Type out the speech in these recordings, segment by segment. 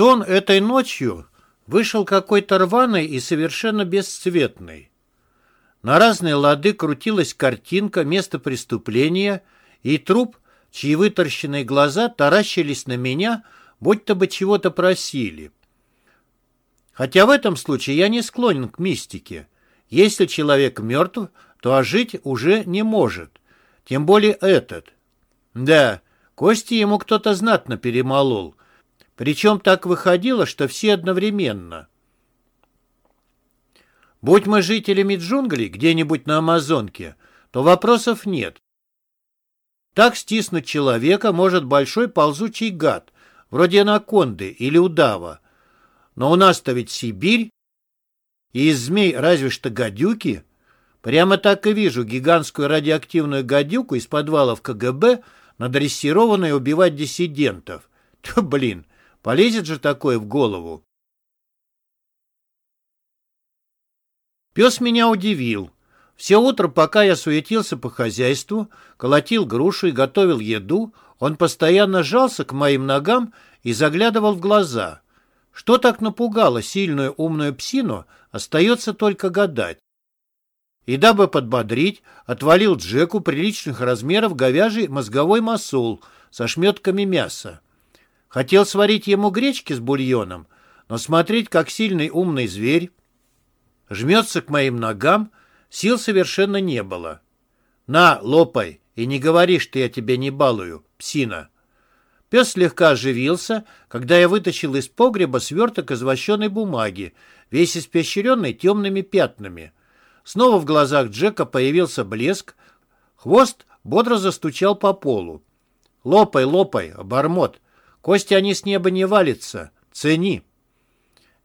Сон этой ночью вышел какой-то рваный и совершенно бесцветный. На разные лады крутилась картинка места преступления и труп, чьи вытаращенные глаза таращились на меня, будто бы чего-то просили. Хотя в этом случае я не склонен к мистике. Если человек мертв, то ожить уже не может. Тем более этот. Да, кости ему кто-то знатно перемолол. Причем так выходило, что все одновременно. Будь мы жителями джунглей где-нибудь на Амазонке, то вопросов нет. Так стиснуть человека может большой ползучий гад, вроде анаконды или удава. Но у нас-то ведь Сибирь, и из змей разве что гадюки. Прямо так и вижу гигантскую радиоактивную гадюку из подвалов КГБ, надрессированной убивать диссидентов. То, блин, полезет же такое в голову. Пес меня удивил. Все утро, пока я суетился по хозяйству, колотил грушу и готовил еду, он постоянно жался к моим ногам и заглядывал в глаза. Что так напугало сильную умную псину, остается только гадать. И дабы подбодрить, отвалил Джеку приличных размеров говяжий мозговой масул со шметками мяса. Хотел сварить ему гречки с бульоном, но смотреть, как сильный умный зверь жмется к моим ногам, Сил совершенно не было. «На, лопай, и не говори, что я тебя не балую, псина!» Пес слегка оживился, когда я вытащил из погреба сверток из бумаги, весь испещренный темными пятнами. Снова в глазах Джека появился блеск, хвост бодро застучал по полу. «Лопай, лопай, обормот! Кости они с неба не валятся! Цени!»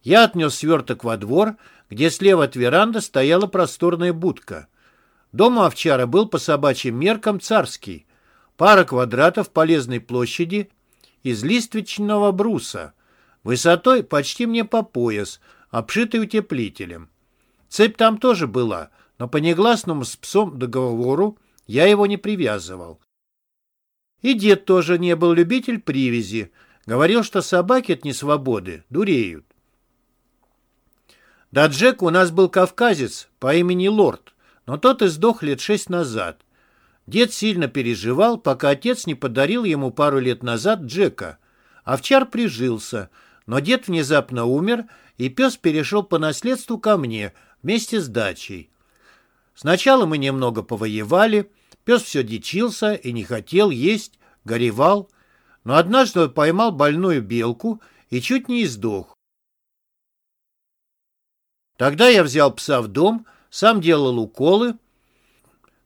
Я отнес сверток во двор где слева от веранды стояла просторная будка. Дом овчара был по собачьим меркам царский. Пара квадратов полезной площади из листвичного бруса, высотой почти мне по пояс, обшитый утеплителем. Цепь там тоже была, но по негласному с псом договору я его не привязывал. И дед тоже не был любитель привязи. Говорил, что собаки от несвободы дуреют. До Джека у нас был кавказец по имени Лорд, но тот и сдох лет шесть назад. Дед сильно переживал, пока отец не подарил ему пару лет назад Джека. Овчар прижился, но дед внезапно умер, и пес перешел по наследству ко мне вместе с дачей. Сначала мы немного повоевали, пес все дичился и не хотел есть, горевал, но однажды поймал больную белку и чуть не издох. Тогда я взял пса в дом, сам делал уколы,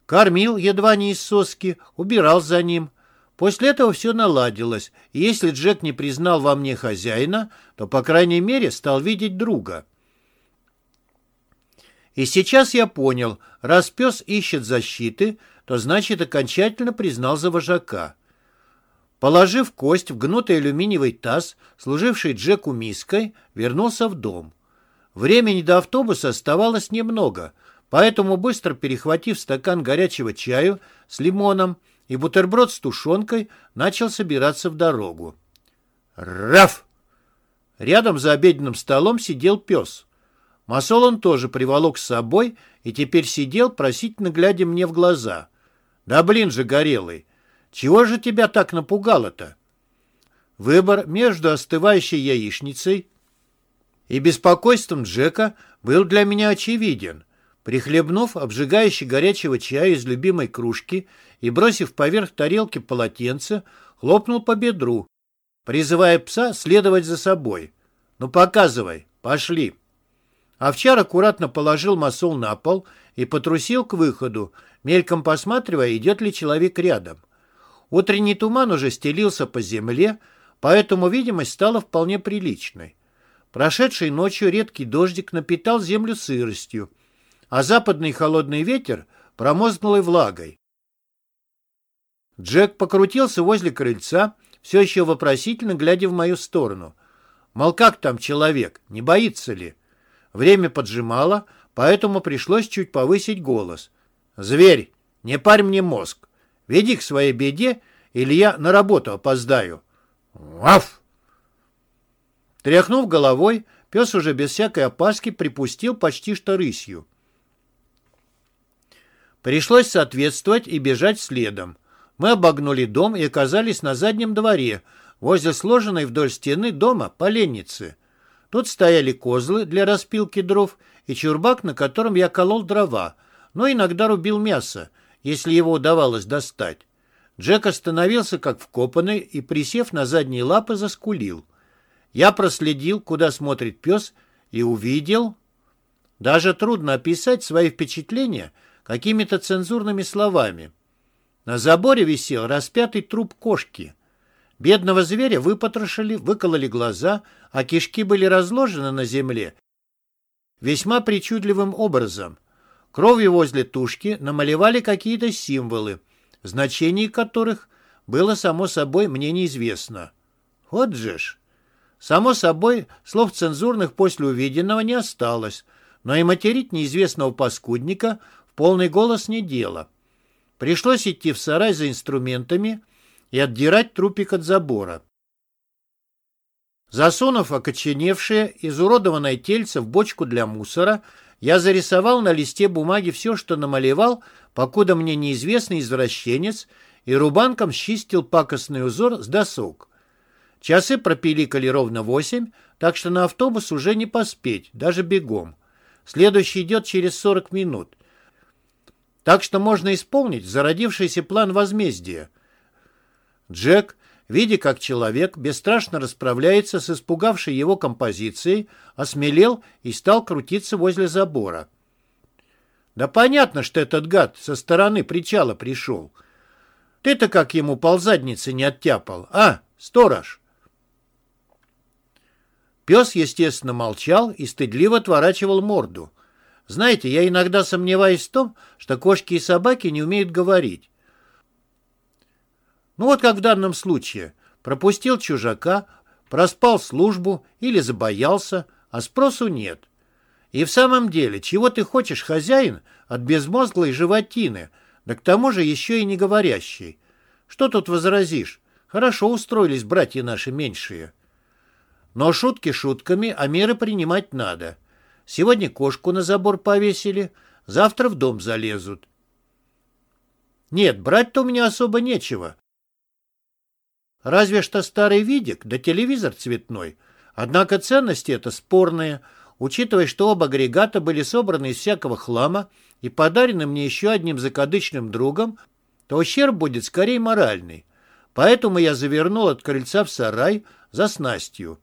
кормил едва не из соски, убирал за ним. После этого все наладилось, и если Джек не признал во мне хозяина, то, по крайней мере, стал видеть друга. И сейчас я понял, раз пес ищет защиты, то значит окончательно признал за вожака. Положив кость в гнутый алюминиевый таз, служивший Джеку миской, вернулся в дом. Времени до автобуса оставалось немного, поэтому, быстро перехватив стакан горячего чаю с лимоном и бутерброд с тушенкой, начал собираться в дорогу. Раф! Рядом за обеденным столом сидел пес. Масол он тоже приволок с собой и теперь сидел, просительно глядя мне в глаза. «Да блин же, горелый! Чего же тебя так напугало-то?» Выбор между остывающей яичницей и беспокойством Джека был для меня очевиден. Прихлебнув обжигающий горячего чая из любимой кружки и бросив поверх тарелки полотенце, хлопнул по бедру, призывая пса следовать за собой. «Ну, показывай, пошли». Овчар аккуратно положил масол на пол и потрусил к выходу, мельком посматривая, идет ли человек рядом. Утренний туман уже стелился по земле, поэтому видимость стала вполне приличной. Прошедшей ночью редкий дождик напитал землю сыростью, а западный холодный ветер промозглой влагой. Джек покрутился возле крыльца, все еще вопросительно глядя в мою сторону. Мол, как там человек, не боится ли? Время поджимало, поэтому пришлось чуть повысить голос. «Зверь, не парь мне мозг. Веди к своей беде, или я на работу опоздаю». «Ваф!» Тряхнув головой, пес уже без всякой опаски припустил почти что рысью. Пришлось соответствовать и бежать следом. Мы обогнули дом и оказались на заднем дворе, возле сложенной вдоль стены дома поленницы. Тут стояли козлы для распилки дров и чурбак, на котором я колол дрова, но иногда рубил мясо, если его удавалось достать. Джек остановился как вкопанный и, присев на задние лапы, заскулил. Я проследил, куда смотрит пес, и увидел... Даже трудно описать свои впечатления какими-то цензурными словами. На заборе висел распятый труп кошки. Бедного зверя выпотрошили, выкололи глаза, а кишки были разложены на земле весьма причудливым образом. Кровью возле тушки намалевали какие-то символы, значение которых было, само собой, мне неизвестно. Вот же ж! Само собой, слов цензурных после увиденного не осталось, но и материть неизвестного паскудника в полный голос не дело. Пришлось идти в сарай за инструментами и отдирать трупик от забора. Засунув окоченевшее, изуродованное тельце в бочку для мусора, я зарисовал на листе бумаги все, что намалевал, покуда мне неизвестный извращенец, и рубанком счистил пакостный узор с досок. Часы пропиликали ровно восемь, так что на автобус уже не поспеть, даже бегом. Следующий идет через сорок минут. Так что можно исполнить зародившийся план возмездия. Джек, видя, как человек бесстрашно расправляется с испугавшей его композицией, осмелел и стал крутиться возле забора. Да понятно, что этот гад со стороны причала пришел. Ты-то как ему ползадницы не оттяпал, а, сторож? Пес, естественно, молчал и стыдливо отворачивал морду. Знаете, я иногда сомневаюсь в том, что кошки и собаки не умеют говорить. Ну вот как в данном случае. Пропустил чужака, проспал службу или забоялся, а спросу нет. И в самом деле, чего ты хочешь, хозяин, от безмозглой животины, да к тому же еще и не говорящей? Что тут возразишь? Хорошо устроились братья наши меньшие. Но шутки шутками, а меры принимать надо. Сегодня кошку на забор повесили, завтра в дом залезут. Нет, брать-то у меня особо нечего. Разве что старый видик, да телевизор цветной. Однако ценности это спорные, учитывая, что оба агрегата были собраны из всякого хлама и подарены мне еще одним закадычным другом, то ущерб будет скорее моральный. Поэтому я завернул от крыльца в сарай за снастью.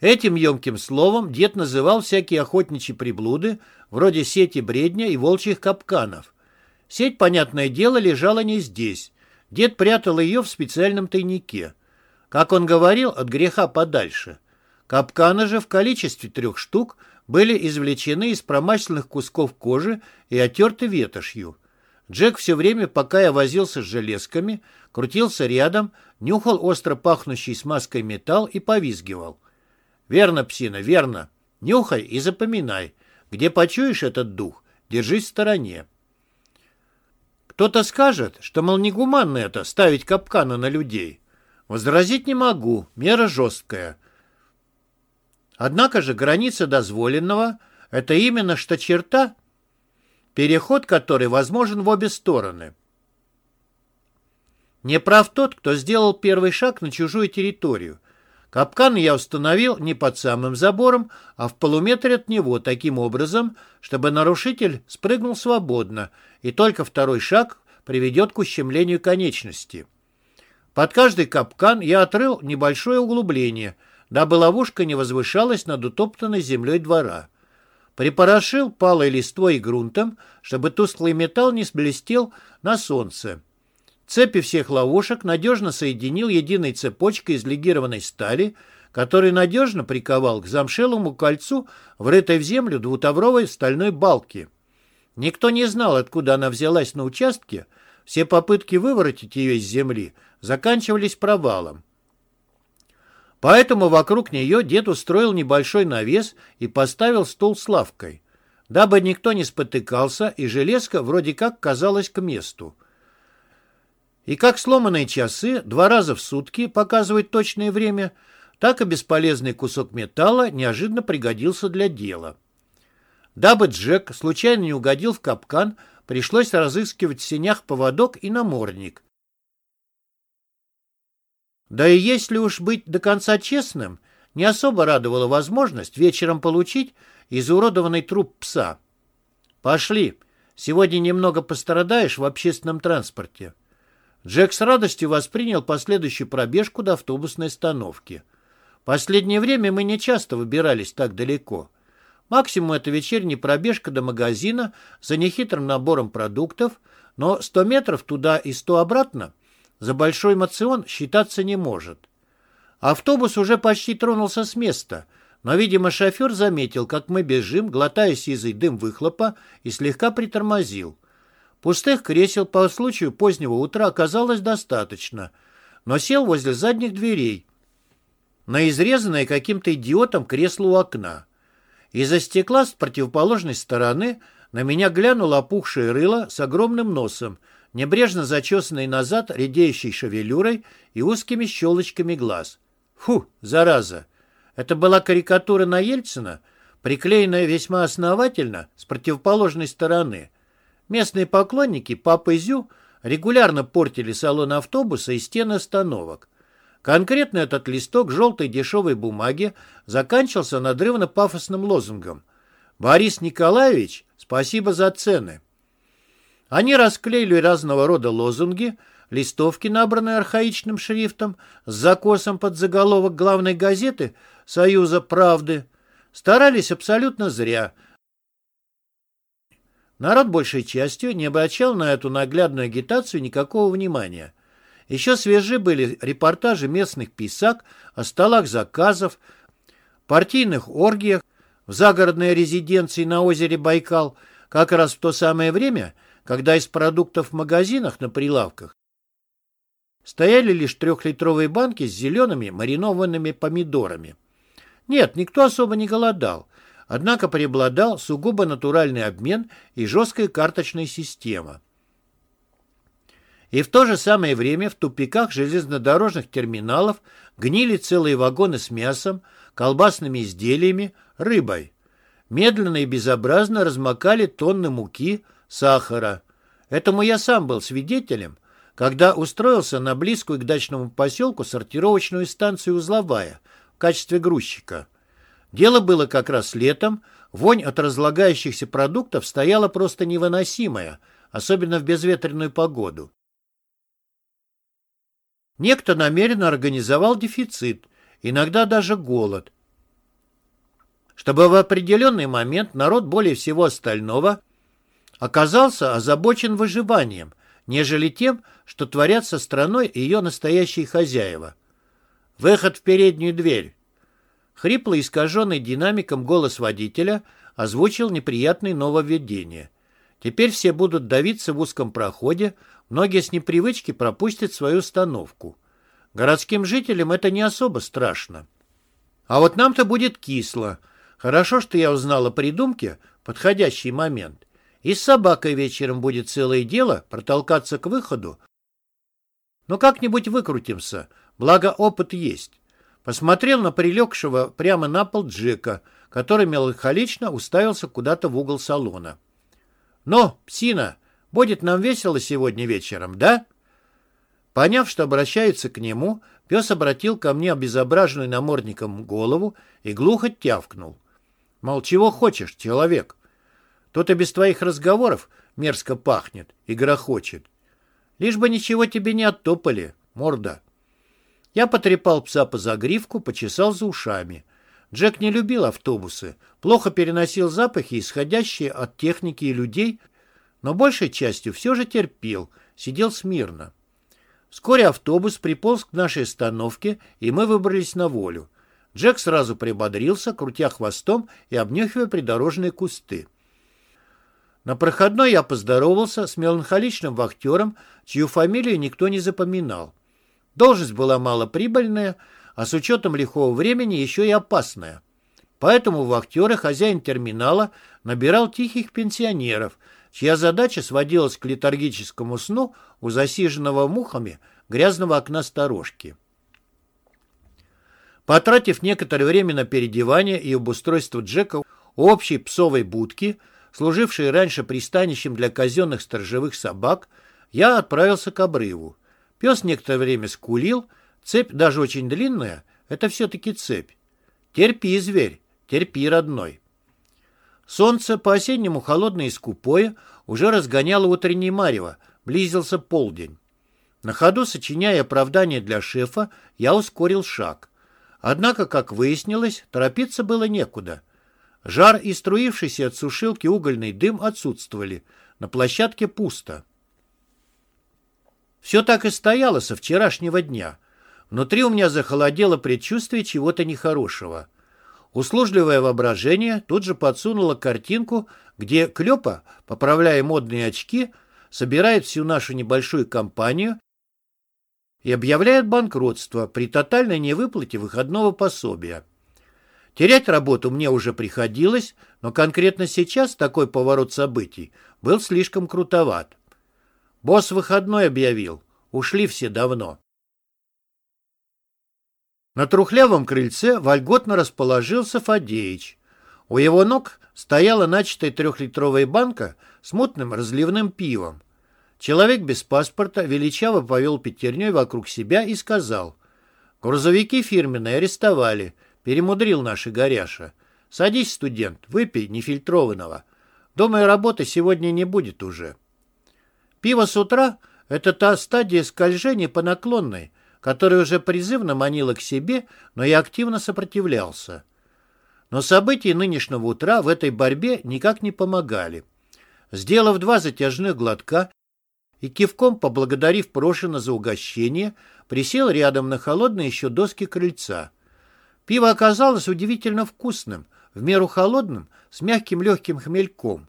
Этим емким словом дед называл всякие охотничьи приблуды, вроде сети бредня и волчьих капканов. Сеть, понятное дело, лежала не здесь. Дед прятал ее в специальном тайнике. Как он говорил, от греха подальше. Капканы же в количестве трех штук были извлечены из промасленных кусков кожи и отерты ветошью. Джек все время, пока я возился с железками, крутился рядом, нюхал остро пахнущий смазкой металл и повизгивал. «Верно, псина, верно. Нюхай и запоминай. Где почуешь этот дух, держись в стороне». Кто-то скажет, что, мол, негуманно это ставить капканы на людей. Возразить не могу, мера жесткая. Однако же граница дозволенного – это именно что черта, переход которой возможен в обе стороны. Не прав тот, кто сделал первый шаг на чужую территорию. Капкан я установил не под самым забором, а в полуметре от него таким образом, чтобы нарушитель спрыгнул свободно, и только второй шаг приведет к ущемлению конечности. Под каждый капкан я отрыл небольшое углубление, дабы ловушка не возвышалась над утоптанной землей двора. Припорошил палой листвой и грунтом, чтобы тусклый металл не сблестел на солнце. Цепи всех ловушек надежно соединил единой цепочкой из легированной стали, который надежно приковал к замшелому кольцу, врытой в землю двутавровой стальной балки. Никто не знал, откуда она взялась на участке, все попытки выворотить ее из земли заканчивались провалом. Поэтому вокруг нее дед устроил небольшой навес и поставил стол с лавкой, дабы никто не спотыкался, и железка вроде как казалась к месту. И как сломанные часы два раза в сутки показывают точное время, Так и бесполезный кусок металла неожиданно пригодился для дела. Дабы Джек случайно не угодил в капкан, пришлось разыскивать в сенях поводок и намордник. Да и если уж быть до конца честным, не особо радовала возможность вечером получить изуродованный труп пса. «Пошли. Сегодня немного пострадаешь в общественном транспорте». Джек с радостью воспринял последующую пробежку до автобусной остановки. Последнее время мы не часто выбирались так далеко. Максимум это вечерняя пробежка до магазина за нехитрым набором продуктов, но 100 метров туда и 100 обратно за большой мацион считаться не может. Автобус уже почти тронулся с места, но, видимо, шофер заметил, как мы бежим, глотая сизый дым выхлопа, и слегка притормозил. Пустых кресел по случаю позднего утра оказалось достаточно, но сел возле задних дверей, на изрезанное каким-то идиотом кресло у окна. Из-за стекла с противоположной стороны на меня глянуло опухшее рыло с огромным носом, небрежно зачесанной назад редеющей шевелюрой и узкими щелочками глаз. Фу, зараза! Это была карикатура на Ельцина, приклеенная весьма основательно с противоположной стороны. Местные поклонники Папы Зю регулярно портили салон автобуса и стены остановок. Конкретно этот листок желтой дешевой бумаги заканчивался надрывно-пафосным лозунгом «Борис Николаевич, спасибо за цены». Они расклеили разного рода лозунги, листовки, набранные архаичным шрифтом, с закосом под заголовок главной газеты «Союза правды». Старались абсолютно зря. Народ большей частью не обращал на эту наглядную агитацию никакого внимания. Еще свежи были репортажи местных писак о столах заказов, партийных оргиях в загородной резиденции на озере Байкал, как раз в то самое время, когда из продуктов в магазинах на прилавках стояли лишь трехлитровые банки с зелеными маринованными помидорами. Нет, никто особо не голодал, однако преобладал сугубо натуральный обмен и жесткая карточная система. И в то же самое время в тупиках железнодорожных терминалов гнили целые вагоны с мясом, колбасными изделиями, рыбой. Медленно и безобразно размокали тонны муки, сахара. Этому я сам был свидетелем, когда устроился на близкую к дачному поселку сортировочную станцию «Узловая» в качестве грузчика. Дело было как раз летом, вонь от разлагающихся продуктов стояла просто невыносимая, особенно в безветренную погоду. Некто намеренно организовал дефицит, иногда даже голод, чтобы в определенный момент народ более всего остального оказался озабочен выживанием, нежели тем, что творят со страной ее настоящие хозяева. Выход в переднюю дверь. Хрипло искаженный динамиком голос водителя озвучил неприятное нововведение. Теперь все будут давиться в узком проходе, многие с непривычки пропустят свою остановку. Городским жителям это не особо страшно. А вот нам-то будет кисло. Хорошо, что я узнал о придумке в подходящий момент. И с собакой вечером будет целое дело протолкаться к выходу. Но как-нибудь выкрутимся, благо опыт есть. Посмотрел на прилегшего прямо на пол Джека, который меланхолично уставился куда-то в угол салона. «Ну, псина, будет нам весело сегодня вечером, да?» Поняв, что обращаются к нему, пес обратил ко мне обезображенную намордником голову и глухо тявкнул. Мол, чего хочешь, человек? Тут и без твоих разговоров мерзко пахнет и грохочет. Лишь бы ничего тебе не оттопали, морда. Я потрепал пса по загривку, почесал за ушами. Джек не любил автобусы, плохо переносил запахи, исходящие от техники и людей, но большей частью все же терпел, сидел смирно. Вскоре автобус приполз к нашей остановке, и мы выбрались на волю. Джек сразу прибодрился, крутя хвостом и обнюхивая придорожные кусты. На проходной я поздоровался с меланхоличным вахтером, чью фамилию никто не запоминал. Должность была малоприбыльная, а с учетом лихого времени еще и опасная. Поэтому вахтера хозяин терминала набирал тихих пенсионеров, чья задача сводилась к летаргическому сну у засиженного мухами грязного окна сторожки. Потратив некоторое время на переодевание и обустройство Джека общей псовой будки, служившей раньше пристанищем для казенных сторожевых собак, я отправился к обрыву. Пес некоторое время скулил, цепь даже очень длинная, это все-таки цепь. Терпи, зверь, терпи, родной. Солнце, по-осеннему холодное и скупое, уже разгоняло утреннее марево, близился полдень. На ходу, сочиняя оправдание для шефа, я ускорил шаг. Однако, как выяснилось, торопиться было некуда. Жар и струившийся от сушилки угольный дым отсутствовали. На площадке пусто. Все так и стояло со вчерашнего дня. Внутри у меня захолодело предчувствие чего-то нехорошего. Услужливое воображение тут же подсунуло картинку, где Клёпа, поправляя модные очки, собирает всю нашу небольшую компанию и объявляет банкротство при тотальной невыплате выходного пособия. Терять работу мне уже приходилось, но конкретно сейчас такой поворот событий был слишком крутоват. Босс выходной объявил. Ушли все давно. На трухлявом крыльце вольготно расположился Фадеич. У его ног стояла начатая трехлитровая банка с мутным разливным пивом. Человек без паспорта величаво повел пятерней вокруг себя и сказал, «Грузовики фирменные арестовали, перемудрил наши горяша. Садись, студент, выпей нефильтрованного. Думаю, работы сегодня не будет уже». Пиво с утра — это та стадия скольжения по наклонной, которая уже призывно манила к себе, но я активно сопротивлялся. Но события нынешнего утра в этой борьбе никак не помогали. Сделав два затяжных глотка и кивком поблагодарив Прошина за угощение, присел рядом на холодные еще доски крыльца. Пиво оказалось удивительно вкусным, в меру холодным, с мягким легким хмельком.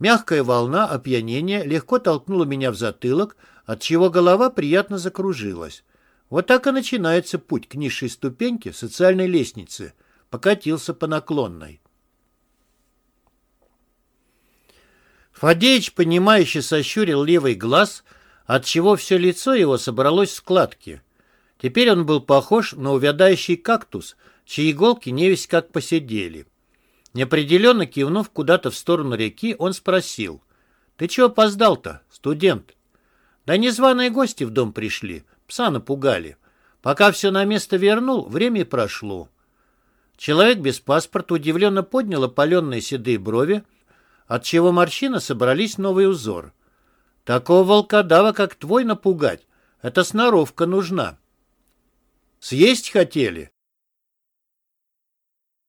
Мягкая волна опьянения легко толкнула меня в затылок, от чего голова приятно закружилась. Вот так и начинается путь к низшей ступеньке социальной лестницы. Покатился по наклонной. Фадеич, понимающе сощурил левый глаз, отчего все лицо его собралось в складки. Теперь он был похож на увядающий кактус, чьи иголки невесть как посидели. Неопределенно кивнув куда-то в сторону реки, он спросил. «Ты чего опоздал-то, студент?» «Да незваные гости в дом пришли, пса напугали. Пока все на место вернул, время и прошло». Человек без паспорта удивленно поднял опаленные седые брови, отчего морщины собрались новый узор. «Такого волкодава, как твой, напугать. Это сноровка нужна». «Съесть хотели?»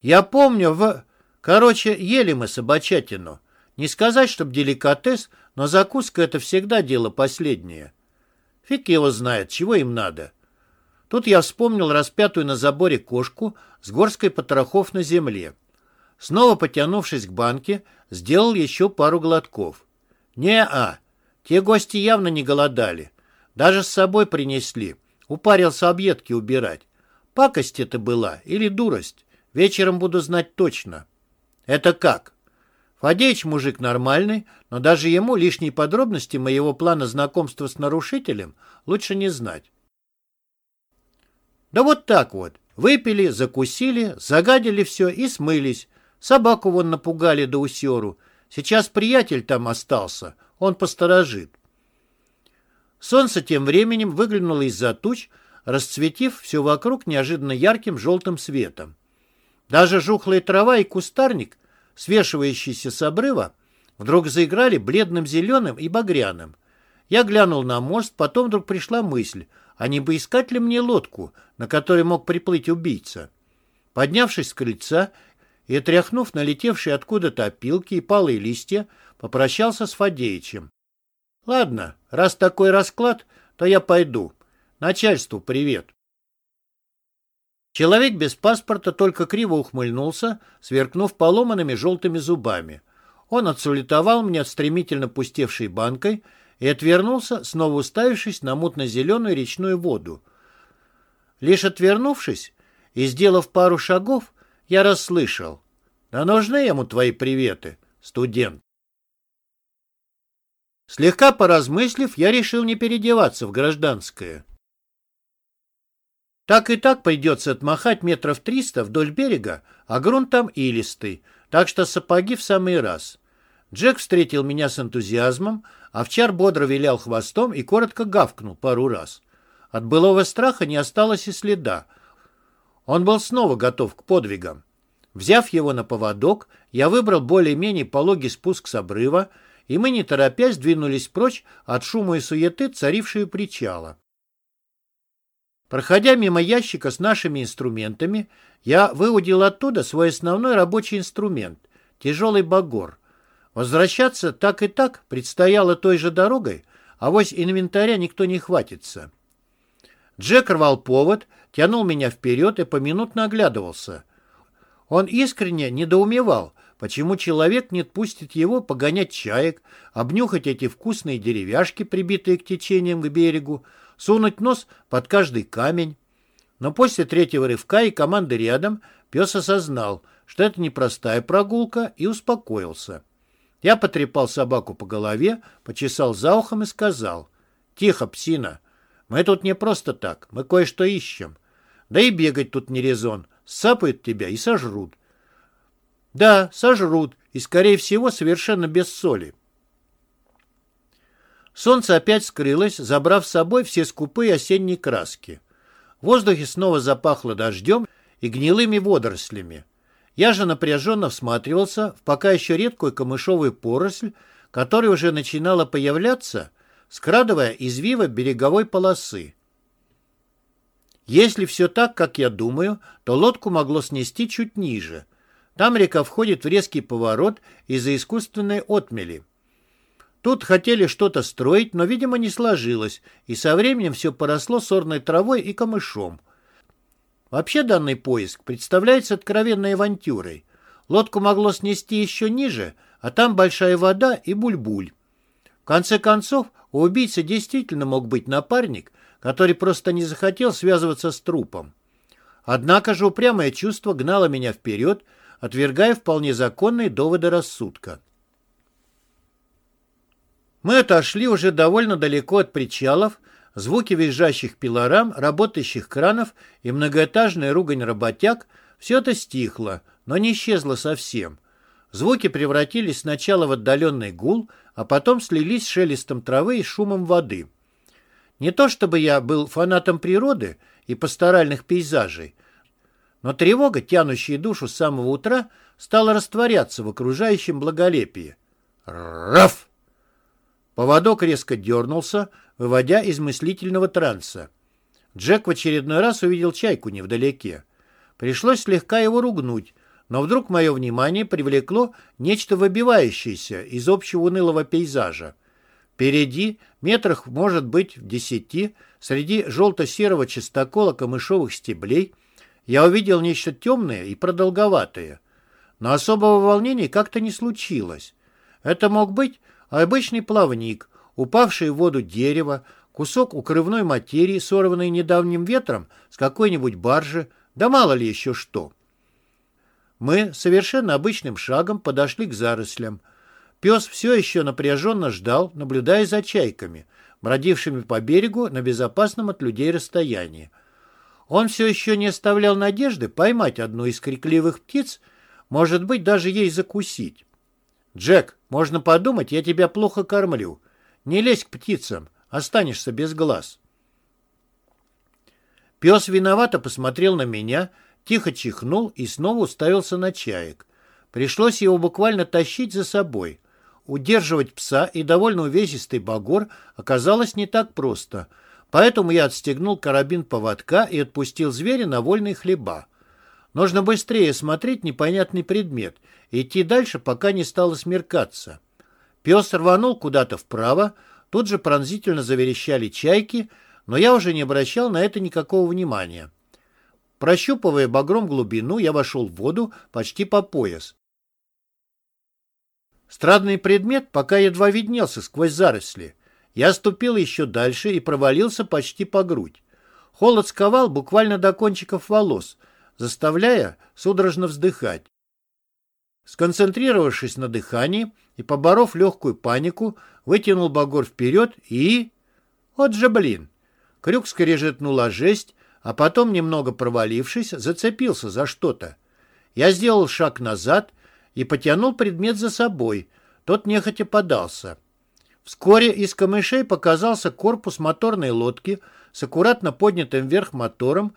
«Я помню, в...» Короче, ели мы собачатину. Не сказать, чтоб деликатес, но закуска — это всегда дело последнее. Фиг его знает, чего им надо. Тут я вспомнил распятую на заборе кошку с горской потрохов на земле. Снова потянувшись к банке, сделал еще пару глотков. Не-а, те гости явно не голодали. Даже с собой принесли. Упарился объедки убирать. Пакость это была или дурость? Вечером буду знать точно. Это как? Фадеич мужик нормальный, но даже ему лишние подробности моего плана знакомства с нарушителем лучше не знать. Да вот так вот. Выпили, закусили, загадили все и смылись. Собаку вон напугали до усеру. Сейчас приятель там остался, он посторожит. Солнце тем временем выглянуло из-за туч, расцветив все вокруг неожиданно ярким желтым светом. Даже жухлая трава и кустарник, свешивающиеся с обрыва, вдруг заиграли бледным зеленым и багряным. Я глянул на мост, потом вдруг пришла мысль, а не бы искать ли мне лодку, на которой мог приплыть убийца. Поднявшись с крыльца и отряхнув налетевшие откуда-то опилки и палые листья, попрощался с Фадеичем. «Ладно, раз такой расклад, то я пойду. Начальству привет». Человек без паспорта только криво ухмыльнулся, сверкнув поломанными желтыми зубами. Он отсулетовал мне стремительно пустевшей банкой и отвернулся, снова уставившись на мутно-зеленую речную воду. Лишь отвернувшись и сделав пару шагов, я расслышал. «Да нужны ему твои приветы, студент». Слегка поразмыслив, я решил не переодеваться в гражданское. Так и так придется отмахать метров триста вдоль берега, а грунт там илистый, так что сапоги в самый раз. Джек встретил меня с энтузиазмом, овчар бодро вилял хвостом и коротко гавкнул пару раз. От былого страха не осталось и следа. Он был снова готов к подвигам. Взяв его на поводок, я выбрал более-менее пологий спуск с обрыва, и мы, не торопясь, двинулись прочь от шума и суеты, царившей у причала. Проходя мимо ящика с нашими инструментами, я выудил оттуда свой основной рабочий инструмент — тяжелый багор. Возвращаться так и так предстояло той же дорогой, а вось инвентаря никто не хватится. Джек рвал повод, тянул меня вперед и поминутно оглядывался. Он искренне недоумевал, почему человек не отпустит его погонять чаек, обнюхать эти вкусные деревяшки, прибитые к течениям к берегу, сунуть нос под каждый камень. Но после третьего рывка и команды рядом пес осознал, что это непростая прогулка, и успокоился. Я потрепал собаку по голове, почесал за ухом и сказал, «Тихо, псина, мы тут не просто так, мы кое-что ищем. Да и бегать тут не резон, сапают тебя и сожрут». «Да, сожрут, и, скорее всего, совершенно без соли». Солнце опять скрылось, забрав с собой все скупые осенние краски. В воздухе снова запахло дождем и гнилыми водорослями. Я же напряженно всматривался в пока еще редкую камышовую поросль, которая уже начинала появляться, скрадывая извива береговой полосы. Если все так, как я думаю, то лодку могло снести чуть ниже. Там река входит в резкий поворот из-за искусственной отмели. Тут хотели что-то строить, но, видимо, не сложилось, и со временем все поросло сорной травой и камышом. Вообще данный поиск представляется откровенной авантюрой. Лодку могло снести еще ниже, а там большая вода и буль-буль. В конце концов, у убийцы действительно мог быть напарник, который просто не захотел связываться с трупом. Однако же упрямое чувство гнало меня вперед, отвергая вполне законные доводы рассудка. Мы отошли уже довольно далеко от причалов, звуки визжащих пилорам, работающих кранов и многоэтажная ругань работяг – все это стихло, но не исчезло совсем. Звуки превратились сначала в отдаленный гул, а потом слились с шелестом травы и шумом воды. Не то чтобы я был фанатом природы и пасторальных пейзажей, но тревога, тянущая душу с самого утра, стала растворяться в окружающем благолепии. «Раф!» Поводок резко дернулся, выводя из мыслительного транса. Джек в очередной раз увидел чайку невдалеке. Пришлось слегка его ругнуть, но вдруг мое внимание привлекло нечто выбивающееся из общего унылого пейзажа. Впереди, метрах, может быть, в десяти, среди желто-серого чистокола камышовых стеблей, я увидел нечто темное и продолговатое. Но особого волнения как-то не случилось. Это мог быть обычный плавник, упавший в воду дерево, кусок укрывной материи, сорванный недавним ветром с какой-нибудь баржи, да мало ли еще что. Мы совершенно обычным шагом подошли к зарослям. Пес все еще напряженно ждал, наблюдая за чайками, бродившими по берегу на безопасном от людей расстоянии. Он все еще не оставлял надежды поймать одну из крикливых птиц, может быть, даже ей закусить. «Джек, можно подумать, я тебя плохо кормлю. Не лезь к птицам, останешься без глаз». Пес виновато посмотрел на меня, тихо чихнул и снова уставился на чаек. Пришлось его буквально тащить за собой. Удерживать пса и довольно увесистый багор оказалось не так просто, поэтому я отстегнул карабин поводка и отпустил зверя на вольные хлеба. Нужно быстрее смотреть непонятный предмет идти дальше, пока не стало смеркаться. Пес рванул куда-то вправо, тут же пронзительно заверещали чайки, но я уже не обращал на это никакого внимания. Прощупывая багром глубину, я вошел в воду почти по пояс. Странный предмет пока едва виднелся сквозь заросли. Я ступил еще дальше и провалился почти по грудь. Холод сковал буквально до кончиков волос — заставляя судорожно вздыхать. Сконцентрировавшись на дыхании и поборов легкую панику, вытянул багор вперед и... Вот же блин! Крюк скрежетнула жесть, а потом, немного провалившись, зацепился за что-то. Я сделал шаг назад и потянул предмет за собой. Тот нехотя подался. Вскоре из камышей показался корпус моторной лодки с аккуратно поднятым вверх мотором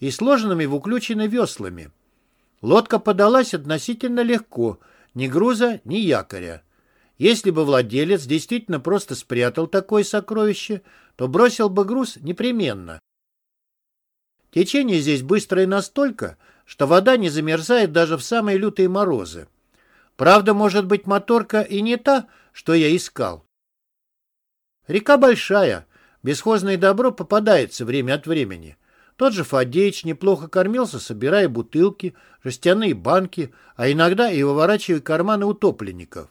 и сложенными в уключены веслами. Лодка подалась относительно легко, ни груза, ни якоря. Если бы владелец действительно просто спрятал такое сокровище, то бросил бы груз непременно. Течение здесь быстрое настолько, что вода не замерзает даже в самые лютые морозы. Правда, может быть, моторка и не та, что я искал. Река большая, бесхозное добро попадается время от времени. Тот же Фадеич неплохо кормился, собирая бутылки, жестяные банки, а иногда и выворачивая карманы утопленников.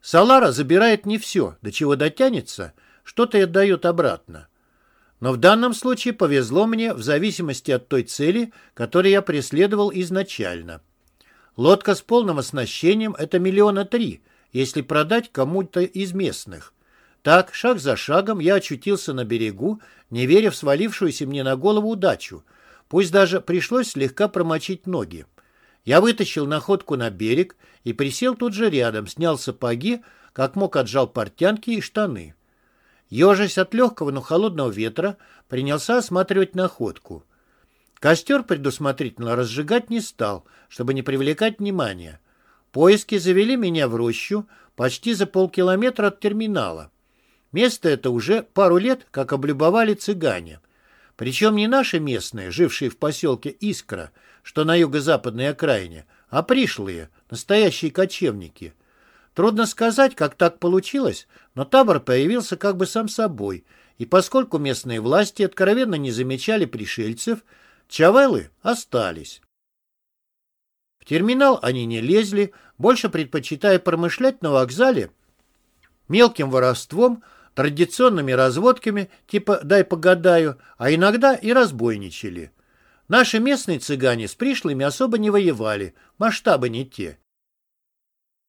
Салара забирает не все, до чего дотянется, что-то и отдает обратно. Но в данном случае повезло мне в зависимости от той цели, которую я преследовал изначально. Лодка с полным оснащением – это миллиона три – если продать кому-то из местных. Так, шаг за шагом, я очутился на берегу, не веря в свалившуюся мне на голову удачу. Пусть даже пришлось слегка промочить ноги. Я вытащил находку на берег и присел тут же рядом, снял сапоги, как мог отжал портянки и штаны. Ежась от легкого, но холодного ветра, принялся осматривать находку. Костер предусмотрительно разжигать не стал, чтобы не привлекать внимания. Поиски завели меня в рощу почти за полкилометра от терминала. Место это уже пару лет как облюбовали цыгане. Причем не наши местные, жившие в поселке Искра, что на юго-западной окраине, а пришлые, настоящие кочевники. Трудно сказать, как так получилось, но табор появился как бы сам собой, и поскольку местные власти откровенно не замечали пришельцев, чавелы остались терминал они не лезли, больше предпочитая промышлять на вокзале мелким воровством, традиционными разводками, типа «дай погадаю», а иногда и разбойничали. Наши местные цыгане с пришлыми особо не воевали, масштабы не те.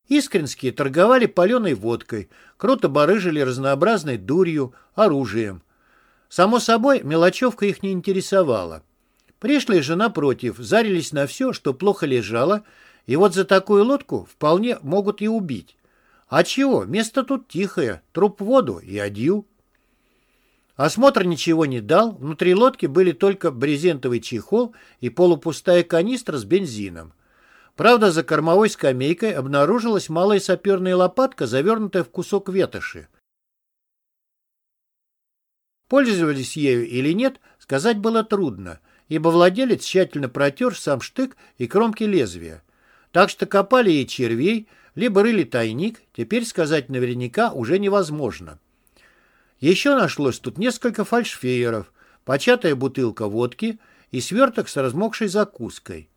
Искренские торговали паленой водкой, круто барыжили разнообразной дурью, оружием. Само собой, мелочевка их не интересовала. Пришлые же, напротив, зарились на все, что плохо лежало, и вот за такую лодку вполне могут и убить. А чего? Место тут тихое, труп в воду и адью. Осмотр ничего не дал, внутри лодки были только брезентовый чехол и полупустая канистра с бензином. Правда, за кормовой скамейкой обнаружилась малая саперная лопатка, завернутая в кусок ветоши. Пользовались ею или нет, сказать было трудно ибо владелец тщательно протер сам штык и кромки лезвия. Так что копали ей червей, либо рыли тайник, теперь сказать наверняка уже невозможно. Еще нашлось тут несколько фальшфееров, початая бутылка водки и сверток с размокшей закуской.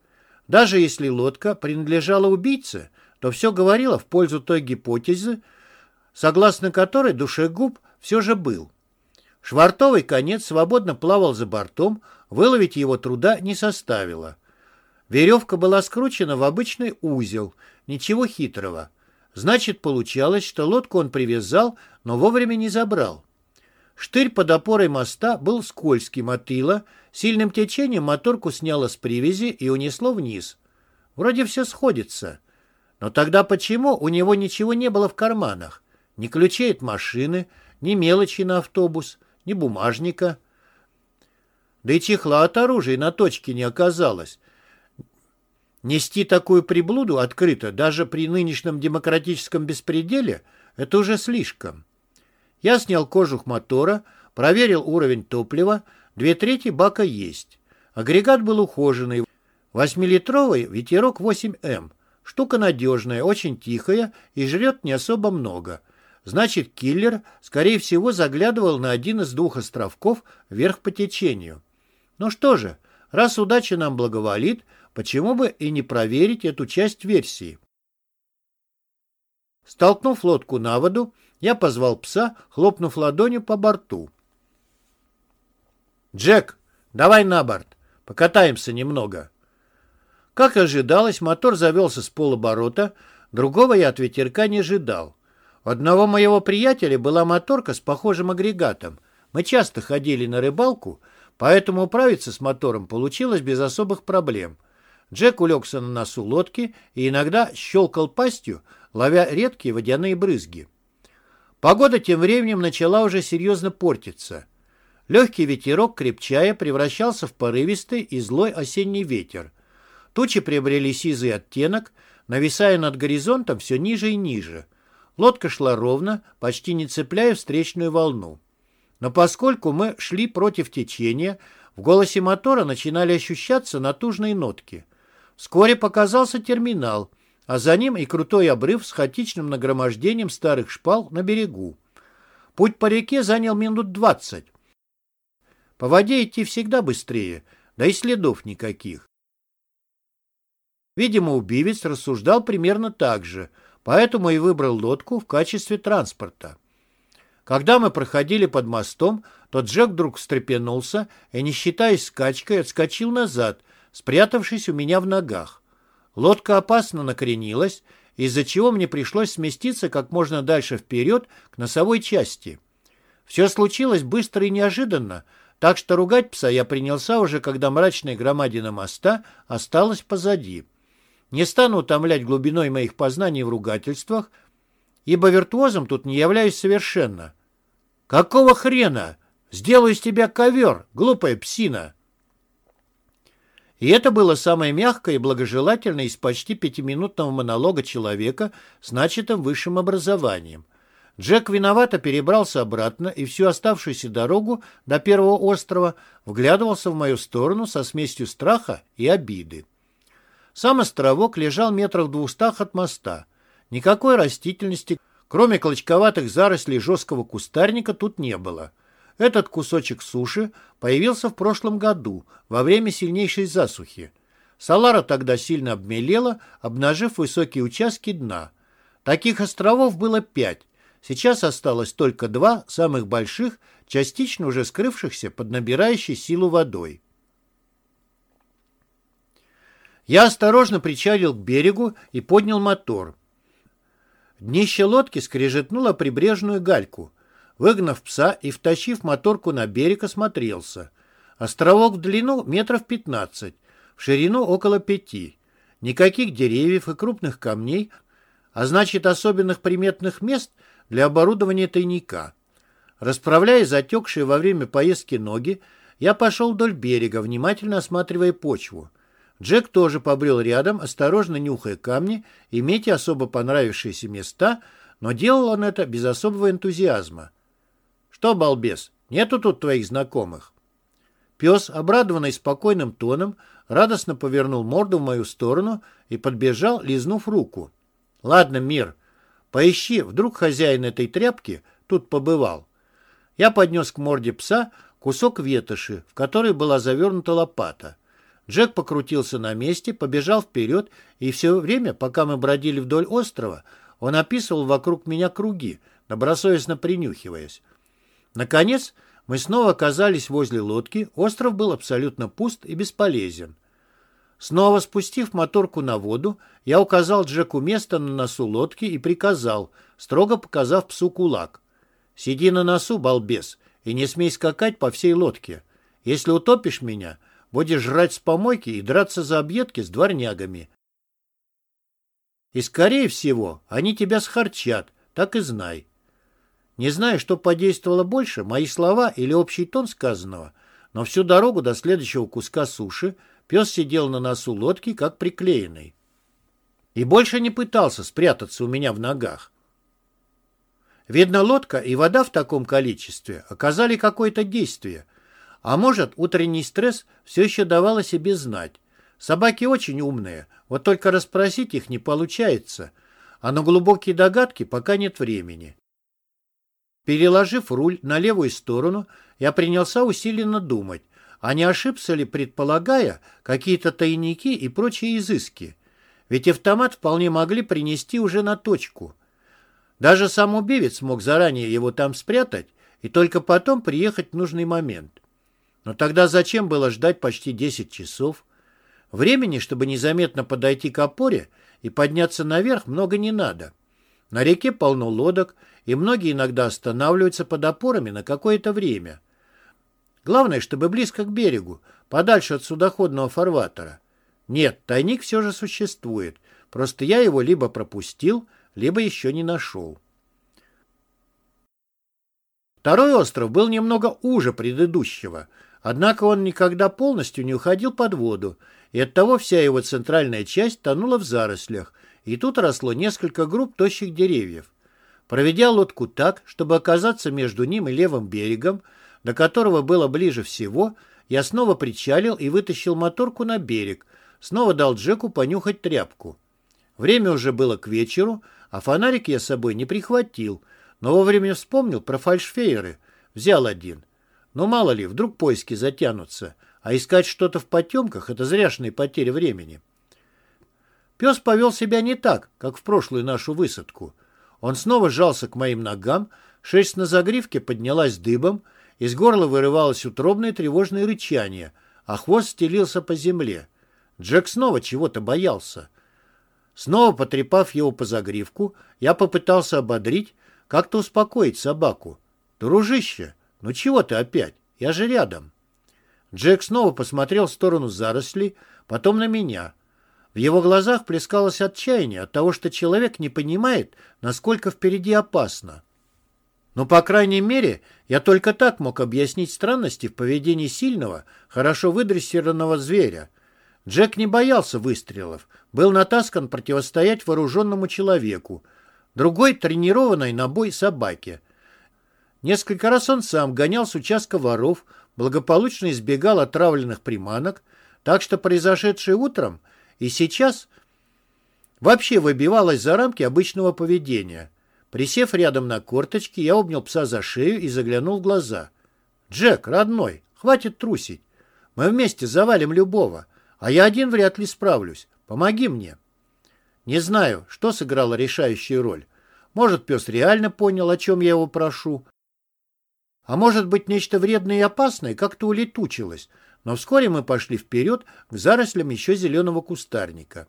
Даже если лодка принадлежала убийце, то все говорило в пользу той гипотезы, согласно которой душегуб все же был. Швартовый конец свободно плавал за бортом, выловить его труда не составило. Веревка была скручена в обычный узел, ничего хитрого. Значит, получалось, что лодку он привязал, но вовремя не забрал. Штырь под опорой моста был скользким от ила, сильным течением моторку сняло с привязи и унесло вниз. Вроде все сходится. Но тогда почему у него ничего не было в карманах? Ни ключей от машины, ни мелочи на автобус — ни бумажника. Да и чехла от оружия на точке не оказалось. Нести такую приблуду открыто, даже при нынешнем демократическом беспределе, это уже слишком. Я снял кожух мотора, проверил уровень топлива, две трети бака есть. Агрегат был ухоженный, восьмилитровый ветерок 8М. Штука надежная, очень тихая и жрет не особо много. Значит, киллер, скорее всего, заглядывал на один из двух островков вверх по течению. Ну что же, раз удача нам благоволит, почему бы и не проверить эту часть версии? Столкнув лодку на воду, я позвал пса, хлопнув ладонью по борту. «Джек, давай на борт, покатаемся немного». Как ожидалось, мотор завелся с полоборота, другого я от ветерка не ожидал. У одного моего приятеля была моторка с похожим агрегатом. Мы часто ходили на рыбалку, поэтому управиться с мотором получилось без особых проблем. Джек улегся на носу лодки и иногда щелкал пастью, ловя редкие водяные брызги. Погода тем временем начала уже серьезно портиться. Легкий ветерок, крепчая, превращался в порывистый и злой осенний ветер. Тучи приобрели сизый оттенок, нависая над горизонтом все ниже и ниже. Лодка шла ровно, почти не цепляя встречную волну. Но поскольку мы шли против течения, в голосе мотора начинали ощущаться натужные нотки. Вскоре показался терминал, а за ним и крутой обрыв с хаотичным нагромождением старых шпал на берегу. Путь по реке занял минут двадцать. По воде идти всегда быстрее, да и следов никаких. Видимо, убивец рассуждал примерно так же, поэтому и выбрал лодку в качестве транспорта. Когда мы проходили под мостом, то Джек вдруг встрепенулся и, не считаясь скачкой, отскочил назад, спрятавшись у меня в ногах. Лодка опасно накренилась, из-за чего мне пришлось сместиться как можно дальше вперед к носовой части. Все случилось быстро и неожиданно, так что ругать пса я принялся уже, когда мрачная громадина моста осталась позади. Не стану утомлять глубиной моих познаний в ругательствах, ибо виртуозом тут не являюсь совершенно. «Какого хрена? Сделаю из тебя ковер, глупая псина!» И это было самое мягкое и благожелательное из почти пятиминутного монолога человека с начатым высшим образованием. Джек виновато перебрался обратно и всю оставшуюся дорогу до первого острова вглядывался в мою сторону со смесью страха и обиды. Сам островок лежал метрах в двухстах от моста. Никакой растительности, кроме клочковатых зарослей жесткого кустарника, тут не было. Этот кусочек суши появился в прошлом году, во время сильнейшей засухи. Салара тогда сильно обмелела, обнажив высокие участки дна. Таких островов было пять. Сейчас осталось только два, самых больших, частично уже скрывшихся под набирающей силу водой. Я осторожно причалил к берегу и поднял мотор. Днище лодки скрежетнуло прибрежную гальку. Выгнав пса и втащив моторку на берег, осмотрелся. Островок в длину метров пятнадцать, в ширину около пяти. Никаких деревьев и крупных камней, а значит особенных приметных мест для оборудования тайника. Расправляя затекшие во время поездки ноги, я пошел вдоль берега, внимательно осматривая почву. Джек тоже побрел рядом, осторожно нюхая камни и метя особо понравившиеся места, но делал он это без особого энтузиазма. «Что, балбес, нету тут твоих знакомых?» Пес, обрадованный спокойным тоном, радостно повернул морду в мою сторону и подбежал, лизнув руку. «Ладно, мир, поищи, вдруг хозяин этой тряпки тут побывал». Я поднес к морде пса кусок ветоши, в который была завернута лопата. Джек покрутился на месте, побежал вперед, и все время, пока мы бродили вдоль острова, он описывал вокруг меня круги, добросовестно принюхиваясь. Наконец, мы снова оказались возле лодки, остров был абсолютно пуст и бесполезен. Снова спустив моторку на воду, я указал Джеку место на носу лодки и приказал, строго показав псу кулак. «Сиди на носу, балбес, и не смей скакать по всей лодке. Если утопишь меня, Будешь жрать с помойки и драться за объедки с дворнягами. И, скорее всего, они тебя схарчат, так и знай. Не знаю, что подействовало больше, мои слова или общий тон сказанного, но всю дорогу до следующего куска суши пес сидел на носу лодки, как приклеенный. И больше не пытался спрятаться у меня в ногах. Видно, лодка и вода в таком количестве оказали какое-то действие — а может, утренний стресс все еще давал о себе знать. Собаки очень умные, вот только расспросить их не получается, а на глубокие догадки пока нет времени. Переложив руль на левую сторону, я принялся усиленно думать, а не ошибся ли, предполагая, какие-то тайники и прочие изыски. Ведь автомат вполне могли принести уже на точку. Даже сам убивец мог заранее его там спрятать и только потом приехать в нужный момент. Но тогда зачем было ждать почти 10 часов? Времени, чтобы незаметно подойти к опоре и подняться наверх, много не надо. На реке полно лодок, и многие иногда останавливаются под опорами на какое-то время. Главное, чтобы близко к берегу, подальше от судоходного фарватера. Нет, тайник все же существует. Просто я его либо пропустил, либо еще не нашел. Второй остров был немного уже предыдущего, однако он никогда полностью не уходил под воду, и оттого вся его центральная часть тонула в зарослях, и тут росло несколько групп тощих деревьев. Проведя лодку так, чтобы оказаться между ним и левым берегом, до которого было ближе всего, я снова причалил и вытащил моторку на берег, снова дал Джеку понюхать тряпку. Время уже было к вечеру, а фонарик я с собой не прихватил, но вовремя вспомнил про фальшфейеры, взял один. Но мало ли, вдруг поиски затянутся, а искать что-то в потемках — это зряшная потеря времени. Пес повел себя не так, как в прошлую нашу высадку. Он снова сжался к моим ногам, шерсть на загривке поднялась дыбом, из горла вырывалось утробное тревожное рычание, а хвост стелился по земле. Джек снова чего-то боялся. Снова потрепав его по загривку, я попытался ободрить, как-то успокоить собаку. «Дружище, ну чего ты опять? Я же рядом». Джек снова посмотрел в сторону зарослей, потом на меня. В его глазах плескалось отчаяние от того, что человек не понимает, насколько впереди опасно. Но, по крайней мере, я только так мог объяснить странности в поведении сильного, хорошо выдрессированного зверя. Джек не боялся выстрелов, был натаскан противостоять вооруженному человеку, другой — тренированной на бой собаке. Несколько раз он сам гонял с участка воров, благополучно избегал отравленных приманок, так что произошедшее утром и сейчас вообще выбивалось за рамки обычного поведения — Присев рядом на корточки, я обнял пса за шею и заглянул в глаза. «Джек, родной, хватит трусить. Мы вместе завалим любого, а я один вряд ли справлюсь. Помоги мне». Не знаю, что сыграло решающую роль. Может, пес реально понял, о чем я его прошу. А может быть, нечто вредное и опасное как-то улетучилось, но вскоре мы пошли вперед к зарослям еще зеленого кустарника.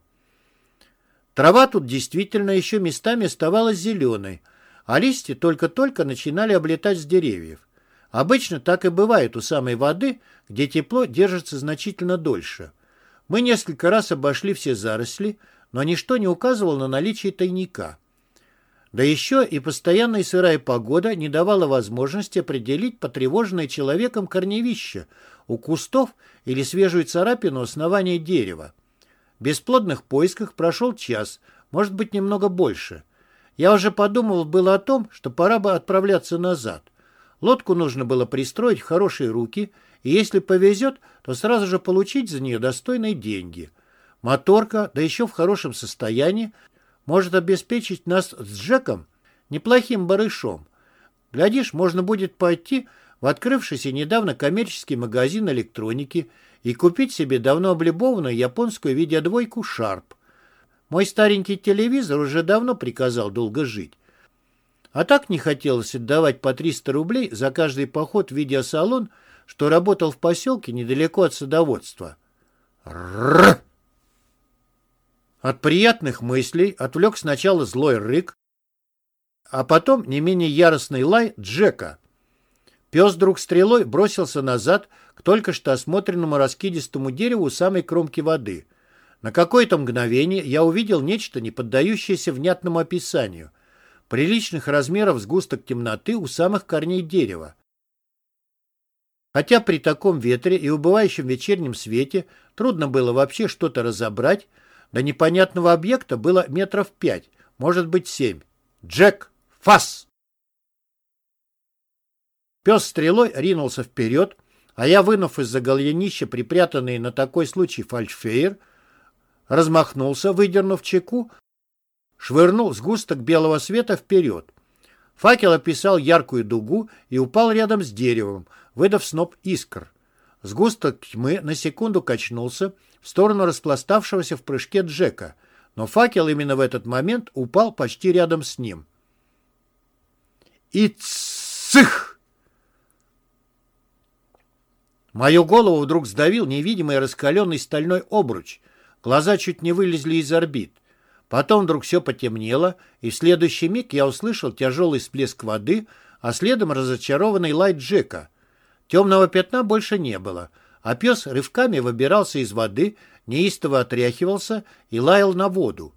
Трава тут действительно еще местами оставалась зеленой, а листья только-только начинали облетать с деревьев. Обычно так и бывает у самой воды, где тепло держится значительно дольше. Мы несколько раз обошли все заросли, но ничто не указывало на наличие тайника. Да еще и постоянная сырая погода не давала возможности определить потревоженное человеком корневище у кустов или свежую царапину основания дерева. В бесплодных поисках прошел час, может быть, немного больше. Я уже подумал было о том, что пора бы отправляться назад. Лодку нужно было пристроить в хорошие руки, и если повезет, то сразу же получить за нее достойные деньги. Моторка, да еще в хорошем состоянии, может обеспечить нас с Джеком неплохим барышом. Глядишь, можно будет пойти в открывшийся недавно коммерческий магазин электроники и купить себе давно облюбованную японскую видеодвойку Sharp. Мой старенький телевизор уже давно приказал долго жить. А так не хотелось отдавать по 300 рублей за каждый поход в видеосалон, что работал в поселке недалеко от садоводства. Рррр! От приятных мыслей отвлек сначала злой рык, а потом не менее яростный лай Джека. Пес вдруг стрелой бросился назад к только что осмотренному раскидистому дереву у самой кромки воды. На какое-то мгновение я увидел нечто, не поддающееся внятному описанию. Приличных размеров сгусток темноты у самых корней дерева. Хотя при таком ветре и убывающем вечернем свете трудно было вообще что-то разобрать, до непонятного объекта было метров пять, может быть семь. «Джек! Фас!» Пес стрелой ринулся вперед, а я, вынув из-за гальянища припрятанный на такой случай фальшфейер, размахнулся, выдернув чеку, швырнул сгусток белого света вперед. Факел описал яркую дугу и упал рядом с деревом, выдав сноп искр. Сгусток тьмы на секунду качнулся в сторону распластавшегося в прыжке Джека, но факел именно в этот момент упал почти рядом с ним. И цых! Мою голову вдруг сдавил невидимый раскаленный стальной обруч. Глаза чуть не вылезли из орбит. Потом вдруг все потемнело, и в следующий миг я услышал тяжелый всплеск воды, а следом разочарованный лай Джека. Темного пятна больше не было, а пес рывками выбирался из воды, неистово отряхивался и лаял на воду.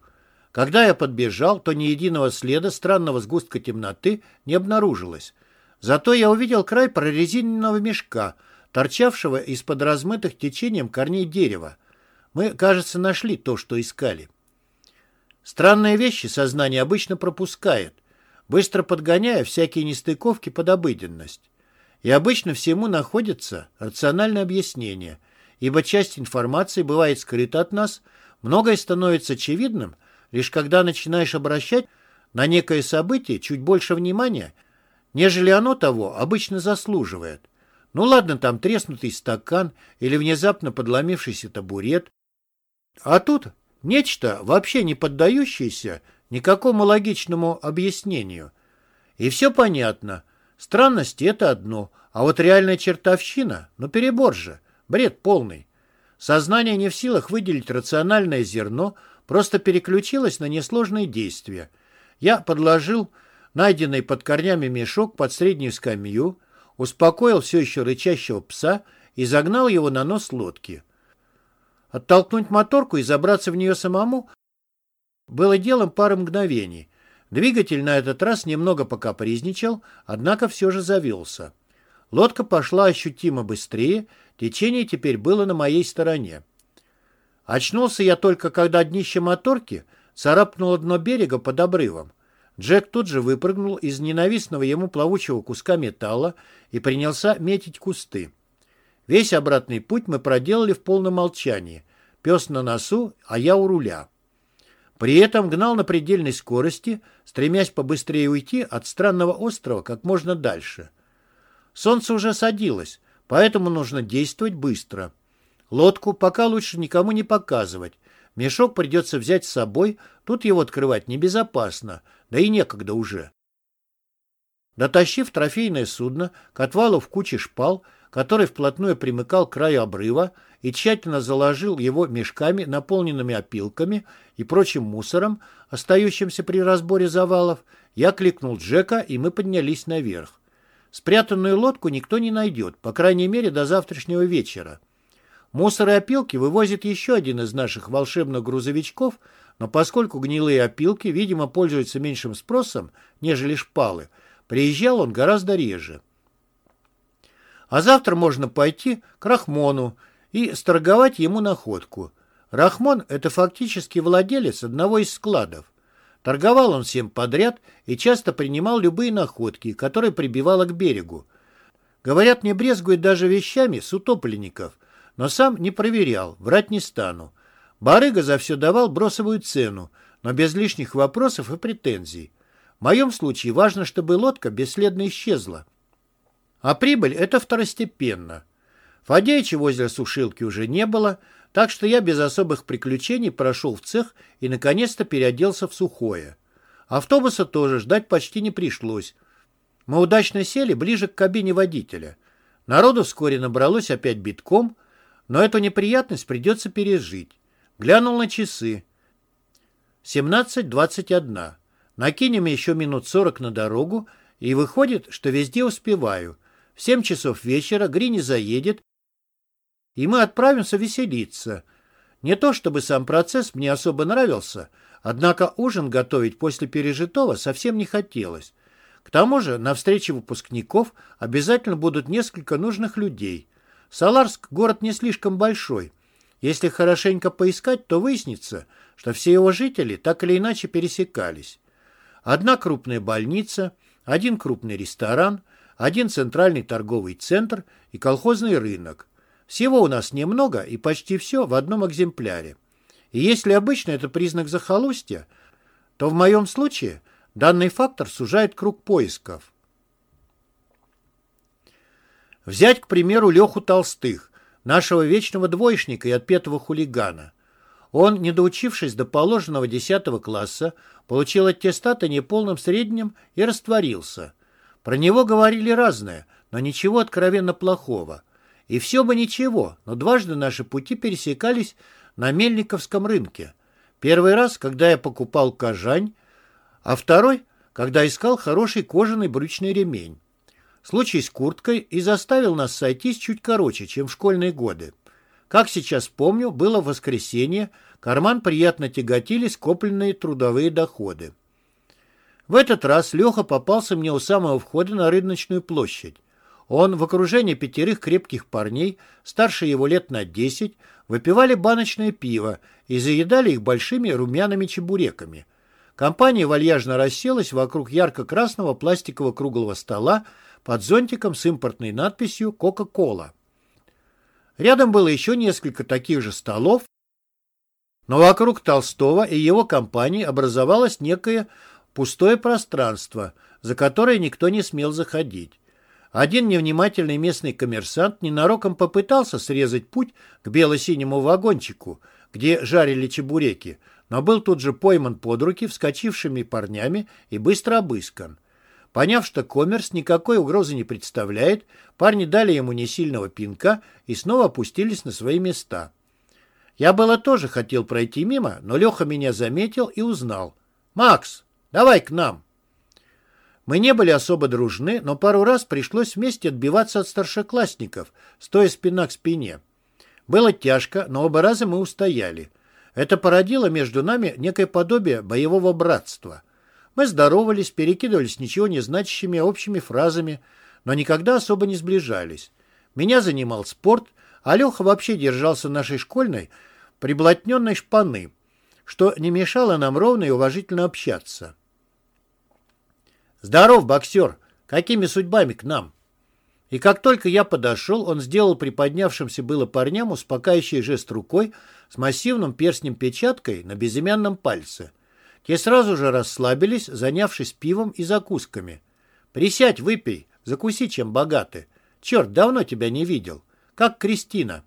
Когда я подбежал, то ни единого следа странного сгустка темноты не обнаружилось. Зато я увидел край прорезиненного мешка, торчавшего из-под размытых течением корней дерева. Мы, кажется, нашли то, что искали. Странные вещи сознание обычно пропускает, быстро подгоняя всякие нестыковки под обыденность. И обычно всему находится рациональное объяснение, ибо часть информации бывает скрыта от нас, многое становится очевидным, лишь когда начинаешь обращать на некое событие чуть больше внимания, нежели оно того обычно заслуживает. Ну ладно, там треснутый стакан или внезапно подломившийся табурет. А тут нечто, вообще не поддающееся никакому логичному объяснению. И все понятно. Странности — это одно, а вот реальная чертовщина, ну перебор же, бред полный. Сознание не в силах выделить рациональное зерно, просто переключилось на несложные действия. Я подложил найденный под корнями мешок под среднюю скамью, успокоил все еще рычащего пса и загнал его на нос лодки. Оттолкнуть моторку и забраться в нее самому было делом пары мгновений. Двигатель на этот раз немного покапризничал, однако все же завелся. Лодка пошла ощутимо быстрее, течение теперь было на моей стороне. Очнулся я только, когда днище моторки царапнуло дно берега под обрывом. Джек тут же выпрыгнул из ненавистного ему плавучего куска металла и принялся метить кусты. Весь обратный путь мы проделали в полном молчании. Пес на носу, а я у руля. При этом гнал на предельной скорости, стремясь побыстрее уйти от странного острова как можно дальше. Солнце уже садилось, поэтому нужно действовать быстро. Лодку пока лучше никому не показывать. Мешок придется взять с собой, тут его открывать небезопасно, да и некогда уже. Дотащив трофейное судно к отвалу в куче шпал, который вплотную примыкал к краю обрыва и тщательно заложил его мешками, наполненными опилками и прочим мусором, остающимся при разборе завалов, я кликнул Джека, и мы поднялись наверх. Спрятанную лодку никто не найдет, по крайней мере, до завтрашнего вечера. Мусор и опилки вывозит еще один из наших волшебных грузовичков, но поскольку гнилые опилки, видимо, пользуются меньшим спросом, нежели шпалы, приезжал он гораздо реже. А завтра можно пойти к Рахмону и сторговать ему находку. Рахмон – это фактически владелец одного из складов. Торговал он всем подряд и часто принимал любые находки, которые прибивало к берегу. Говорят, не брезгует даже вещами с утопленников – но сам не проверял, врать не стану. Барыга за все давал бросовую цену, но без лишних вопросов и претензий. В моем случае важно, чтобы лодка бесследно исчезла. А прибыль – это второстепенно. Фадеича возле сушилки уже не было, так что я без особых приключений прошел в цех и наконец-то переоделся в сухое. Автобуса тоже ждать почти не пришлось. Мы удачно сели ближе к кабине водителя. Народу вскоре набралось опять битком – но эту неприятность придется пережить. Глянул на часы. 17.21. Накинем еще минут 40 на дорогу, и выходит, что везде успеваю. В 7 часов вечера Грини заедет, и мы отправимся веселиться. Не то чтобы сам процесс мне особо нравился, однако ужин готовить после пережитого совсем не хотелось. К тому же на встрече выпускников обязательно будут несколько нужных людей – Саларск – город не слишком большой. Если хорошенько поискать, то выяснится, что все его жители так или иначе пересекались. Одна крупная больница, один крупный ресторан, один центральный торговый центр и колхозный рынок. Всего у нас немного и почти все в одном экземпляре. И если обычно это признак захолустья, то в моем случае данный фактор сужает круг поисков. Взять, к примеру, Леху Толстых, нашего вечного двоечника и отпетого хулигана. Он, не доучившись до положенного 10 класса, получил аттестат о неполном среднем и растворился. Про него говорили разное, но ничего откровенно плохого. И все бы ничего, но дважды наши пути пересекались на Мельниковском рынке. Первый раз, когда я покупал кожань, а второй, когда искал хороший кожаный брючный ремень. Случай с курткой и заставил нас сойтись чуть короче, чем в школьные годы. Как сейчас помню, было воскресенье, карман приятно тяготили скопленные трудовые доходы. В этот раз Леха попался мне у самого входа на рыночную площадь. Он в окружении пятерых крепких парней, старше его лет на десять, выпивали баночное пиво и заедали их большими румяными чебуреками. Компания вальяжно расселась вокруг ярко-красного пластикового круглого стола, под зонтиком с импортной надписью «Кока-кола». Рядом было еще несколько таких же столов, но вокруг Толстого и его компании образовалось некое пустое пространство, за которое никто не смел заходить. Один невнимательный местный коммерсант ненароком попытался срезать путь к бело-синему вагончику, где жарили чебуреки, но был тут же пойман под руки вскочившими парнями и быстро обыскан. Поняв, что коммерс никакой угрозы не представляет, парни дали ему несильного пинка и снова опустились на свои места. Я было тоже хотел пройти мимо, но Леха меня заметил и узнал. «Макс, давай к нам!» Мы не были особо дружны, но пару раз пришлось вместе отбиваться от старшеклассников, стоя спина к спине. Было тяжко, но оба раза мы устояли. Это породило между нами некое подобие боевого братства – мы здоровались, перекидывались ничего не значащими общими фразами, но никогда особо не сближались. Меня занимал спорт, а Леха вообще держался нашей школьной приблотненной шпаны, что не мешало нам ровно и уважительно общаться. «Здоров, боксер! Какими судьбами к нам?» И как только я подошел, он сделал приподнявшимся было парням успокаивающий жест рукой с массивным перстнем-печаткой на безымянном пальце – те сразу же расслабились, занявшись пивом и закусками. «Присядь, выпей, закуси, чем богаты. Черт, давно тебя не видел. Как Кристина?»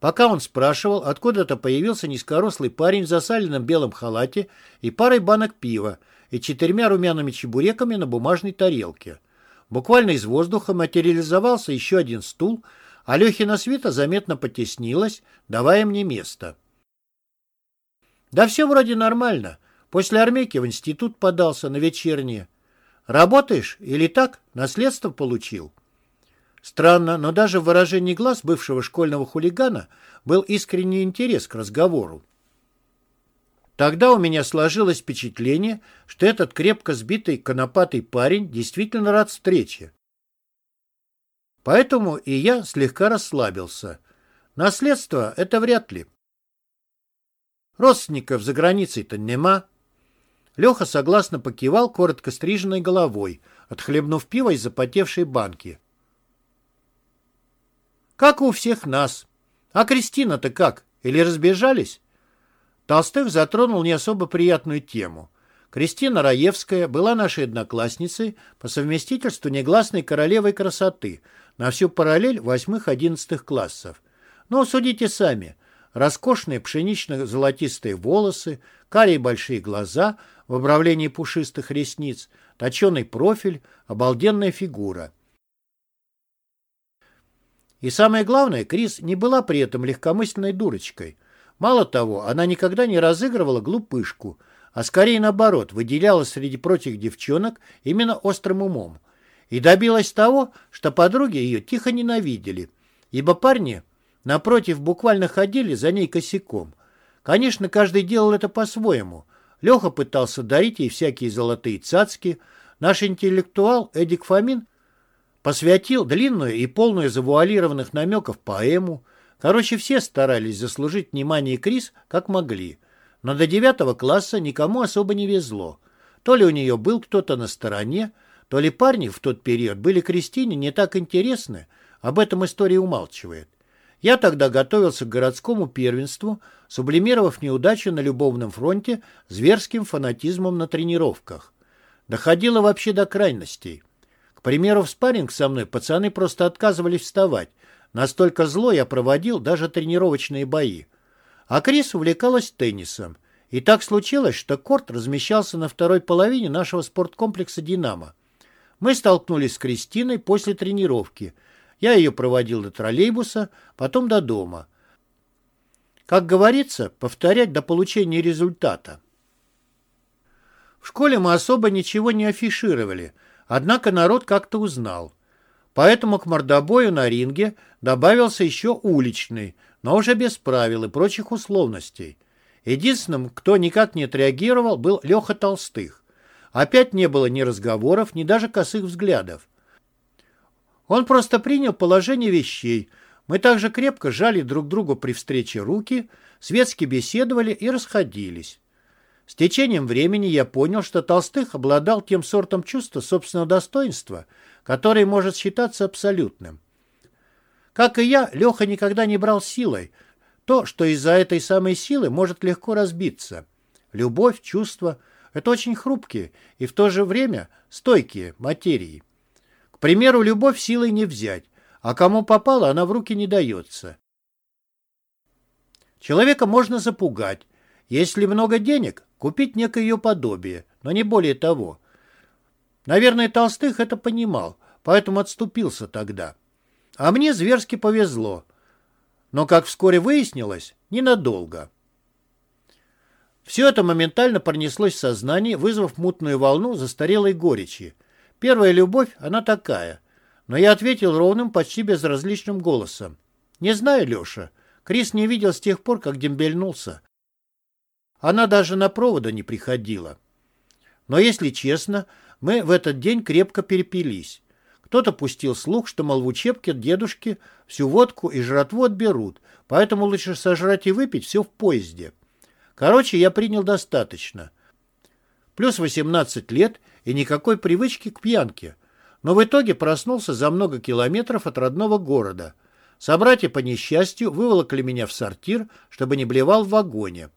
Пока он спрашивал, откуда-то появился низкорослый парень в засаленном белом халате и парой банок пива и четырьмя румяными чебуреками на бумажной тарелке. Буквально из воздуха материализовался еще один стул, а Лехина свита заметно потеснилась, давая мне место. Да все вроде нормально. После армейки в институт подался на вечернее. Работаешь или так? Наследство получил? Странно, но даже в выражении глаз бывшего школьного хулигана был искренний интерес к разговору. Тогда у меня сложилось впечатление, что этот крепко сбитый конопатый парень действительно рад встрече. Поэтому и я слегка расслабился. Наследство — это вряд ли. Родственников за границей-то нема. Леха согласно покивал коротко стриженной головой, отхлебнув пиво из запотевшей банки. «Как у всех нас. А Кристина-то как? Или разбежались?» Толстых затронул не особо приятную тему. Кристина Раевская была нашей одноклассницей по совместительству негласной королевой красоты на всю параллель восьмых-одиннадцатых классов. Но судите сами, роскошные пшенично-золотистые волосы, карие большие глаза в обравлении пушистых ресниц, точеный профиль, обалденная фигура. И самое главное, Крис не была при этом легкомысленной дурочкой. Мало того, она никогда не разыгрывала глупышку, а скорее наоборот, выделяла среди прочих девчонок именно острым умом. И добилась того, что подруги ее тихо ненавидели, ибо парни Напротив, буквально ходили за ней косяком. Конечно, каждый делал это по-своему. Леха пытался дарить ей всякие золотые цацки. Наш интеллектуал Эдик Фомин посвятил длинную и полную завуалированных намеков поэму. Короче, все старались заслужить внимание Крис как могли. Но до девятого класса никому особо не везло. То ли у нее был кто-то на стороне, то ли парни в тот период были Кристине не так интересны. Об этом история умалчивает. Я тогда готовился к городскому первенству, сублимировав неудачу на любовном фронте зверским фанатизмом на тренировках. Доходило вообще до крайностей. К примеру, в спарринг со мной пацаны просто отказывались вставать. Настолько зло я проводил даже тренировочные бои. А Крис увлекалась теннисом. И так случилось, что корт размещался на второй половине нашего спорткомплекса «Динамо». Мы столкнулись с Кристиной после тренировки – я ее проводил до троллейбуса, потом до дома. Как говорится, повторять до получения результата. В школе мы особо ничего не афишировали, Однако народ как-то узнал. Поэтому к мордобою на ринге добавился еще уличный, но уже без правил и прочих условностей. Единственным, кто никак не отреагировал, был Леха Толстых. Опять не было ни разговоров, ни даже косых взглядов. Он просто принял положение вещей. Мы также крепко жали друг другу при встрече руки, светски беседовали и расходились. С течением времени я понял, что Толстых обладал тем сортом чувства собственного достоинства, который может считаться абсолютным. Как и я, Леха никогда не брал силой, то, что из-за этой самой силы может легко разбиться. Любовь, чувства — это очень хрупкие и в то же время стойкие материи. Примеру, любовь силой не взять, а кому попало, она в руки не дается. Человека можно запугать. Если много денег, купить некое ее подобие, но не более того. Наверное, Толстых это понимал, поэтому отступился тогда. А мне зверски повезло но, как вскоре выяснилось, ненадолго. Все это моментально пронеслось в сознании, вызвав мутную волну застарелой горечи. Первая любовь, она такая. Но я ответил ровным, почти безразличным голосом. Не знаю, Леша. Крис не видел с тех пор, как дембельнулся. Она даже на провода не приходила. Но, если честно, мы в этот день крепко перепились. Кто-то пустил слух, что, мол, в учебке дедушки всю водку и жратву отберут, поэтому лучше сожрать и выпить все в поезде. Короче, я принял достаточно. Плюс 18 лет и никакой привычки к пьянке. Но в итоге проснулся за много километров от родного города. Собратья по несчастью выволокли меня в сортир, чтобы не блевал в вагоне.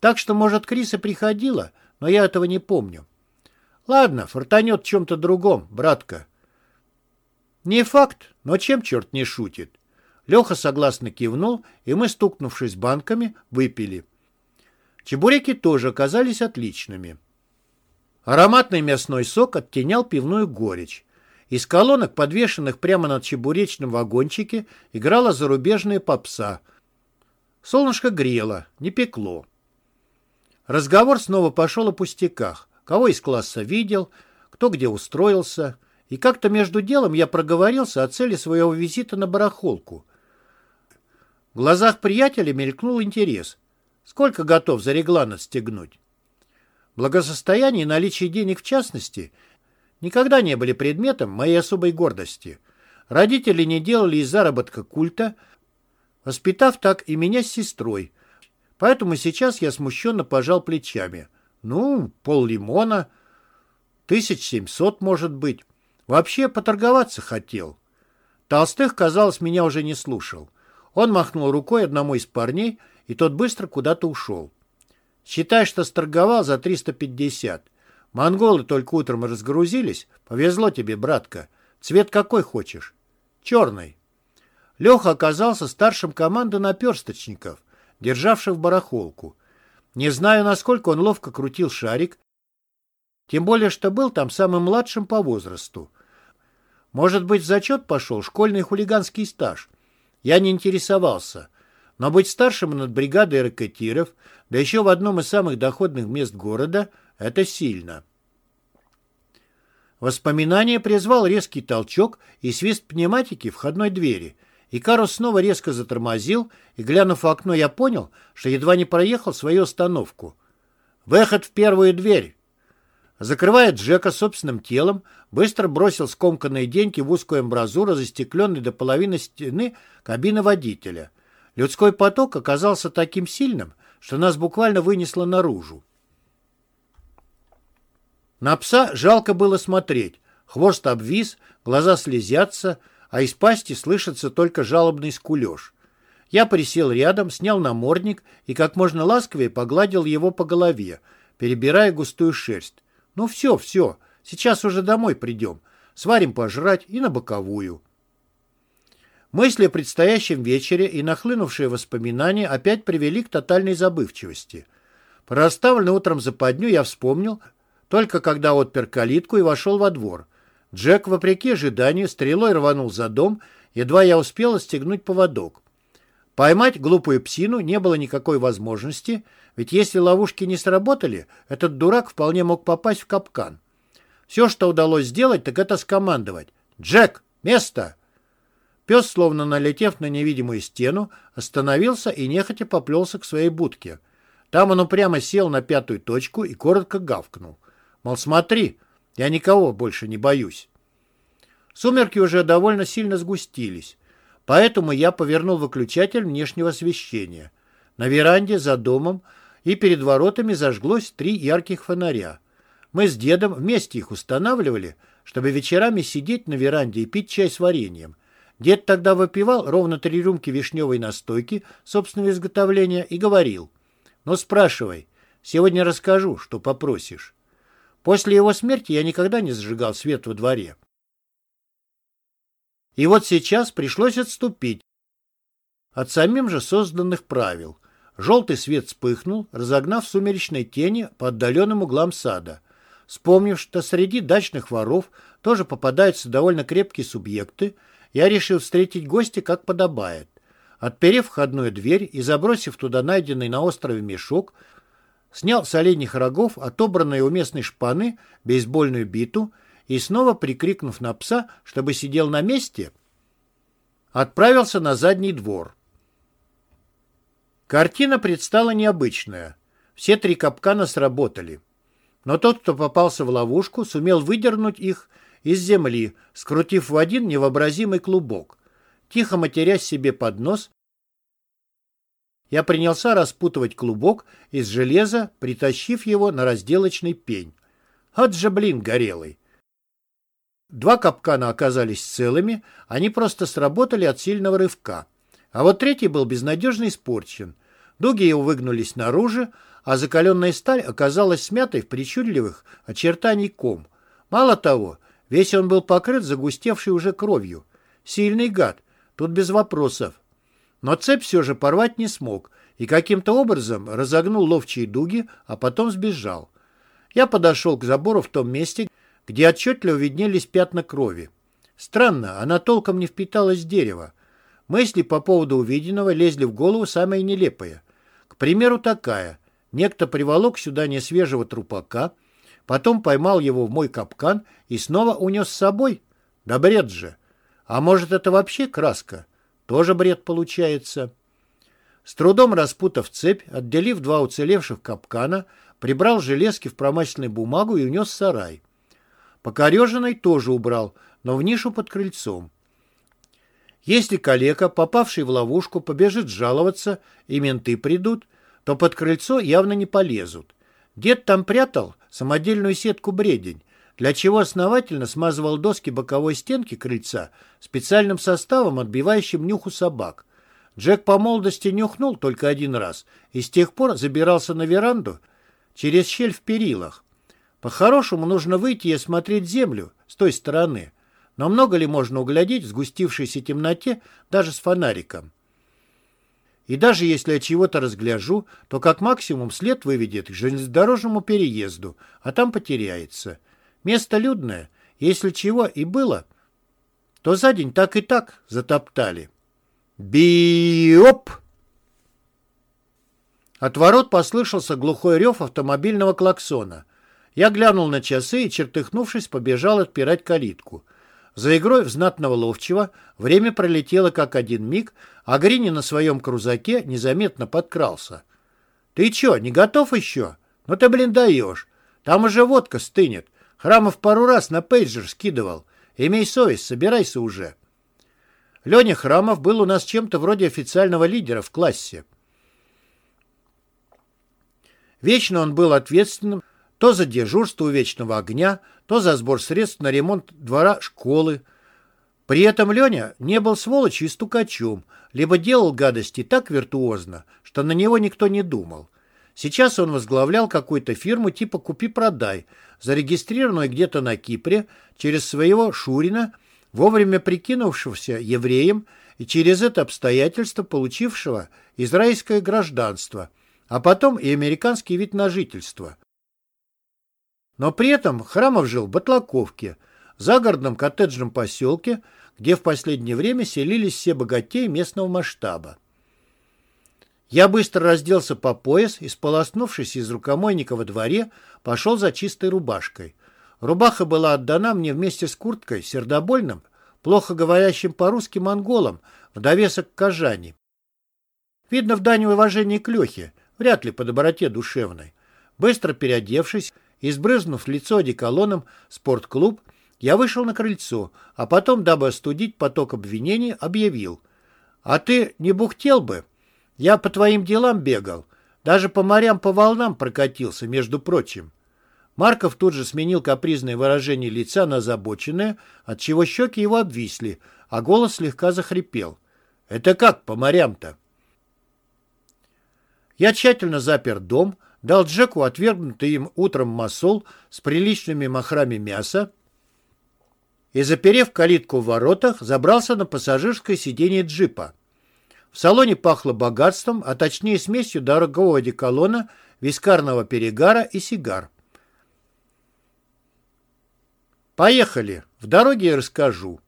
Так что, может, Криса приходила, но я этого не помню. Ладно, фортанет в чем-то другом, братка. Не факт, но чем черт не шутит. Леха согласно кивнул, и мы, стукнувшись банками, выпили. Чебуреки тоже оказались отличными. Ароматный мясной сок оттенял пивную горечь. Из колонок, подвешенных прямо над чебуречным вагончике, играла зарубежная попса. Солнышко грело, не пекло. Разговор снова пошел о пустяках. Кого из класса видел, кто где устроился — и как-то между делом я проговорился о цели своего визита на барахолку. В глазах приятеля мелькнул интерес. Сколько готов за реглан отстегнуть? Благосостояние и наличие денег в частности никогда не были предметом моей особой гордости. Родители не делали из заработка культа, воспитав так и меня с сестрой. Поэтому сейчас я смущенно пожал плечами. Ну, пол лимона, тысяч семьсот, может быть. Вообще поторговаться хотел. Толстых, казалось, меня уже не слушал. Он махнул рукой одному из парней, и тот быстро куда-то ушел. Считай, что сторговал за 350. Монголы только утром разгрузились. Повезло тебе, братка. Цвет какой хочешь? Черный. Леха оказался старшим команды наперсточников, державших барахолку. Не знаю, насколько он ловко крутил шарик, тем более, что был там самым младшим по возрасту. Может быть, в зачет пошел школьный хулиганский стаж. Я не интересовался. Но быть старшим над бригадой ракетиров, да еще в одном из самых доходных мест города, это сильно. Воспоминание призвал резкий толчок и свист пневматики входной двери. И Карус снова резко затормозил, и, глянув в окно, я понял, что едва не проехал свою остановку. «Выход в первую дверь!» Закрывая Джека собственным телом, быстро бросил скомканные деньги в узкую амбразуру, застекленной до половины стены кабины водителя. Людской поток оказался таким сильным, что нас буквально вынесло наружу. На пса жалко было смотреть. Хвост обвис, глаза слезятся, а из пасти слышится только жалобный скулеж. Я присел рядом, снял намордник и как можно ласковее погладил его по голове, перебирая густую шерсть. Ну все, все, сейчас уже домой придем. Сварим пожрать и на боковую. Мысли о предстоящем вечере и нахлынувшие воспоминания опять привели к тотальной забывчивости. Про расставленную утром западню я вспомнил, только когда отпер калитку и вошел во двор. Джек, вопреки ожиданию, стрелой рванул за дом, едва я успел отстегнуть поводок. Поймать глупую псину не было никакой возможности, ведь если ловушки не сработали, этот дурак вполне мог попасть в капкан. Все, что удалось сделать, так это скомандовать. «Джек, место!» Пес, словно налетев на невидимую стену, остановился и нехотя поплелся к своей будке. Там он упрямо сел на пятую точку и коротко гавкнул. Мол, смотри, я никого больше не боюсь. Сумерки уже довольно сильно сгустились, поэтому я повернул выключатель внешнего освещения. На веранде, за домом и перед воротами зажглось три ярких фонаря. Мы с дедом вместе их устанавливали, чтобы вечерами сидеть на веранде и пить чай с вареньем. Дед тогда выпивал ровно три рюмки вишневой настойки собственного изготовления и говорил, «Ну, спрашивай, сегодня расскажу, что попросишь». После его смерти я никогда не зажигал свет во дворе. И вот сейчас пришлось отступить от самим же созданных правил. Желтый свет вспыхнул, разогнав сумеречной тени по отдаленным углам сада. Вспомнив, что среди дачных воров тоже попадаются довольно крепкие субъекты, я решил встретить гостя как подобает. Отперев входную дверь и забросив туда найденный на острове мешок, снял с оленьих рогов отобранные у местной шпаны бейсбольную биту и, снова прикрикнув на пса, чтобы сидел на месте, отправился на задний двор. Картина предстала необычная. Все три капкана сработали. Но тот, кто попался в ловушку, сумел выдернуть их из земли, скрутив в один невообразимый клубок. Тихо матерясь себе под нос, я принялся распутывать клубок из железа, притащив его на разделочный пень. От же, блин, горелый. Два капкана оказались целыми, они просто сработали от сильного рывка. А вот третий был безнадежно испорчен. Дуги его выгнулись наружу, а закаленная сталь оказалась смятой в причудливых очертаний ком. Мало того, весь он был покрыт загустевшей уже кровью. Сильный гад, тут без вопросов. Но цепь все же порвать не смог и каким-то образом разогнул ловчие дуги, а потом сбежал. Я подошел к забору в том месте, где отчетливо виднелись пятна крови. Странно, она толком не впиталась в дерево. Мысли по поводу увиденного лезли в голову самые нелепые. К примеру, такая. Некто приволок сюда несвежего трупака, потом поймал его в мой капкан и снова унес с собой. Да бред же! А может, это вообще краска? Тоже бред получается. С трудом распутав цепь, отделив два уцелевших капкана, прибрал железки в промасленную бумагу и унес в сарай. Покореженный тоже убрал, но в нишу под крыльцом. Если калека, попавший в ловушку, побежит жаловаться, и менты придут, то под крыльцо явно не полезут. Дед там прятал самодельную сетку бредень, для чего основательно смазывал доски боковой стенки крыльца специальным составом, отбивающим нюху собак. Джек по молодости нюхнул только один раз и с тех пор забирался на веранду через щель в перилах. По-хорошему нужно выйти и осмотреть землю с той стороны. Но много ли можно углядеть в сгустившейся темноте даже с фонариком? И даже если я чего-то разгляжу, то как максимум след выведет к железнодорожному переезду, а там потеряется. Место людное, если чего и было, то за день так и так затоптали. Биоп! От ворот послышался глухой рев автомобильного клаксона. Я глянул на часы и, чертыхнувшись, побежал отпирать калитку. За игрой в знатного ловчего время пролетело как один миг, а Грини на своем крузаке незаметно подкрался. «Ты чё, не готов еще? Ну ты, блин, даешь. Там уже водка стынет. Храмов пару раз на пейджер скидывал. Имей совесть, собирайся уже». Леня Храмов был у нас чем-то вроде официального лидера в классе. Вечно он был ответственным то за дежурство у вечного огня, то за сбор средств на ремонт двора школы. При этом Леня не был сволочью и стукачом, либо делал гадости так виртуозно, что на него никто не думал. Сейчас он возглавлял какую-то фирму типа «Купи-продай», зарегистрированную где-то на Кипре через своего Шурина, вовремя прикинувшегося евреем и через это обстоятельство получившего израильское гражданство, а потом и американский вид на жительство. Но при этом Храмов жил в Батлаковке, загородном коттеджном поселке, где в последнее время селились все богатеи местного масштаба. Я быстро разделся по пояс и, сполоснувшись из рукомойника во дворе, пошел за чистой рубашкой. Рубаха была отдана мне вместе с курткой сердобольным, плохо говорящим по-русски монголам, в довесок к кожани. Видно, в дань уважения к Лехе, вряд ли по доброте душевной. Быстро переодевшись и сбрызнув лицо одеколоном спортклуб, я вышел на крыльцо, а потом, дабы остудить поток обвинений, объявил. «А ты не бухтел бы? Я по твоим делам бегал. Даже по морям, по волнам прокатился, между прочим». Марков тут же сменил капризное выражение лица на озабоченное, отчего щеки его обвисли, а голос слегка захрипел. «Это как по морям-то?» Я тщательно запер дом, дал Джеку отвергнутый им утром масол с приличными махрами мяса и, заперев калитку в воротах, забрался на пассажирское сиденье джипа. В салоне пахло богатством, а точнее смесью дорогого одеколона, вискарного перегара и сигар. «Поехали. В дороге я расскажу».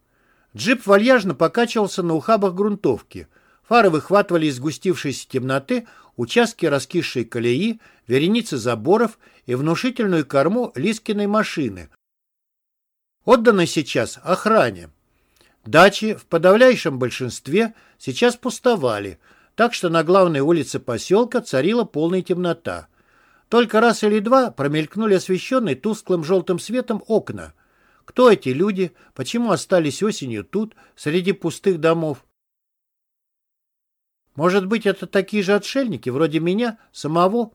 Джип вальяжно покачивался на ухабах грунтовки. Фары выхватывали из сгустившейся темноты участки раскисшей колеи, вереницы заборов и внушительную корму Лискиной машины, отданной сейчас охране. Дачи в подавляющем большинстве сейчас пустовали, так что на главной улице поселка царила полная темнота. Только раз или два промелькнули освещенные тусклым желтым светом окна. Кто эти люди? Почему остались осенью тут, среди пустых домов? Может быть, это такие же отшельники, вроде меня, самого?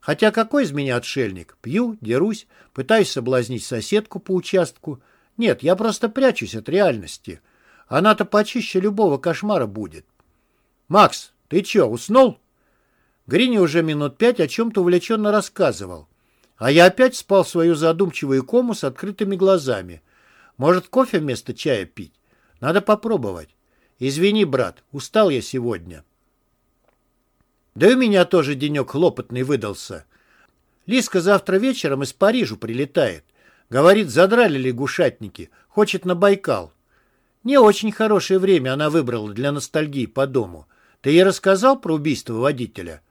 Хотя какой из меня отшельник? Пью, дерусь, пытаюсь соблазнить соседку по участку. Нет, я просто прячусь от реальности. Она-то почище любого кошмара будет. «Макс, ты чё, уснул?» Грини уже минут пять о чем-то увлеченно рассказывал. А я опять спал в свою задумчивую кому с открытыми глазами. Может, кофе вместо чая пить? Надо попробовать. Извини, брат, устал я сегодня. Да и у меня тоже денек хлопотный выдался. Лиска завтра вечером из Парижа прилетает. Говорит, задрали лягушатники, хочет на Байкал. Не очень хорошее время она выбрала для ностальгии по дому. Ты ей рассказал про убийство водителя?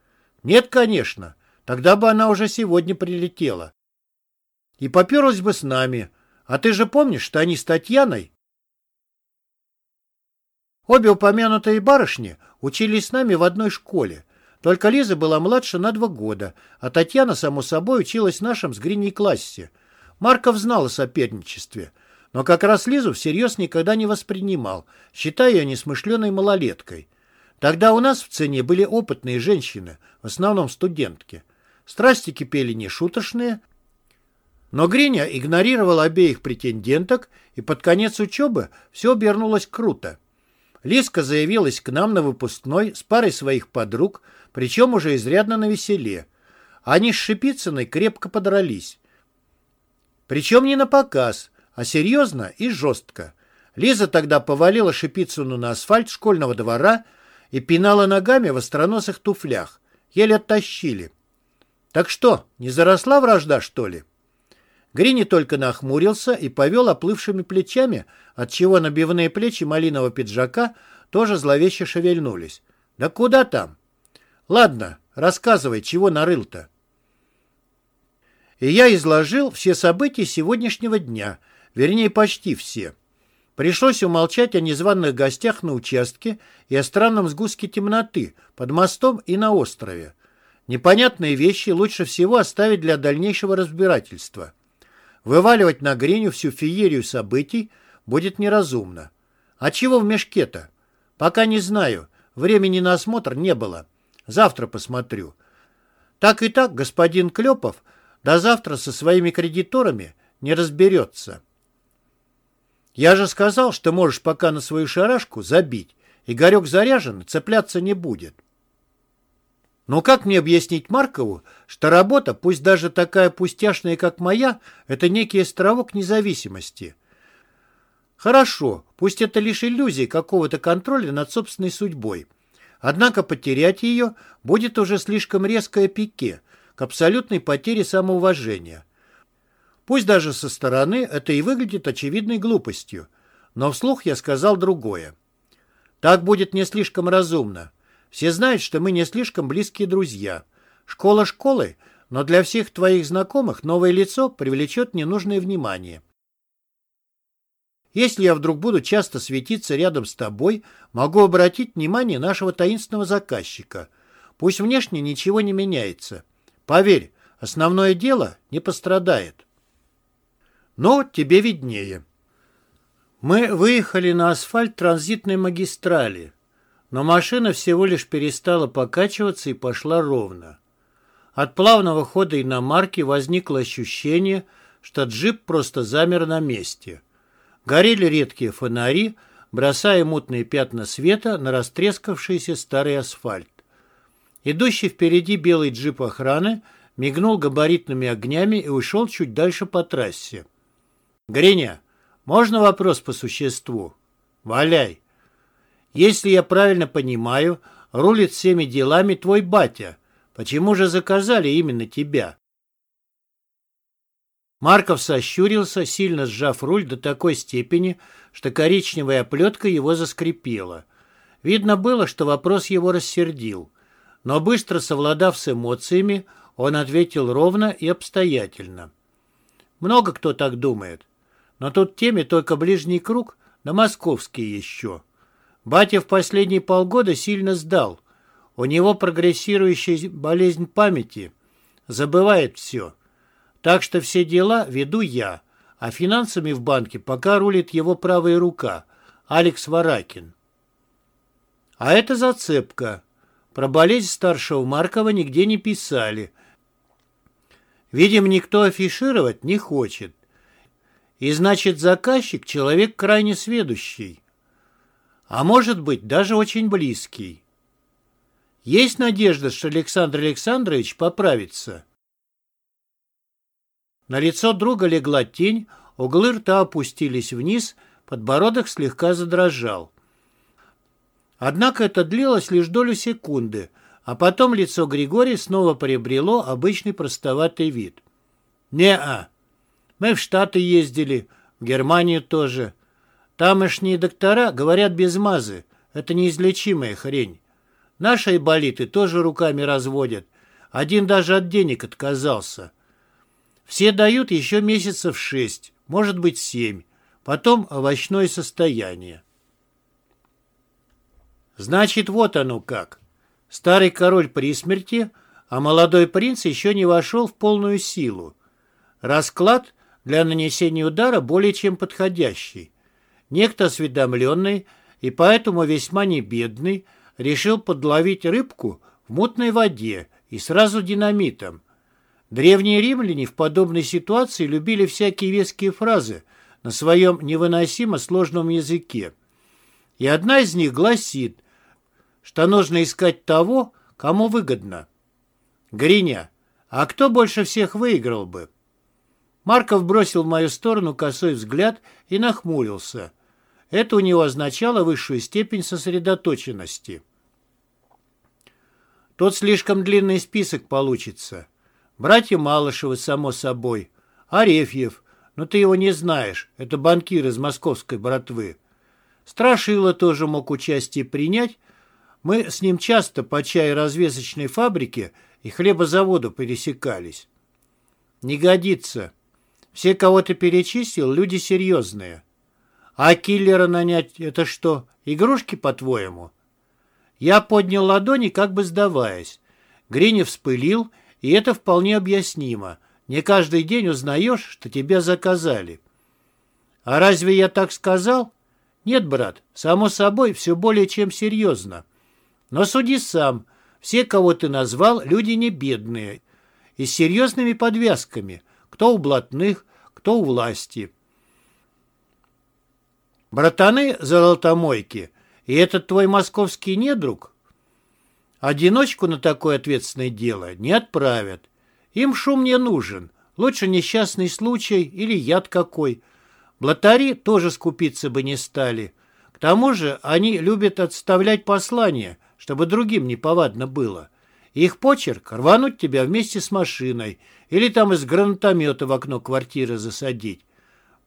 Нет, конечно. Тогда бы она уже сегодня прилетела. И поперлась бы с нами. А ты же помнишь, что они с Татьяной Обе упомянутые барышни учились с нами в одной школе. Только Лиза была младше на два года, а Татьяна, само собой, училась в нашем с Гриней классе. Марков знал о соперничестве, но как раз Лизу всерьез никогда не воспринимал, считая ее несмышленой малолеткой. Тогда у нас в цене были опытные женщины, в основном студентки. Страсти кипели нешуточные, но Гриня игнорировал обеих претенденток, и под конец учебы все обернулось круто. Лиска заявилась к нам на выпускной с парой своих подруг, причем уже изрядно на веселе. Они с Шипицыной крепко подрались. Причем не на показ, а серьезно и жестко. Лиза тогда повалила Шипицыну на асфальт школьного двора и пинала ногами в остроносых туфлях. Еле оттащили. Так что, не заросла вражда, что ли? Грини только нахмурился и повел оплывшими плечами, отчего набивные плечи малинового пиджака тоже зловеще шевельнулись. Да куда там? Ладно, рассказывай, чего нарыл-то? И я изложил все события сегодняшнего дня, вернее, почти все. Пришлось умолчать о незваных гостях на участке и о странном сгустке темноты под мостом и на острове. Непонятные вещи лучше всего оставить для дальнейшего разбирательства. Вываливать на Гриню всю феерию событий будет неразумно. А чего в мешке-то? Пока не знаю. Времени на осмотр не было. Завтра посмотрю. Так и так господин Клепов до завтра со своими кредиторами не разберется. Я же сказал, что можешь пока на свою шарашку забить. Игорек заряжен, цепляться не будет. Но как мне объяснить Маркову, что работа, пусть даже такая пустяшная, как моя, это некий островок независимости? Хорошо, пусть это лишь иллюзия какого-то контроля над собственной судьбой. Однако потерять ее будет уже слишком резкое пике, к абсолютной потере самоуважения. Пусть даже со стороны это и выглядит очевидной глупостью, но вслух я сказал другое. Так будет не слишком разумно. Все знают, что мы не слишком близкие друзья. Школа школы, но для всех твоих знакомых новое лицо привлечет ненужное внимание. Если я вдруг буду часто светиться рядом с тобой, могу обратить внимание нашего таинственного заказчика. Пусть внешне ничего не меняется. Поверь, основное дело не пострадает. Но тебе виднее. Мы выехали на асфальт транзитной магистрали, но машина всего лишь перестала покачиваться и пошла ровно. От плавного хода иномарки возникло ощущение, что джип просто замер на месте. Горели редкие фонари, бросая мутные пятна света на растрескавшийся старый асфальт. Идущий впереди белый джип охраны мигнул габаритными огнями и ушел чуть дальше по трассе. «Гриня, можно вопрос по существу?» «Валяй!» «Если я правильно понимаю, рулит всеми делами твой батя. Почему же заказали именно тебя?» Марков сощурился, сильно сжав руль до такой степени, что коричневая оплетка его заскрипела. Видно было, что вопрос его рассердил. Но быстро совладав с эмоциями, он ответил ровно и обстоятельно. Много кто так думает. Но тут теме только ближний круг, да московский еще. Батя в последние полгода сильно сдал. У него прогрессирующая болезнь памяти. Забывает все. Так что все дела веду я, а финансами в банке пока рулит его правая рука, Алекс Варакин. А это зацепка. Про болезнь старшего Маркова нигде не писали. Видимо, никто афишировать не хочет. И значит, заказчик — человек крайне сведущий. А может быть, даже очень близкий. Есть надежда, что Александр Александрович поправится? На лицо друга легла тень, углы рта опустились вниз, подбородок слегка задрожал. Однако это длилось лишь долю секунды, а потом лицо Григория снова приобрело обычный простоватый вид. «Не-а», мы в Штаты ездили, в Германию тоже. Тамошние доктора говорят без мазы. Это неизлечимая хрень. Наши айболиты тоже руками разводят. Один даже от денег отказался. Все дают еще месяцев шесть, может быть семь. Потом овощное состояние. Значит, вот оно как. Старый король при смерти, а молодой принц еще не вошел в полную силу. Расклад для нанесения удара более чем подходящий. Некто осведомленный и поэтому весьма небедный решил подловить рыбку в мутной воде и сразу динамитом. Древние римляне в подобной ситуации любили всякие веские фразы на своем невыносимо сложном языке. И одна из них гласит, что нужно искать того, кому выгодно. Гриня, а кто больше всех выиграл бы? Марков бросил в мою сторону косой взгляд и нахмурился. Это у него означало высшую степень сосредоточенности. Тут слишком длинный список получится. Братья Малышевы, само собой. Арефьев, но ты его не знаешь, это банкир из московской братвы. Страшила тоже мог участие принять. Мы с ним часто по чай-развесочной фабрике и хлебозаводу пересекались. Не годится. Все, кого ты перечислил, люди серьезные. А киллера нанять — это что, игрушки, по-твоему? Я поднял ладони, как бы сдаваясь. Гринев вспылил, и это вполне объяснимо. Не каждый день узнаешь, что тебя заказали. А разве я так сказал? Нет, брат, само собой, все более чем серьезно. Но суди сам. Все, кого ты назвал, люди не бедные. И с серьезными подвязками — кто у блатных, кто у власти. Братаны золотомойки, и этот твой московский недруг? Одиночку на такое ответственное дело не отправят. Им шум не нужен. Лучше несчастный случай или яд какой. Блатари тоже скупиться бы не стали. К тому же они любят отставлять послания, чтобы другим неповадно было. Их почерк — рвануть тебя вместе с машиной или там из гранатомета в окно квартиры засадить.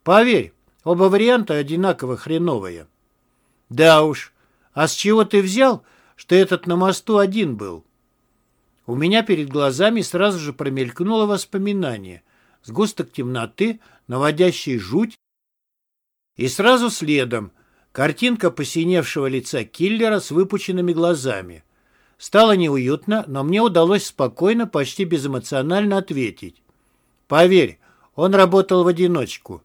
Поверь, оба варианта одинаково хреновые. Да уж, а с чего ты взял, что этот на мосту один был? У меня перед глазами сразу же промелькнуло воспоминание. Сгусток темноты, наводящий жуть, и сразу следом картинка посиневшего лица киллера с выпученными глазами. Стало неуютно, но мне удалось спокойно, почти безэмоционально ответить. Поверь, он работал в одиночку.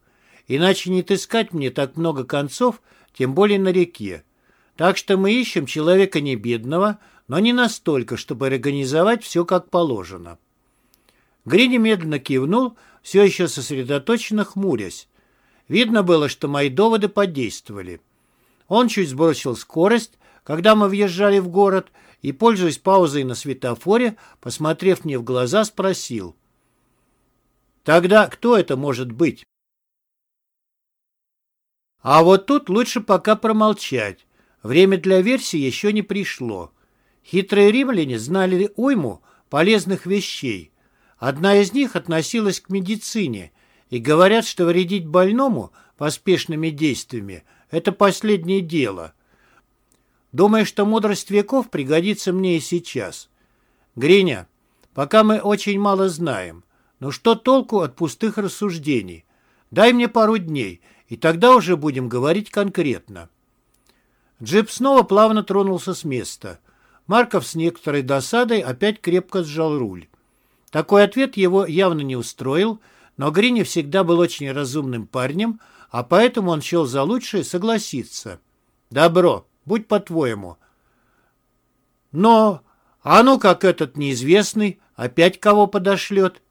Иначе не отыскать мне так много концов, тем более на реке. Так что мы ищем человека не бедного, но не настолько, чтобы организовать все как положено. Грини медленно кивнул, все еще сосредоточенно хмурясь. Видно было, что мои доводы подействовали. Он чуть сбросил скорость, когда мы въезжали в город, и, пользуясь паузой на светофоре, посмотрев мне в глаза, спросил. «Тогда кто это может быть?» А вот тут лучше пока промолчать. Время для версии еще не пришло. Хитрые римляне знали уйму полезных вещей. Одна из них относилась к медицине, и говорят, что вредить больному поспешными действиями – это последнее дело. Думаю, что мудрость веков пригодится мне и сейчас. Гриня, пока мы очень мало знаем, но что толку от пустых рассуждений? Дай мне пару дней, и тогда уже будем говорить конкретно. Джип снова плавно тронулся с места. Марков с некоторой досадой опять крепко сжал руль. Такой ответ его явно не устроил, но Грини всегда был очень разумным парнем, а поэтому он счел за лучшее согласиться. «Добро, будь по-твоему». «Но, а ну как этот неизвестный опять кого подошлет?»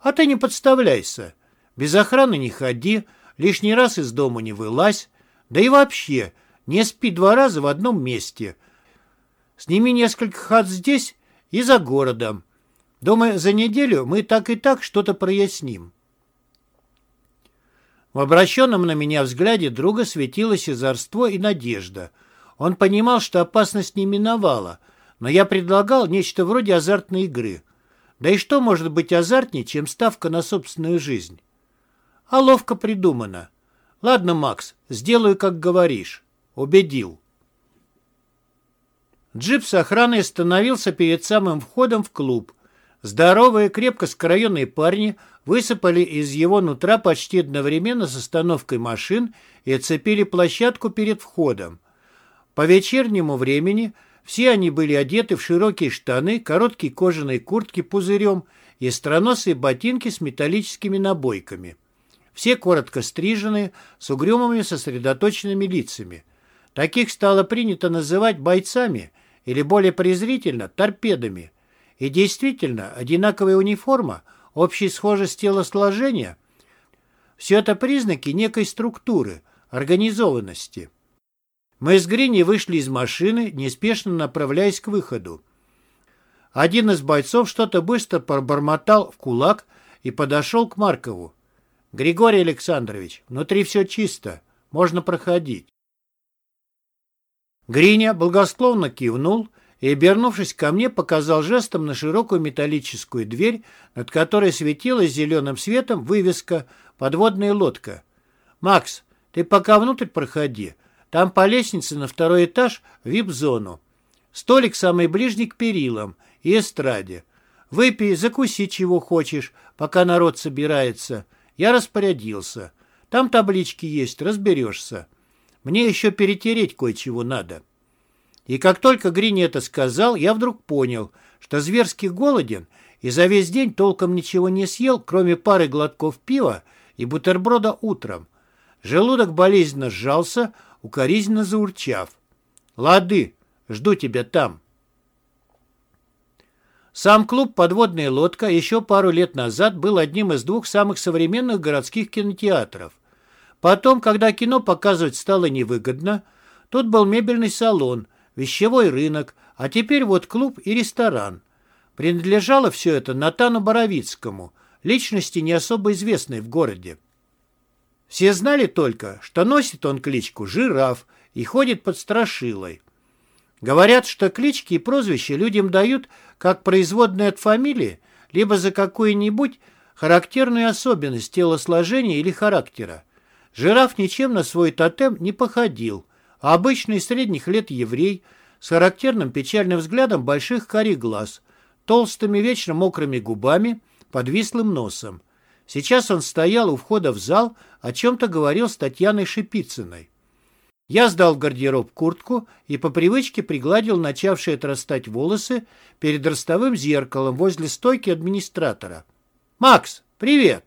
«А ты не подставляйся. Без охраны не ходи, лишний раз из дома не вылазь, да и вообще не спи два раза в одном месте. Сними несколько хат здесь и за городом. Думаю, за неделю мы так и так что-то проясним. В обращенном на меня взгляде друга светилось озорство и надежда. Он понимал, что опасность не миновала, но я предлагал нечто вроде азартной игры. Да и что может быть азартнее, чем ставка на собственную жизнь? А ловко придумано. Ладно, Макс, сделаю, как говоришь. Убедил. Джип с охраной остановился перед самым входом в клуб. Здоровые, крепко скроенные парни высыпали из его нутра почти одновременно с остановкой машин и оцепили площадку перед входом. По вечернему времени все они были одеты в широкие штаны, короткие кожаные куртки пузырем и страносые ботинки с металлическими набойками. Все коротко стриженные, с угрюмыми сосредоточенными лицами. Таких стало принято называть бойцами – или более презрительно, торпедами. И действительно, одинаковая униформа, общая схожесть телосложения – все это признаки некой структуры, организованности. Мы с Грини вышли из машины, неспешно направляясь к выходу. Один из бойцов что-то быстро пробормотал в кулак и подошел к Маркову. «Григорий Александрович, внутри все чисто, можно проходить». Гриня благословно кивнул и, обернувшись ко мне, показал жестом на широкую металлическую дверь, над которой светилась зеленым светом вывеска «Подводная лодка». «Макс, ты пока внутрь проходи. Там по лестнице на второй этаж вип-зону. Столик самый ближний к перилам и эстраде. Выпей, закуси чего хочешь, пока народ собирается. Я распорядился. Там таблички есть, разберешься». Мне еще перетереть кое-чего надо. И как только Грини это сказал, я вдруг понял, что зверски голоден и за весь день толком ничего не съел, кроме пары глотков пива и бутерброда утром. Желудок болезненно сжался, укоризненно заурчав. «Лады, жду тебя там». Сам клуб «Подводная лодка» еще пару лет назад был одним из двух самых современных городских кинотеатров. Потом, когда кино показывать стало невыгодно, тут был мебельный салон, вещевой рынок, а теперь вот клуб и ресторан. Принадлежало все это Натану Боровицкому, личности не особо известной в городе. Все знали только, что носит он кличку «Жираф» и ходит под страшилой. Говорят, что клички и прозвища людям дают как производные от фамилии, либо за какую-нибудь характерную особенность телосложения или характера. Жираф ничем на свой тотем не походил, а обычный средних лет еврей с характерным печальным взглядом больших карих глаз, толстыми, вечно мокрыми губами, подвислым носом. Сейчас он стоял у входа в зал, о чем-то говорил с Татьяной Шипицыной. Я сдал в гардероб куртку и по привычке пригладил начавшие отрастать волосы перед ростовым зеркалом возле стойки администратора. «Макс, привет!»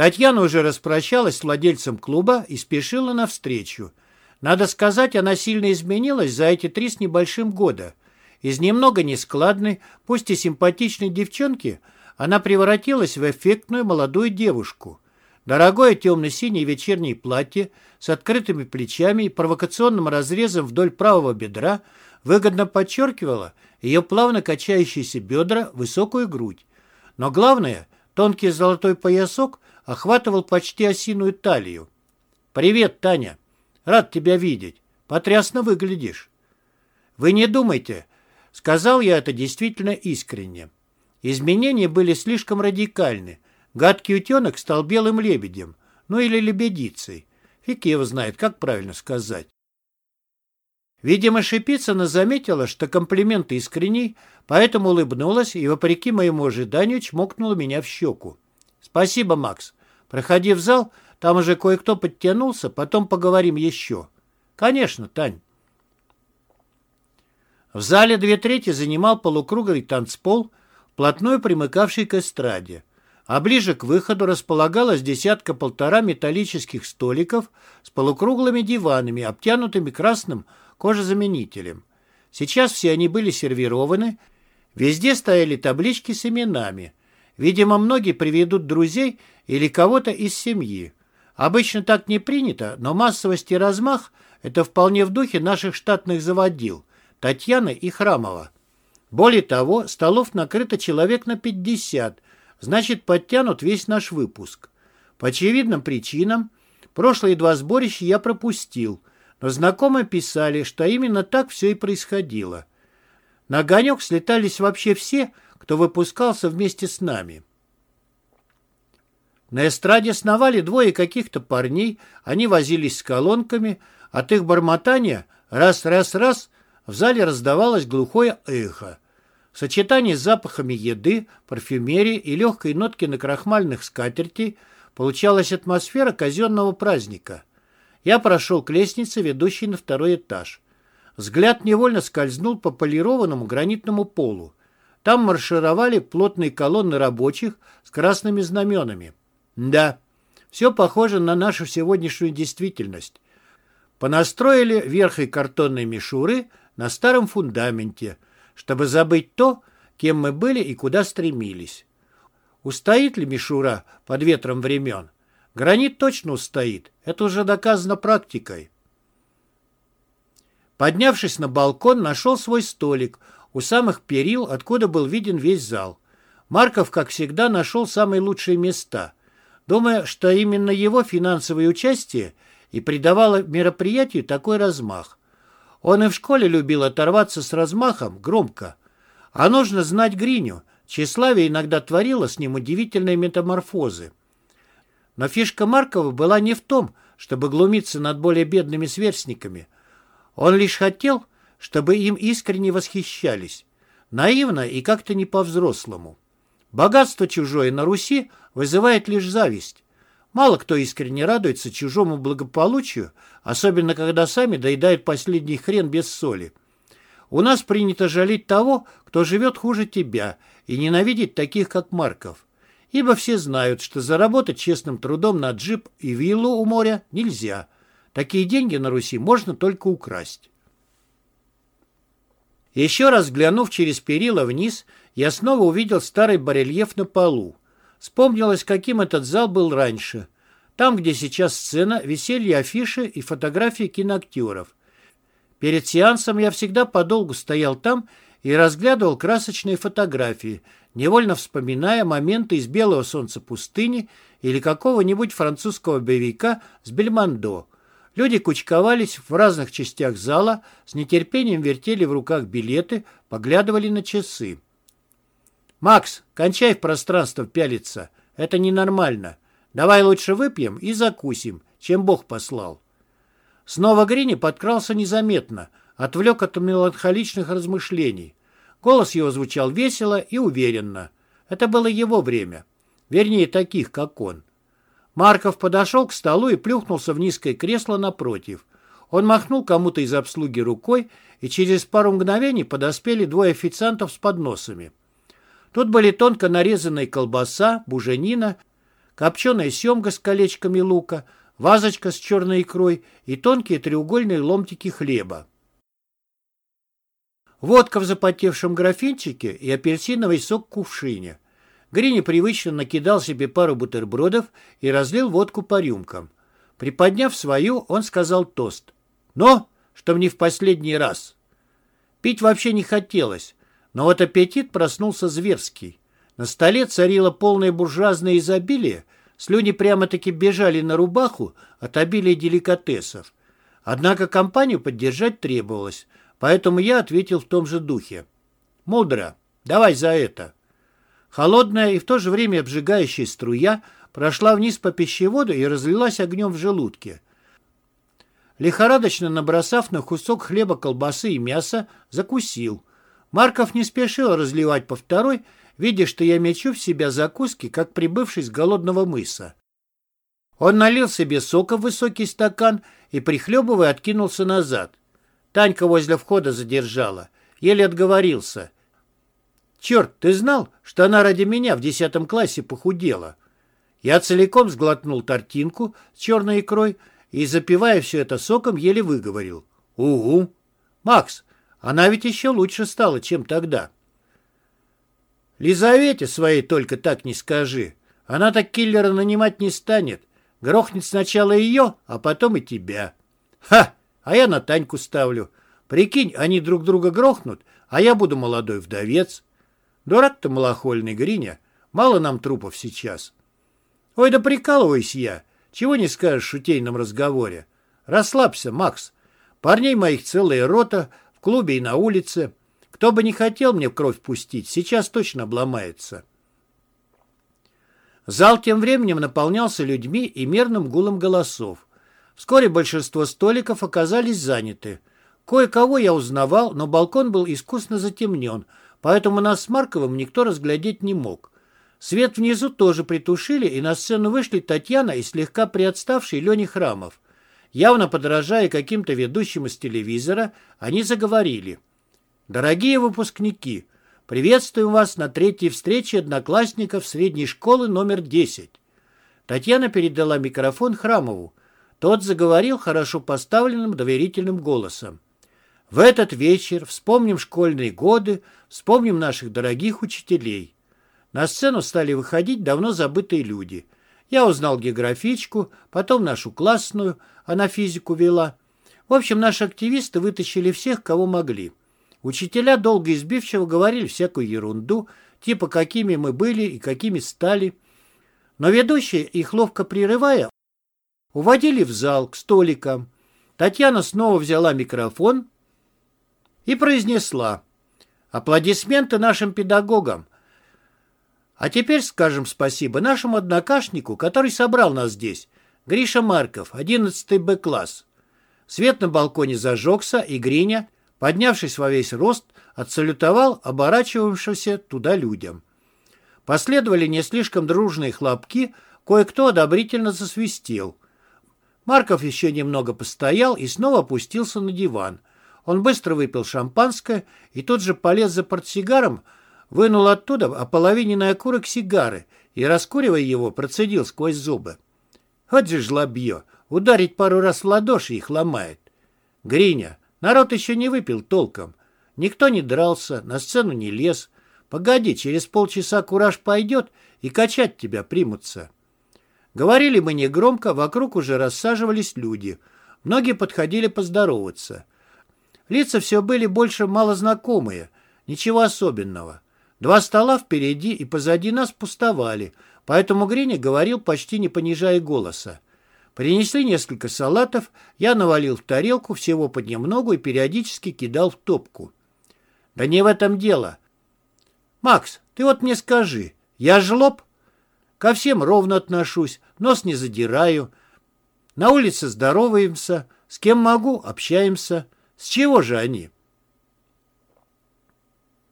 Татьяна уже распрощалась с владельцем клуба и спешила навстречу. Надо сказать, она сильно изменилась за эти три с небольшим года. Из немного нескладной, пусть и симпатичной девчонки, она превратилась в эффектную молодую девушку. Дорогое темно-синее вечернее платье с открытыми плечами и провокационным разрезом вдоль правого бедра выгодно подчеркивало ее плавно качающиеся бедра, высокую грудь. Но главное, тонкий золотой поясок охватывал почти осиную талию. «Привет, Таня! Рад тебя видеть. Потрясно выглядишь». «Вы не думайте», — сказал я это действительно искренне. Изменения были слишком радикальны. Гадкий утенок стал белым лебедем, ну или лебедицей. Фиг его знает, как правильно сказать. Видимо, Шипицына заметила, что комплимент искренний, поэтому улыбнулась и, вопреки моему ожиданию, чмокнула меня в щеку. «Спасибо, Макс. Проходи в зал, там уже кое-кто подтянулся, потом поговорим еще. Конечно, Тань. В зале две трети занимал полукруглый танцпол, вплотную примыкавший к эстраде. А ближе к выходу располагалась десятка-полтора металлических столиков с полукруглыми диванами, обтянутыми красным кожезаменителем. Сейчас все они были сервированы, везде стояли таблички с именами. Видимо, многие приведут друзей или кого-то из семьи. Обычно так не принято, но массовость и размах – это вполне в духе наших штатных заводил – Татьяны и Храмова. Более того, столов накрыто человек на 50, значит, подтянут весь наш выпуск. По очевидным причинам, прошлые два сборища я пропустил, но знакомые писали, что именно так все и происходило. На огонек слетались вообще все – кто выпускался вместе с нами. На эстраде сновали двое каких-то парней, они возились с колонками, от их бормотания раз-раз-раз в зале раздавалось глухое эхо. В сочетании с запахами еды, парфюмерии и легкой нотки на крахмальных скатертей получалась атмосфера казенного праздника. Я прошел к лестнице, ведущей на второй этаж. Взгляд невольно скользнул по полированному гранитному полу. Там маршировали плотные колонны рабочих с красными знаменами. Да, все похоже на нашу сегодняшнюю действительность. Понастроили верхой картонной мишуры на старом фундаменте, чтобы забыть то, кем мы были и куда стремились. Устоит ли мишура под ветром времен? Гранит точно устоит, это уже доказано практикой. Поднявшись на балкон, нашел свой столик, у самых перил, откуда был виден весь зал. Марков, как всегда, нашел самые лучшие места, думая, что именно его финансовое участие и придавало мероприятию такой размах. Он и в школе любил оторваться с размахом громко. А нужно знать Гриню. Тщеславие иногда творило с ним удивительные метаморфозы. Но фишка Маркова была не в том, чтобы глумиться над более бедными сверстниками. Он лишь хотел, чтобы им искренне восхищались. Наивно и как-то не по-взрослому. Богатство чужое на Руси вызывает лишь зависть. Мало кто искренне радуется чужому благополучию, особенно когда сами доедают последний хрен без соли. У нас принято жалеть того, кто живет хуже тебя, и ненавидеть таких, как Марков. Ибо все знают, что заработать честным трудом на джип и виллу у моря нельзя. Такие деньги на Руси можно только украсть. Еще раз глянув через перила вниз, я снова увидел старый барельеф на полу. Вспомнилось, каким этот зал был раньше. Там, где сейчас сцена, висели афиши и фотографии киноактеров. Перед сеансом я всегда подолгу стоял там и разглядывал красочные фотографии, невольно вспоминая моменты из «Белого солнца пустыни» или какого-нибудь французского боевика с Бельмондо. Люди кучковались в разных частях зала, с нетерпением вертели в руках билеты, поглядывали на часы. «Макс, кончай в пространство пялиться. Это ненормально. Давай лучше выпьем и закусим, чем Бог послал». Снова Грини подкрался незаметно, отвлек от меланхоличных размышлений. Голос его звучал весело и уверенно. Это было его время. Вернее, таких, как он. Марков подошел к столу и плюхнулся в низкое кресло напротив. Он махнул кому-то из обслуги рукой, и через пару мгновений подоспели двое официантов с подносами. Тут были тонко нарезанная колбаса, буженина, копченая семга с колечками лука, вазочка с черной икрой и тонкие треугольные ломтики хлеба. Водка в запотевшем графинчике и апельсиновый сок в кувшине. Грини привычно накидал себе пару бутербродов и разлил водку по рюмкам. Приподняв свою, он сказал тост. «Но, чтоб не в последний раз». Пить вообще не хотелось, но вот аппетит проснулся зверский. На столе царило полное буржуазное изобилие, слюни прямо-таки бежали на рубаху от обилия деликатесов. Однако компанию поддержать требовалось, поэтому я ответил в том же духе. «Мудро, давай за это». Холодная и в то же время обжигающая струя прошла вниз по пищеводу и разлилась огнем в желудке. Лихорадочно набросав на кусок хлеба колбасы и мяса, закусил. Марков не спешил разливать по второй, видя, что я мечу в себя закуски, как прибывший с голодного мыса. Он налил себе сока в высокий стакан и, прихлебывая, откинулся назад. Танька возле входа задержала. Еле отговорился. «Черт, ты знал, что она ради меня в десятом классе похудела?» Я целиком сглотнул тортинку с черной икрой и, запивая все это соком, еле выговорил. «Угу! Макс, она ведь еще лучше стала, чем тогда». «Лизавете своей только так не скажи. Она так киллера нанимать не станет. Грохнет сначала ее, а потом и тебя». «Ха! А я на Таньку ставлю. Прикинь, они друг друга грохнут, а я буду молодой вдовец». Дурак-то малохольный, Гриня. Мало нам трупов сейчас. Ой, да прикалываюсь я. Чего не скажешь в шутейном разговоре. Расслабься, Макс. Парней моих целая рота, в клубе и на улице. Кто бы не хотел мне кровь пустить, сейчас точно обломается. Зал тем временем наполнялся людьми и мерным гулом голосов. Вскоре большинство столиков оказались заняты. Кое-кого я узнавал, но балкон был искусно затемнен — поэтому нас с Марковым никто разглядеть не мог. Свет внизу тоже притушили, и на сцену вышли Татьяна и слегка приотставший Леня Храмов. Явно подражая каким-то ведущим из телевизора, они заговорили. «Дорогие выпускники, приветствуем вас на третьей встрече одноклассников средней школы номер 10». Татьяна передала микрофон Храмову. Тот заговорил хорошо поставленным доверительным голосом. В этот вечер вспомним школьные годы, вспомним наших дорогих учителей. На сцену стали выходить давно забытые люди. Я узнал географичку, потом нашу классную, она физику вела. В общем, наши активисты вытащили всех, кого могли. Учителя долго избивчиво говорили всякую ерунду, типа какими мы были и какими стали. Но ведущие, их ловко прерывая, уводили в зал к столикам. Татьяна снова взяла микрофон и произнесла «Аплодисменты нашим педагогам». А теперь скажем спасибо нашему однокашнику, который собрал нас здесь, Гриша Марков, 11 Б-класс. Свет на балконе зажегся, и Гриня, поднявшись во весь рост, отсалютовал оборачивавшимся туда людям. Последовали не слишком дружные хлопки, кое-кто одобрительно засвистел. Марков еще немного постоял и снова опустился на диван – он быстро выпил шампанское и тут же полез за портсигаром, вынул оттуда ополовиненный окурок сигары и, раскуривая его, процедил сквозь зубы. Вот же жлобье, ударить пару раз в ладоши их ломает. Гриня, народ еще не выпил толком. Никто не дрался, на сцену не лез. Погоди, через полчаса кураж пойдет, и качать тебя примутся. Говорили мы негромко, вокруг уже рассаживались люди. Многие подходили поздороваться. Лица все были больше малознакомые, ничего особенного. Два стола впереди и позади нас пустовали, поэтому Гриня говорил, почти не понижая голоса. Принесли несколько салатов, я навалил в тарелку всего понемногу и периодически кидал в топку. Да не в этом дело. Макс, ты вот мне скажи, я жлоб? Ко всем ровно отношусь, нос не задираю. На улице здороваемся, с кем могу, общаемся. С чего же они?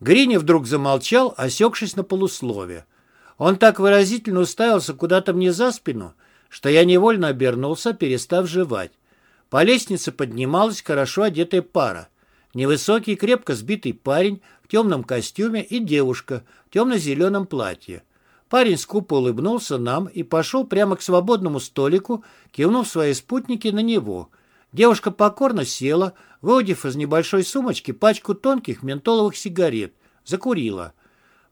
Грини вдруг замолчал, осекшись на полуслове. Он так выразительно уставился куда-то мне за спину, что я невольно обернулся, перестав жевать. По лестнице поднималась хорошо одетая пара. Невысокий, крепко сбитый парень в темном костюме и девушка в темно-зеленом платье. Парень скупо улыбнулся нам и пошел прямо к свободному столику, кивнув свои спутники на него. Девушка покорно села, выудив из небольшой сумочки пачку тонких ментоловых сигарет, закурила.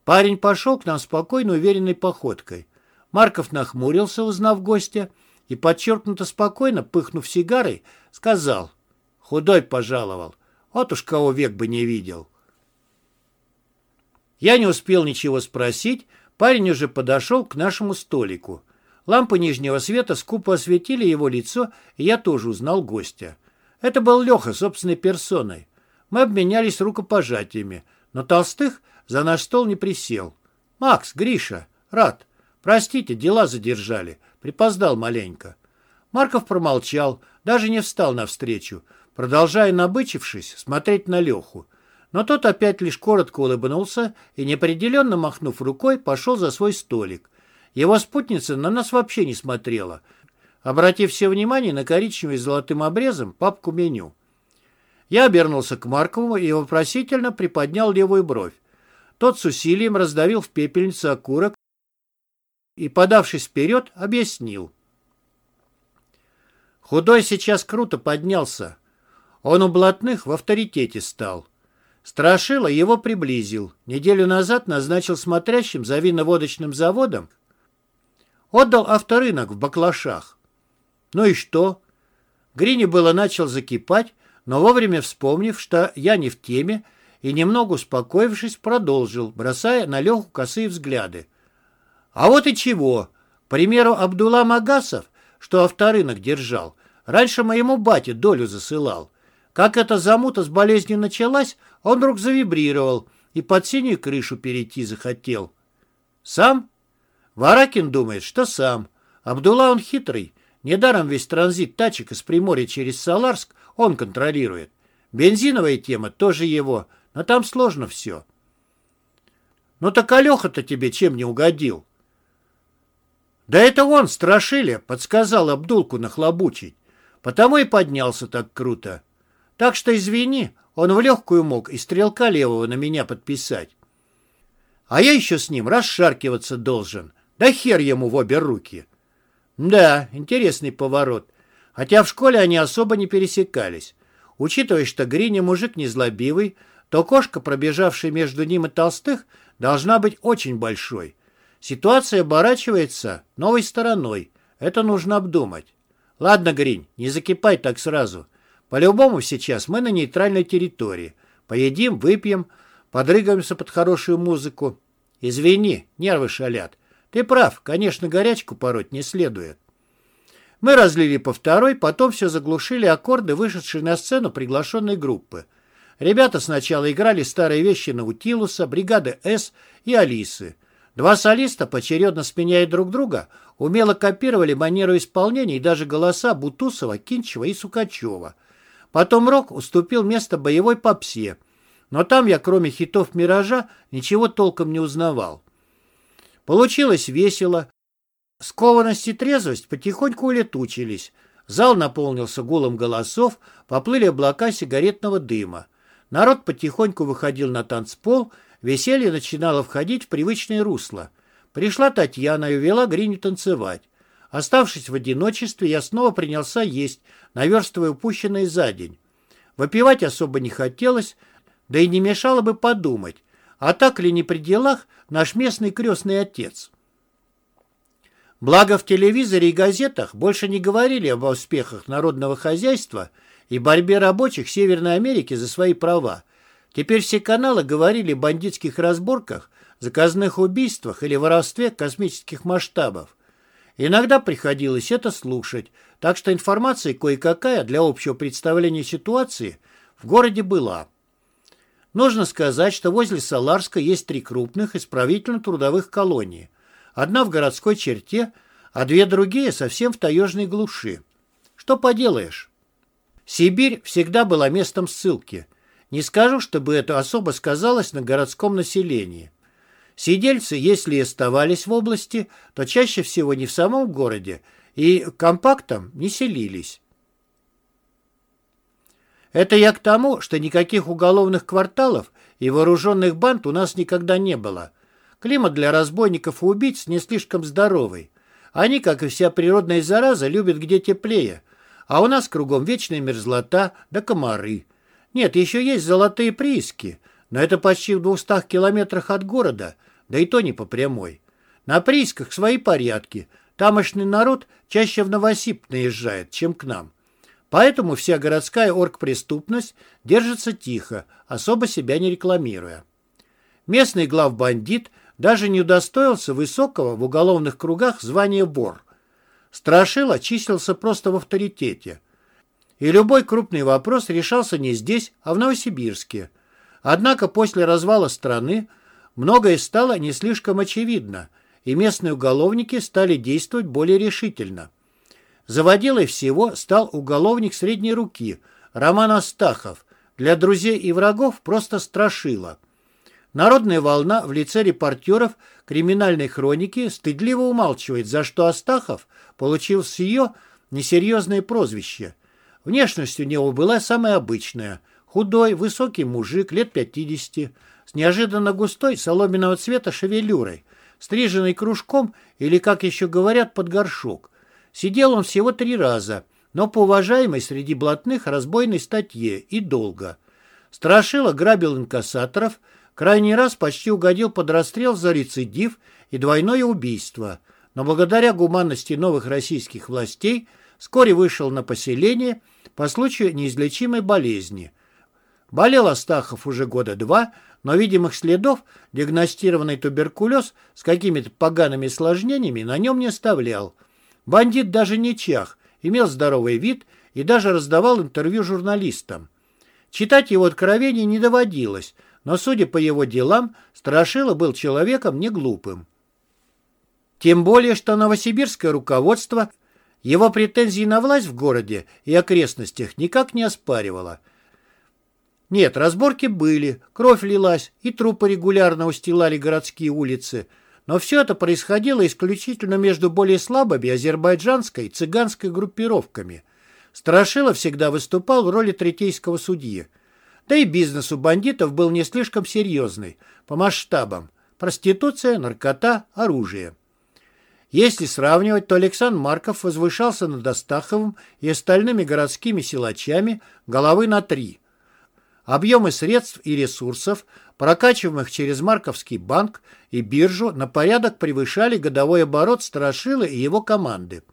Парень пошел к нам спокойно уверенной походкой. Марков нахмурился, узнав гостя, и, подчеркнуто спокойно, пыхнув сигарой, сказал, «Худой пожаловал, вот уж кого век бы не видел». Я не успел ничего спросить, Парень уже подошел к нашему столику. Лампы нижнего света скупо осветили его лицо, и я тоже узнал гостя. Это был Леха собственной персоной. Мы обменялись рукопожатиями, но Толстых за наш стол не присел. «Макс, Гриша, рад. Простите, дела задержали. Припоздал маленько». Марков промолчал, даже не встал навстречу, продолжая, набычившись, смотреть на Леху. Но тот опять лишь коротко улыбнулся и, неопределенно махнув рукой, пошел за свой столик. Его спутница на нас вообще не смотрела, обратив все внимание на коричневый с золотым обрезом папку меню. Я обернулся к Маркову и вопросительно приподнял левую бровь. Тот с усилием раздавил в пепельницу окурок и, подавшись вперед, объяснил. Худой сейчас круто поднялся. Он у блатных в авторитете стал. Страшила его приблизил. Неделю назад назначил смотрящим за виноводочным заводом. Отдал авторынок в баклашах. Ну и что? Грини было начал закипать, но вовремя вспомнив, что я не в теме, и немного успокоившись, продолжил, бросая на Леху косые взгляды. А вот и чего. К примеру, Абдулла Магасов, что авторынок держал, раньше моему бате долю засылал. Как эта замута с болезнью началась, он вдруг завибрировал и под синюю крышу перейти захотел. Сам? Варакин думает, что сам. Абдулла он хитрый. Недаром весь транзит тачек из Приморья через Саларск он контролирует. Бензиновая тема тоже его, но там сложно все. Ну так Алеха-то тебе чем не угодил? Да это он, Страшиля, подсказал Абдулку нахлобучить. Потому и поднялся так круто. Так что извини, он в легкую мог и стрелка левого на меня подписать. А я еще с ним расшаркиваться должен. Да хер ему в обе руки. Да, интересный поворот. Хотя в школе они особо не пересекались. Учитывая, что Гриня мужик незлобивый, то кошка, пробежавшая между ним и толстых, должна быть очень большой. Ситуация оборачивается новой стороной. Это нужно обдумать. Ладно, Гринь, не закипай так сразу. По-любому сейчас мы на нейтральной территории. Поедим, выпьем, подрыгаемся под хорошую музыку. Извини, нервы шалят. Ты прав, конечно, горячку пороть не следует. Мы разлили по второй, потом все заглушили аккорды, вышедшие на сцену приглашенной группы. Ребята сначала играли старые вещи Наутилуса, бригады С и Алисы. Два солиста, поочередно сменяя друг друга, умело копировали манеру исполнения и даже голоса Бутусова, Кинчева и Сукачева – Потом рок уступил место боевой попсе, но там я, кроме хитов «Миража», ничего толком не узнавал. Получилось весело. Скованность и трезвость потихоньку улетучились. Зал наполнился гулом голосов, поплыли облака сигаретного дыма. Народ потихоньку выходил на танцпол, веселье начинало входить в привычное русло. Пришла Татьяна и увела Гриню танцевать. Оставшись в одиночестве, я снова принялся есть, наверстывая упущенное за день. Выпивать особо не хотелось, да и не мешало бы подумать, а так ли не при делах наш местный крестный отец. Благо в телевизоре и газетах больше не говорили об успехах народного хозяйства и борьбе рабочих Северной Америки за свои права. Теперь все каналы говорили о бандитских разборках, заказных убийствах или воровстве космических масштабов. Иногда приходилось это слушать, так что информация кое-какая для общего представления ситуации в городе была. Нужно сказать, что возле Саларска есть три крупных исправительно-трудовых колонии. Одна в городской черте, а две другие совсем в таежной глуши. Что поделаешь? Сибирь всегда была местом ссылки. Не скажу, чтобы это особо сказалось на городском населении. Сидельцы, если и оставались в области, то чаще всего не в самом городе и компактом не селились. Это я к тому, что никаких уголовных кварталов и вооруженных банд у нас никогда не было. Климат для разбойников и убийц не слишком здоровый. Они, как и вся природная зараза, любят где теплее. А у нас кругом вечная мерзлота да комары. Нет, еще есть золотые прииски, но это почти в двухстах километрах от города, да и то не по прямой. На приисках свои порядки. Тамошний народ чаще в Новосип наезжает, чем к нам. Поэтому вся городская оргпреступность держится тихо, особо себя не рекламируя. Местный главбандит даже не удостоился высокого в уголовных кругах звания вор. Страшила числился просто в авторитете. И любой крупный вопрос решался не здесь, а в Новосибирске. Однако после развала страны многое стало не слишком очевидно, и местные уголовники стали действовать более решительно. Заводилой всего стал уголовник средней руки Роман Астахов, для друзей и врагов просто страшило. Народная волна в лице репортеров криминальной хроники стыдливо умалчивает, за что Астахов получил с ее несерьезное прозвище. Внешность у него была самая обычная. Худой, высокий мужик, лет 50, с неожиданно густой соломенного цвета шевелюрой, стриженный кружком или, как еще говорят, под горшок. Сидел он всего три раза, но по уважаемой среди блатных разбойной статье и долго. Страшила грабил инкассаторов, крайний раз почти угодил под расстрел за рецидив и двойное убийство – но благодаря гуманности новых российских властей вскоре вышел на поселение по случаю неизлечимой болезни. Болел Астахов уже года два, но видимых следов диагностированный туберкулез с какими-то погаными осложнениями на нем не оставлял. Бандит даже не чах, имел здоровый вид и даже раздавал интервью журналистам. Читать его откровений не доводилось, но, судя по его делам, Страшила был человеком не глупым. Тем более, что новосибирское руководство его претензии на власть в городе и окрестностях никак не оспаривало. Нет, разборки были, кровь лилась, и трупы регулярно устилали городские улицы, но все это происходило исключительно между более слабыми азербайджанской и цыганской группировками. Страшилов всегда выступал в роли третейского судьи. Да и бизнес у бандитов был не слишком серьезный, по масштабам. Проституция, наркота, оружие. Если сравнивать, то Александр Марков возвышался над Астаховым и остальными городскими силачами головы на три. Объемы средств и ресурсов, прокачиваемых через Марковский банк и биржу, на порядок превышали годовой оборот Страшила и его команды.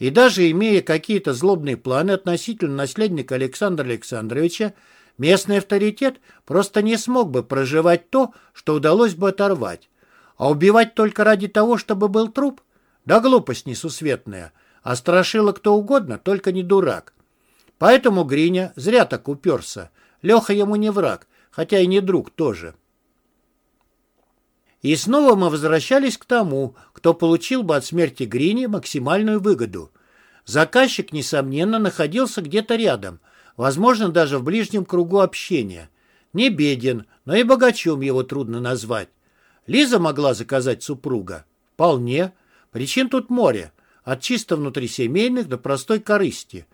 И даже имея какие-то злобные планы относительно наследника Александра Александровича, местный авторитет просто не смог бы проживать то, что удалось бы оторвать. А убивать только ради того, чтобы был труп? Да глупость несусветная. А страшила кто угодно, только не дурак. Поэтому Гриня зря так уперся. Леха ему не враг, хотя и не друг тоже. И снова мы возвращались к тому, кто получил бы от смерти Грини максимальную выгоду. Заказчик, несомненно, находился где-то рядом, возможно, даже в ближнем кругу общения. Не беден, но и богачом его трудно назвать. Лиза могла заказать супруга? Вполне. Причин тут море. От чисто внутрисемейных до простой корысти.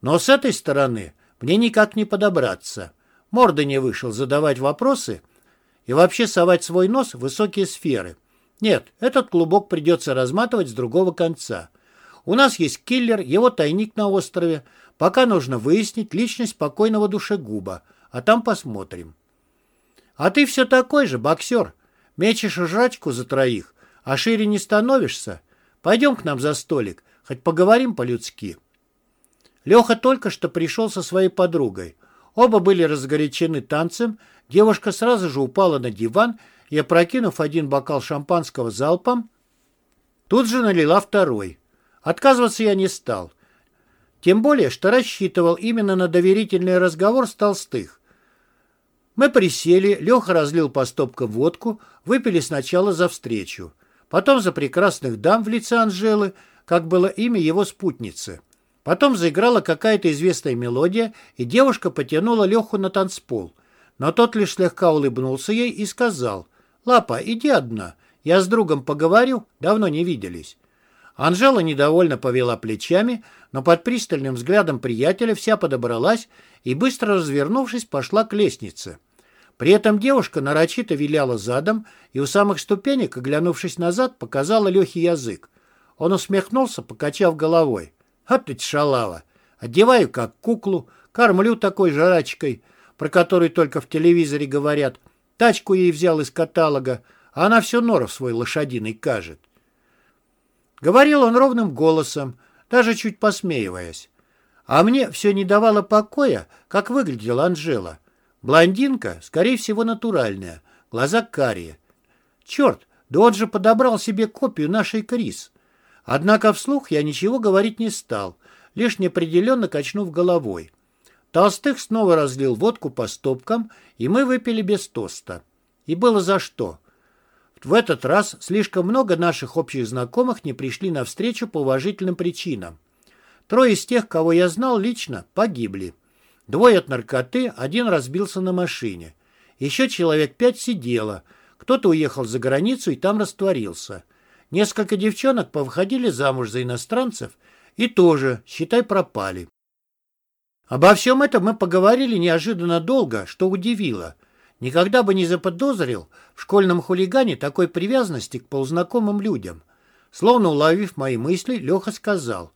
Но с этой стороны мне никак не подобраться. Морда не вышел задавать вопросы и вообще совать свой нос в высокие сферы. Нет, этот клубок придется разматывать с другого конца. У нас есть киллер, его тайник на острове. Пока нужно выяснить личность покойного душегуба, а там посмотрим. А ты все такой же, боксер, Мечешь жрачку за троих, а шире не становишься? Пойдем к нам за столик, хоть поговорим по-людски». Леха только что пришел со своей подругой. Оба были разгорячены танцем, девушка сразу же упала на диван и, опрокинув один бокал шампанского залпом, тут же налила второй. Отказываться я не стал. Тем более, что рассчитывал именно на доверительный разговор с Толстых. Мы присели, Леха разлил по стопкам водку, выпили сначала за встречу. Потом за прекрасных дам в лице Анжелы, как было имя его спутницы. Потом заиграла какая-то известная мелодия, и девушка потянула Леху на танцпол. Но тот лишь слегка улыбнулся ей и сказал, «Лапа, иди одна, я с другом поговорю, давно не виделись». Анжела недовольно повела плечами, но под пристальным взглядом приятеля вся подобралась и, быстро развернувшись, пошла к лестнице. При этом девушка нарочито виляла задом и у самых ступенек, оглянувшись назад, показала Лехе язык. Он усмехнулся, покачав головой. «А ты шалава! Одеваю как куклу, кормлю такой жрачкой, про которую только в телевизоре говорят. Тачку ей взял из каталога, а она все норов свой лошадиный кажет». Говорил он ровным голосом, даже чуть посмеиваясь. А мне все не давало покоя, как выглядела Анжела. Блондинка, скорее всего, натуральная, глаза карие. Черт, да он же подобрал себе копию нашей Крис. Однако вслух я ничего говорить не стал, лишь неопределенно качнув головой. Толстых снова разлил водку по стопкам, и мы выпили без тоста. И было за что. В этот раз слишком много наших общих знакомых не пришли навстречу по уважительным причинам. Трое из тех, кого я знал лично, погибли. Двое от наркоты, один разбился на машине. Еще человек пять сидело. Кто-то уехал за границу и там растворился. Несколько девчонок повыходили замуж за иностранцев и тоже, считай, пропали. Обо всем этом мы поговорили неожиданно долго, что удивило. Никогда бы не заподозрил в школьном хулигане такой привязанности к полузнакомым людям. Словно уловив мои мысли, Леха сказал,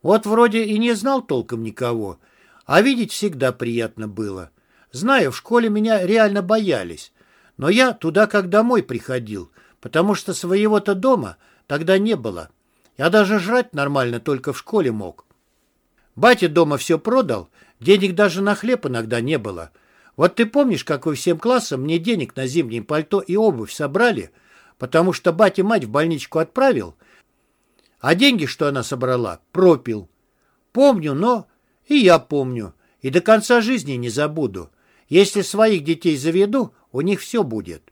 «Вот вроде и не знал толком никого, а видеть всегда приятно было. Знаю, в школе меня реально боялись, но я туда как домой приходил, потому что своего-то дома тогда не было. Я даже жрать нормально только в школе мог. Батя дома все продал, денег даже на хлеб иногда не было». Вот ты помнишь, как вы всем классом мне денег на зимнее пальто и обувь собрали, потому что батя мать в больничку отправил, а деньги, что она собрала, пропил. Помню, но и я помню, и до конца жизни не забуду. Если своих детей заведу, у них все будет.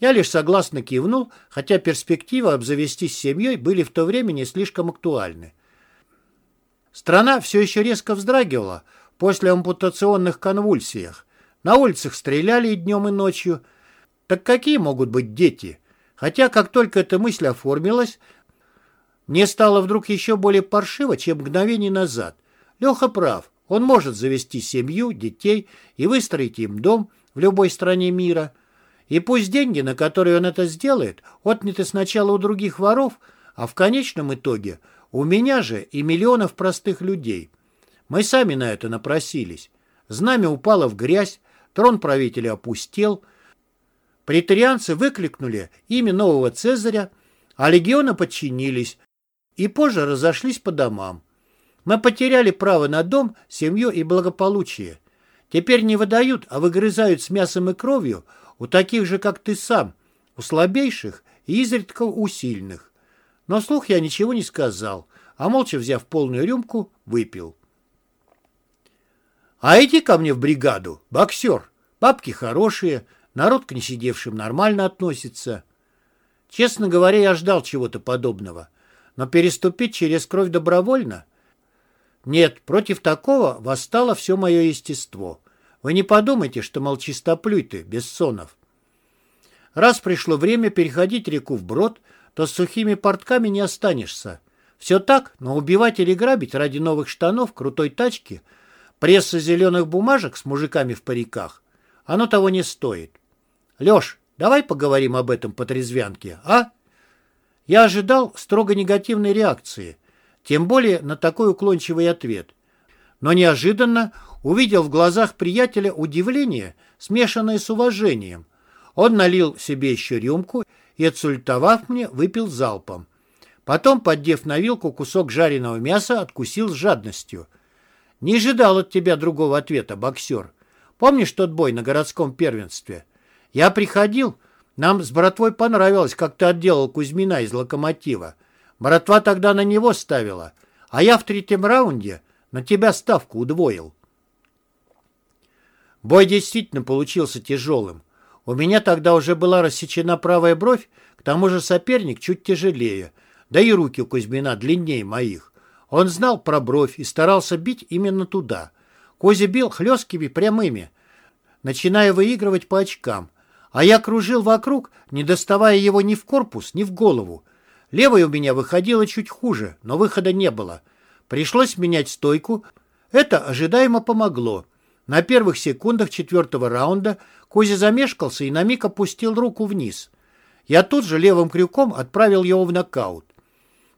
Я лишь согласно кивнул, хотя перспективы обзавестись семьей были в то время не слишком актуальны. Страна все еще резко вздрагивала после ампутационных конвульсиях, на улицах стреляли и днем, и ночью. Так какие могут быть дети? Хотя, как только эта мысль оформилась, мне стало вдруг еще более паршиво, чем мгновение назад. Леха прав. Он может завести семью, детей и выстроить им дом в любой стране мира. И пусть деньги, на которые он это сделает, отняты сначала у других воров, а в конечном итоге у меня же и миллионов простых людей. Мы сами на это напросились. Знамя упало в грязь, трон правителя опустел, претарианцы выкликнули имя нового Цезаря, а легионы подчинились и позже разошлись по домам. Мы потеряли право на дом, семью и благополучие. Теперь не выдают, а выгрызают с мясом и кровью у таких же, как ты сам, у слабейших и изредка у сильных. Но слух я ничего не сказал, а молча взяв полную рюмку, выпил. А иди ко мне в бригаду, боксер. Бабки хорошие, народ к несидевшим нормально относится. Честно говоря, я ждал чего-то подобного. Но переступить через кровь добровольно? Нет, против такого восстало все мое естество. Вы не подумайте, что, мол, чистоплюй ты, Бессонов. Раз пришло время переходить реку вброд, то с сухими портками не останешься. Все так, но убивать или грабить ради новых штанов, крутой тачки – Пресса зеленых бумажек с мужиками в париках, оно того не стоит. Леш, давай поговорим об этом по трезвянке, а? Я ожидал строго негативной реакции, тем более на такой уклончивый ответ. Но неожиданно увидел в глазах приятеля удивление, смешанное с уважением. Он налил себе еще рюмку и, отсультовав мне, выпил залпом. Потом, поддев на вилку кусок жареного мяса, откусил с жадностью – не ожидал от тебя другого ответа, боксер. Помнишь тот бой на городском первенстве? Я приходил, нам с братвой понравилось, как ты отделал Кузьмина из локомотива. Братва тогда на него ставила, а я в третьем раунде на тебя ставку удвоил. Бой действительно получился тяжелым. У меня тогда уже была рассечена правая бровь, к тому же соперник чуть тяжелее, да и руки у Кузьмина длиннее моих. Он знал про бровь и старался бить именно туда. Козя бил хлесткими прямыми, начиная выигрывать по очкам. А я кружил вокруг, не доставая его ни в корпус, ни в голову. Левая у меня выходила чуть хуже, но выхода не было. Пришлось менять стойку. Это ожидаемо помогло. На первых секундах четвертого раунда Кузя замешкался и на миг опустил руку вниз. Я тут же левым крюком отправил его в нокаут.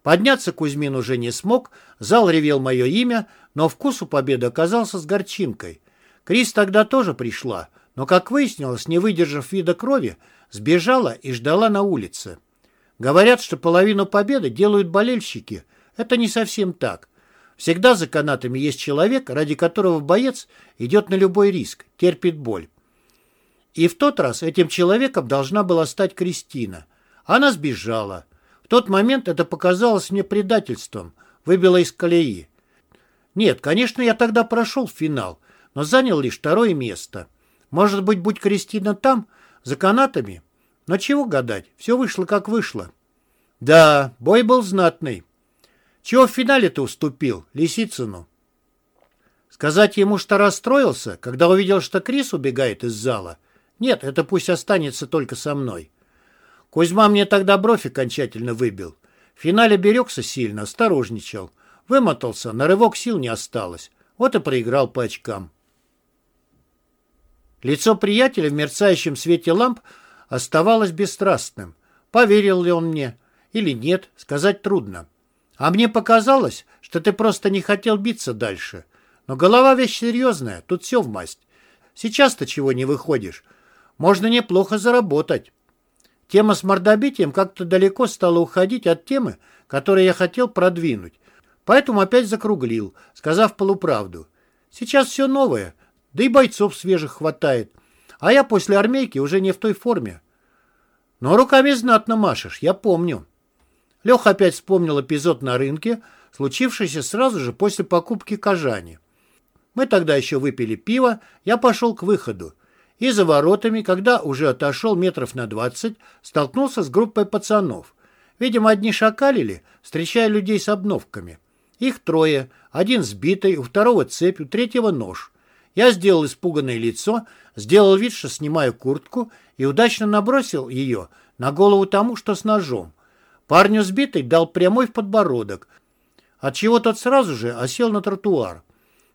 Подняться Кузьмин уже не смог, зал ревел мое имя, но вкус у победы оказался с горчинкой. Крис тогда тоже пришла, но, как выяснилось, не выдержав вида крови, сбежала и ждала на улице. Говорят, что половину победы делают болельщики. Это не совсем так. Всегда за канатами есть человек, ради которого боец идет на любой риск, терпит боль. И в тот раз этим человеком должна была стать Кристина. Она сбежала. В тот момент это показалось мне предательством, выбило из колеи. Нет, конечно, я тогда прошел финал, но занял лишь второе место. Может быть, будь Кристина там, за канатами? Но чего гадать, все вышло как вышло. Да, бой был знатный. Чего в финале-то уступил? Лисицыну. Сказать ему, что расстроился, когда увидел, что Крис убегает из зала? Нет, это пусть останется только со мной. Кузьма мне тогда бровь окончательно выбил. В финале берегся сильно, осторожничал. Вымотался, на рывок сил не осталось. Вот и проиграл по очкам. Лицо приятеля в мерцающем свете ламп оставалось бесстрастным. Поверил ли он мне или нет, сказать трудно. А мне показалось, что ты просто не хотел биться дальше. Но голова вещь серьезная, тут все в масть. Сейчас-то чего не выходишь. Можно неплохо заработать. Тема с мордобитием как-то далеко стала уходить от темы, которую я хотел продвинуть. Поэтому опять закруглил, сказав полуправду. Сейчас все новое, да и бойцов свежих хватает. А я после армейки уже не в той форме. Но руками знатно машешь, я помню. Леха опять вспомнил эпизод на рынке, случившийся сразу же после покупки кожани. Мы тогда еще выпили пиво, я пошел к выходу. И за воротами, когда уже отошел метров на двадцать, столкнулся с группой пацанов. Видимо, одни шакалили, встречая людей с обновками. Их трое, один сбитый, у второго цепь, у третьего нож. Я сделал испуганное лицо, сделал вид, что снимаю куртку и удачно набросил ее на голову тому, что с ножом. Парню сбитый дал прямой в подбородок, отчего тот сразу же осел на тротуар.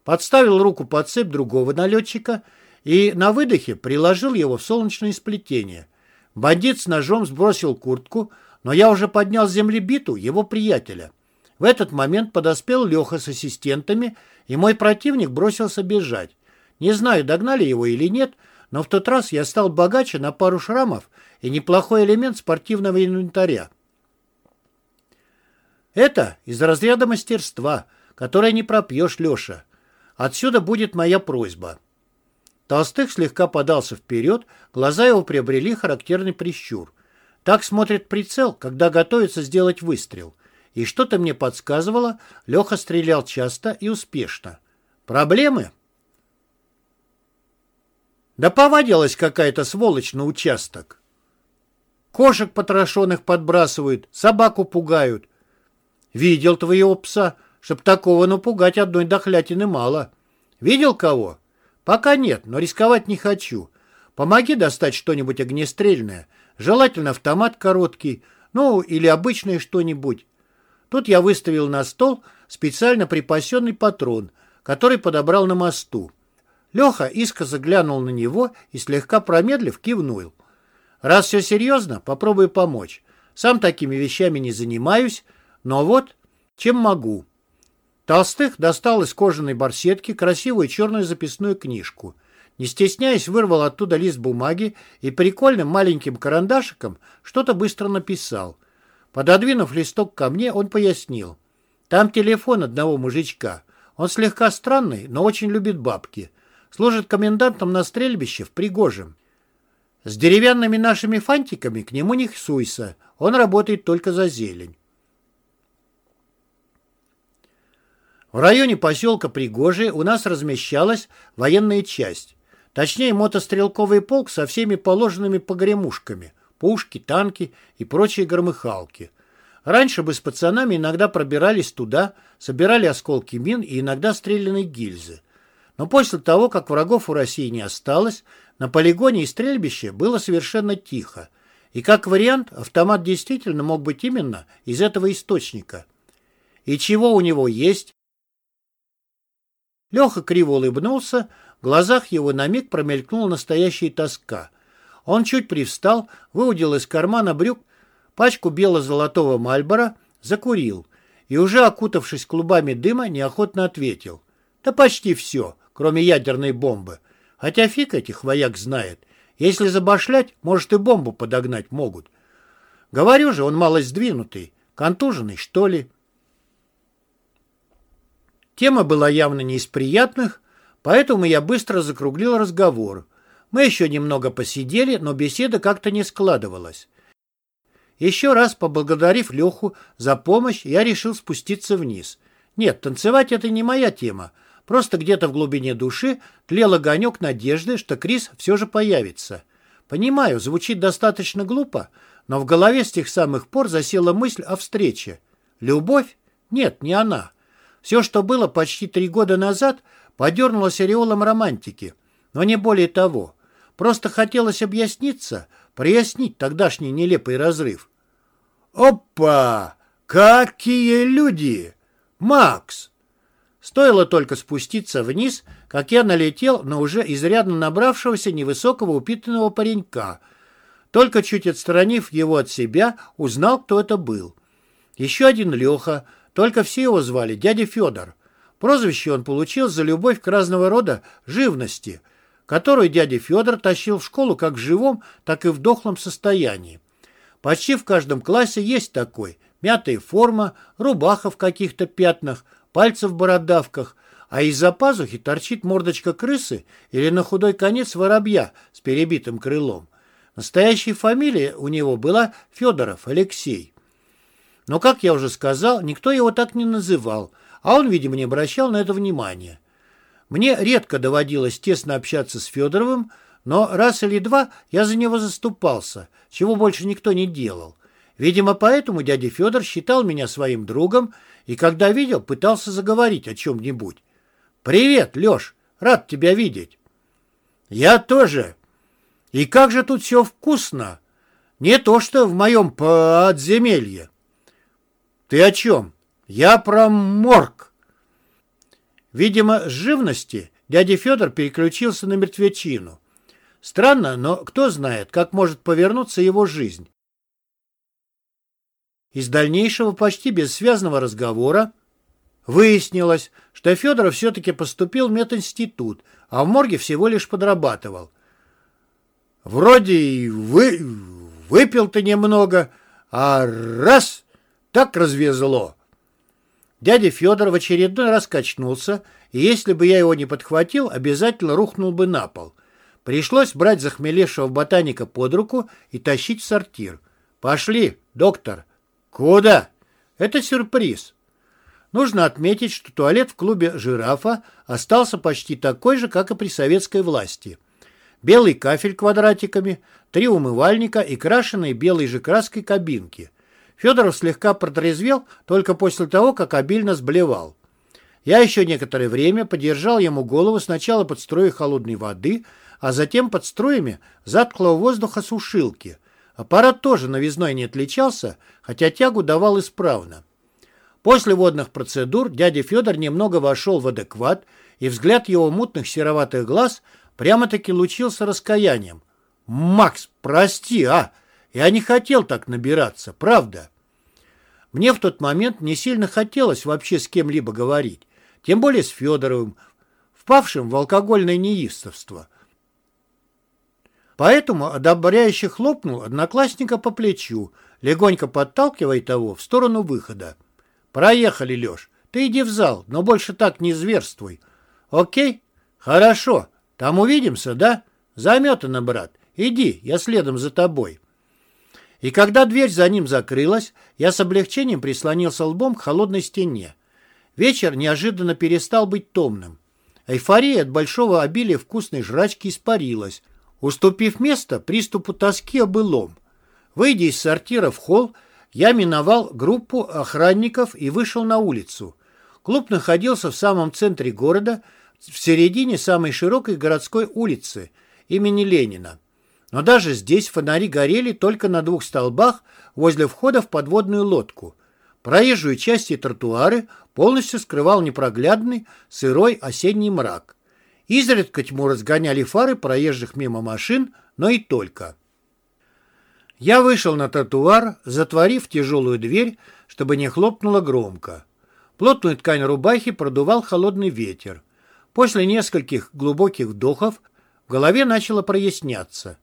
Подставил руку под цепь другого налетчика и на выдохе приложил его в солнечное сплетение. Бандит с ножом сбросил куртку, но я уже поднял с земли биту его приятеля. В этот момент подоспел Леха с ассистентами, и мой противник бросился бежать. Не знаю, догнали его или нет, но в тот раз я стал богаче на пару шрамов и неплохой элемент спортивного инвентаря. Это из разряда мастерства, которое не пропьешь, Леша. Отсюда будет моя просьба. Толстых слегка подался вперед, глаза его приобрели характерный прищур. Так смотрит прицел, когда готовится сделать выстрел. И что-то мне подсказывало, Леха стрелял часто и успешно. Проблемы? Да повадилась какая-то сволочь на участок. Кошек потрошенных подбрасывают, собаку пугают — Видел твоего пса, чтоб такого напугать одной дохлятины мало. Видел кого? Пока нет, но рисковать не хочу. Помоги достать что-нибудь огнестрельное, желательно автомат короткий, ну или обычное что-нибудь. Тут я выставил на стол специально припасенный патрон, который подобрал на мосту. Леха искоса глянул на него и, слегка промедлив, кивнул. «Раз все серьезно, попробую помочь. Сам такими вещами не занимаюсь, но вот чем могу. Толстых достал из кожаной барсетки красивую черную записную книжку. Не стесняясь, вырвал оттуда лист бумаги и прикольным маленьким карандашиком что-то быстро написал. Пододвинув листок ко мне, он пояснил. Там телефон одного мужичка. Он слегка странный, но очень любит бабки. Служит комендантом на стрельбище в Пригожем. С деревянными нашими фантиками к нему не суйся. Он работает только за зелень. В районе поселка Пригожие у нас размещалась военная часть. Точнее, мотострелковый полк со всеми положенными погремушками, пушки, танки и прочие громыхалки. Раньше бы с пацанами иногда пробирались туда, собирали осколки мин и иногда стрелянные гильзы. Но после того, как врагов у России не осталось, на полигоне и стрельбище было совершенно тихо. И как вариант, автомат действительно мог быть именно из этого источника. И чего у него есть? Леха криво улыбнулся, в глазах его на миг промелькнула настоящая тоска. Он чуть привстал, выудил из кармана брюк пачку бело-золотого мальбора, закурил и, уже окутавшись клубами дыма, неохотно ответил. Да почти все, кроме ядерной бомбы. Хотя фиг этих вояк знает. Если забашлять, может и бомбу подогнать могут. Говорю же, он малость сдвинутый, контуженный, что ли. Тема была явно не из приятных, поэтому я быстро закруглил разговор. Мы еще немного посидели, но беседа как-то не складывалась. Еще раз поблагодарив Леху за помощь, я решил спуститься вниз. Нет, танцевать это не моя тема. Просто где-то в глубине души тлел огонек надежды, что Крис все же появится. Понимаю, звучит достаточно глупо, но в голове с тех самых пор засела мысль о встрече. Любовь? Нет, не она. Все, что было почти три года назад, подернулось ореолом романтики. Но не более того. Просто хотелось объясниться, прояснить тогдашний нелепый разрыв. «Опа! Какие люди! Макс!» Стоило только спуститься вниз, как я налетел на уже изрядно набравшегося невысокого упитанного паренька. Только чуть отстранив его от себя, узнал, кто это был. Еще один Леха, только все его звали дядя Федор. Прозвище он получил за любовь к разного рода живности – которую дядя Федор тащил в школу как в живом, так и в дохлом состоянии. Почти в каждом классе есть такой. Мятая форма, рубаха в каких-то пятнах, пальцы в бородавках, а из-за пазухи торчит мордочка крысы или на худой конец воробья с перебитым крылом. Настоящая фамилия у него была Федоров Алексей. Но, как я уже сказал, никто его так не называл, а он, видимо, не обращал на это внимания. Мне редко доводилось тесно общаться с Федоровым, но раз или два я за него заступался, чего больше никто не делал. Видимо, поэтому дядя Федор считал меня своим другом и, когда видел, пытался заговорить о чем-нибудь. «Привет, Леш, рад тебя видеть». «Я тоже. И как же тут все вкусно. Не то, что в моем подземелье». «Ты о чем?» «Я про морг». Видимо, с живности дядя Федор переключился на мертвечину. Странно, но кто знает, как может повернуться его жизнь. Из дальнейшего почти бессвязного разговора выяснилось, что Федоров все-таки поступил в мединститут, а в морге всего лишь подрабатывал. Вроде и вы... выпил ты немного, а раз — так развезло. Дядя Федор в очередной раз качнулся, и если бы я его не подхватил, обязательно рухнул бы на пол. Пришлось брать захмелевшего ботаника под руку и тащить в сортир. «Пошли, доктор». «Куда?» «Это сюрприз». Нужно отметить, что туалет в клубе «Жирафа» остался почти такой же, как и при советской власти. Белый кафель квадратиками, три умывальника и крашеные белой же краской кабинки – Федоров слегка протрезвел только после того, как обильно сблевал. Я еще некоторое время подержал ему голову сначала под струей холодной воды, а затем под струями затклого воздуха сушилки. Аппарат тоже новизной не отличался, хотя тягу давал исправно. После водных процедур дядя Федор немного вошел в адекват, и взгляд его мутных сероватых глаз прямо-таки лучился раскаянием. «Макс, прости, а!» Я не хотел так набираться, правда. Мне в тот момент не сильно хотелось вообще с кем-либо говорить, тем более с Федоровым, впавшим в алкогольное неистовство. Поэтому одобряюще хлопнул одноклассника по плечу, легонько подталкивая того в сторону выхода. «Проехали, Леш. Ты иди в зал, но больше так не зверствуй. Окей? Хорошо. Там увидимся, да? Заметано, брат. Иди, я следом за тобой». И когда дверь за ним закрылась, я с облегчением прислонился лбом к холодной стене. Вечер неожиданно перестал быть томным. Эйфория от большого обилия вкусной жрачки испарилась, уступив место приступу тоски о былом. Выйдя из сортира в холл, я миновал группу охранников и вышел на улицу. Клуб находился в самом центре города, в середине самой широкой городской улицы имени Ленина. Но даже здесь фонари горели только на двух столбах возле входа в подводную лодку. Проезжую часть и тротуары полностью скрывал непроглядный сырой осенний мрак. Изредка тьму разгоняли фары проезжих мимо машин, но и только. Я вышел на тротуар, затворив тяжелую дверь, чтобы не хлопнуло громко. Плотную ткань рубахи продувал холодный ветер. После нескольких глубоких вдохов в голове начало проясняться.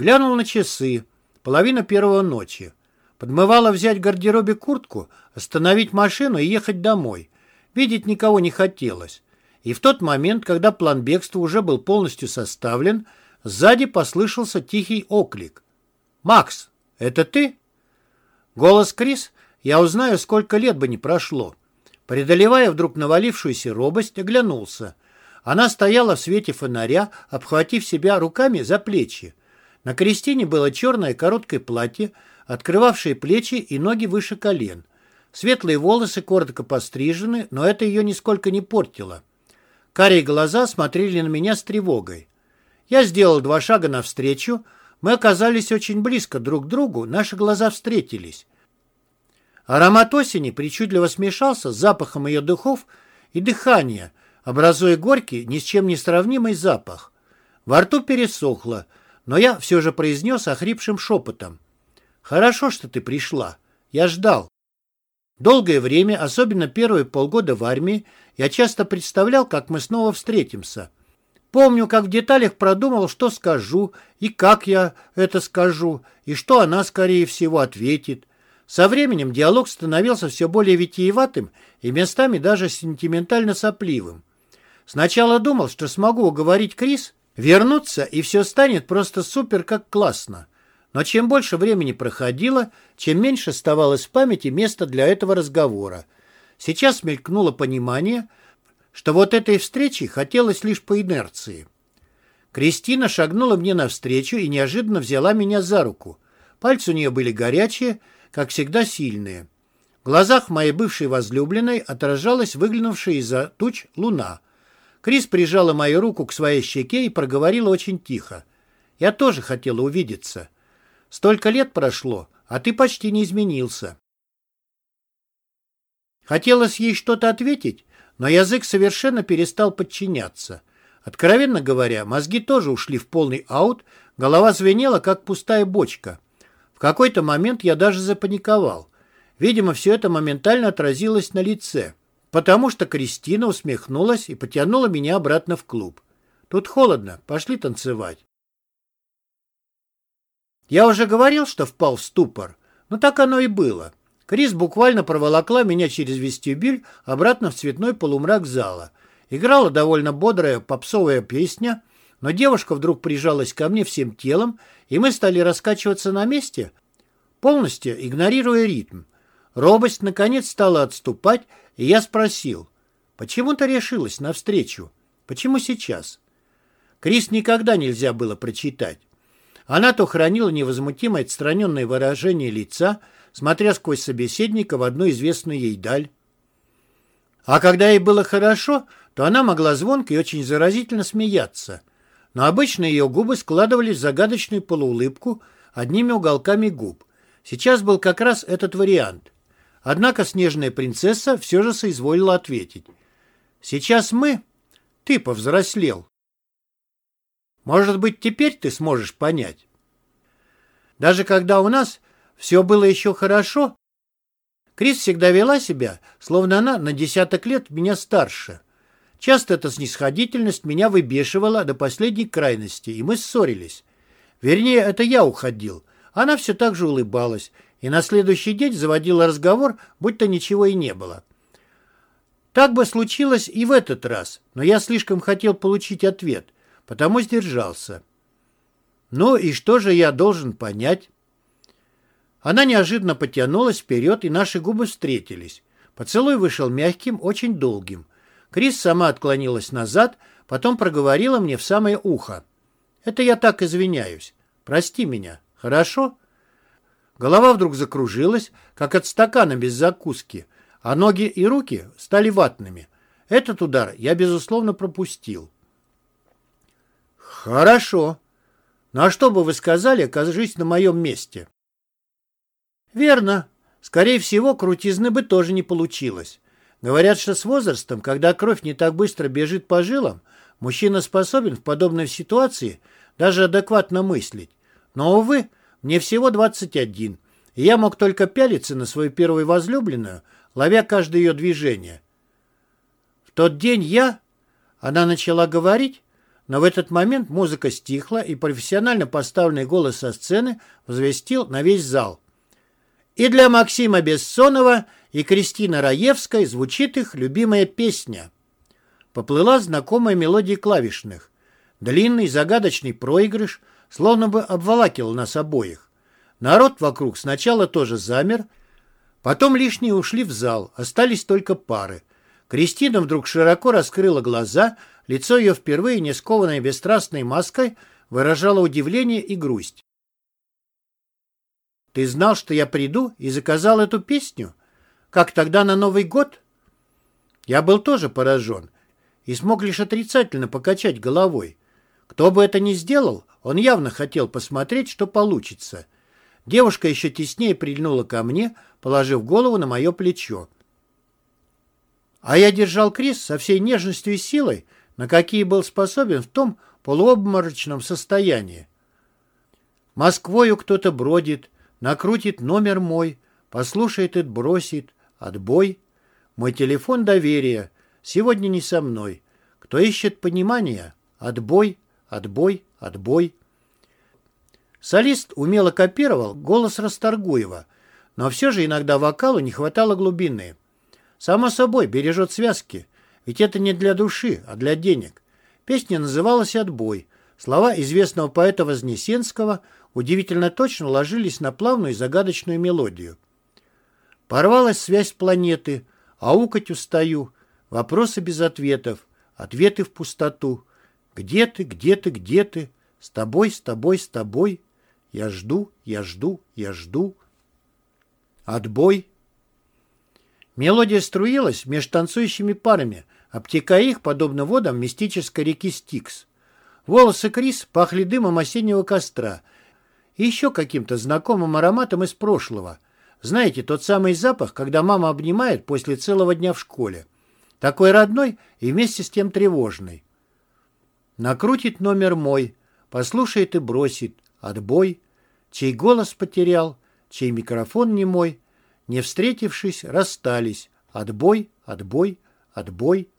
Глянул на часы. Половина первого ночи. Подмывало взять в гардеробе куртку, остановить машину и ехать домой. Видеть никого не хотелось. И в тот момент, когда план бегства уже был полностью составлен, сзади послышался тихий оклик. «Макс, это ты?» Голос Крис я узнаю, сколько лет бы не прошло. Преодолевая вдруг навалившуюся робость, оглянулся. Она стояла в свете фонаря, обхватив себя руками за плечи. На Кристине было черное короткое платье, открывавшее плечи и ноги выше колен. Светлые волосы коротко пострижены, но это ее нисколько не портило. Карие глаза смотрели на меня с тревогой. Я сделал два шага навстречу. Мы оказались очень близко друг к другу, наши глаза встретились. Аромат осени причудливо смешался с запахом ее духов и дыхания, образуя горький, ни с чем не сравнимый запах. Во рту пересохло, но я все же произнес охрипшим шепотом. «Хорошо, что ты пришла. Я ждал». Долгое время, особенно первые полгода в армии, я часто представлял, как мы снова встретимся. Помню, как в деталях продумал, что скажу, и как я это скажу, и что она, скорее всего, ответит. Со временем диалог становился все более витиеватым и местами даже сентиментально сопливым. Сначала думал, что смогу уговорить Крис вернуться, и все станет просто супер как классно. Но чем больше времени проходило, чем меньше оставалось в памяти места для этого разговора. Сейчас мелькнуло понимание, что вот этой встречи хотелось лишь по инерции. Кристина шагнула мне навстречу и неожиданно взяла меня за руку. Пальцы у нее были горячие, как всегда сильные. В глазах моей бывшей возлюбленной отражалась выглянувшая из-за туч луна. Крис прижала мою руку к своей щеке и проговорила очень тихо. «Я тоже хотела увидеться». Столько лет прошло, а ты почти не изменился. Хотелось ей что-то ответить, но язык совершенно перестал подчиняться. Откровенно говоря, мозги тоже ушли в полный аут, голова звенела, как пустая бочка. В какой-то момент я даже запаниковал. Видимо, все это моментально отразилось на лице, потому что Кристина усмехнулась и потянула меня обратно в клуб. Тут холодно, пошли танцевать. Я уже говорил, что впал в ступор. Но так оно и было. Крис буквально проволокла меня через вестибюль обратно в цветной полумрак зала. Играла довольно бодрая попсовая песня, но девушка вдруг прижалась ко мне всем телом, и мы стали раскачиваться на месте, полностью игнорируя ритм. Робость наконец стала отступать, и я спросил, почему ты решилась навстречу? Почему сейчас? Крис никогда нельзя было прочитать. Она то хранила невозмутимое отстраненное выражение лица, смотря сквозь собеседника в одну известную ей даль. А когда ей было хорошо, то она могла звонко и очень заразительно смеяться. Но обычно ее губы складывались в загадочную полуулыбку одними уголками губ. Сейчас был как раз этот вариант. Однако снежная принцесса все же соизволила ответить. «Сейчас мы...» «Ты повзрослел. Может быть, теперь ты сможешь понять. Даже когда у нас все было еще хорошо, Крис всегда вела себя, словно она на десяток лет меня старше. Часто эта снисходительность меня выбешивала до последней крайности, и мы ссорились. Вернее, это я уходил. Она все так же улыбалась, и на следующий день заводила разговор, будто ничего и не было. Так бы случилось и в этот раз, но я слишком хотел получить ответ — потому сдержался. Ну и что же я должен понять? Она неожиданно потянулась вперед, и наши губы встретились. Поцелуй вышел мягким, очень долгим. Крис сама отклонилась назад, потом проговорила мне в самое ухо. «Это я так извиняюсь. Прости меня, хорошо?» Голова вдруг закружилась, как от стакана без закуски, а ноги и руки стали ватными. Этот удар я, безусловно, пропустил. Хорошо. Ну а что бы вы сказали, окажись на моем месте? Верно. Скорее всего, крутизны бы тоже не получилось. Говорят, что с возрастом, когда кровь не так быстро бежит по жилам, мужчина способен в подобной ситуации даже адекватно мыслить. Но, увы, мне всего 21, и я мог только пялиться на свою первую возлюбленную, ловя каждое ее движение. В тот день я... Она начала говорить, но в этот момент музыка стихла, и профессионально поставленный голос со сцены возвестил на весь зал. И для Максима Бессонова и Кристины Раевской звучит их любимая песня. Поплыла знакомая мелодия клавишных. Длинный загадочный проигрыш словно бы обволакивал нас обоих. Народ вокруг сначала тоже замер, потом лишние ушли в зал, остались только пары. Кристина вдруг широко раскрыла глаза, лицо ее впервые не скованное бесстрастной маской выражало удивление и грусть. «Ты знал, что я приду и заказал эту песню? Как тогда на Новый год?» Я был тоже поражен и смог лишь отрицательно покачать головой. Кто бы это ни сделал, он явно хотел посмотреть, что получится. Девушка еще теснее прильнула ко мне, положив голову на мое плечо. А я держал Крис со всей нежностью и силой, на какие был способен в том полуобморочном состоянии. Москвою кто-то бродит, накрутит номер мой, послушает и бросит. Отбой. Мой телефон доверия. Сегодня не со мной. Кто ищет понимания? Отбой, отбой, отбой. Солист умело копировал голос Расторгуева, но все же иногда вокалу не хватало глубины. Само собой, бережет связки, ведь это не для души, а для денег. Песня называлась «Отбой». Слова известного поэта Вознесенского удивительно точно ложились на плавную и загадочную мелодию. Порвалась связь планеты, аукать устаю, вопросы без ответов, ответы в пустоту. Где ты, где ты, где ты? С тобой, с тобой, с тобой. Я жду, я жду, я жду. Отбой. Мелодия струилась между танцующими парами, обтекая их, подобно водам мистической реки Стикс. Волосы Крис пахли дымом осеннего костра и еще каким-то знакомым ароматом из прошлого. Знаете, тот самый запах, когда мама обнимает после целого дня в школе. Такой родной и вместе с тем тревожный. Накрутит номер мой, послушает и бросит, отбой, чей голос потерял, чей микрофон не мой, не встретившись, расстались, отбой, отбой, отбой.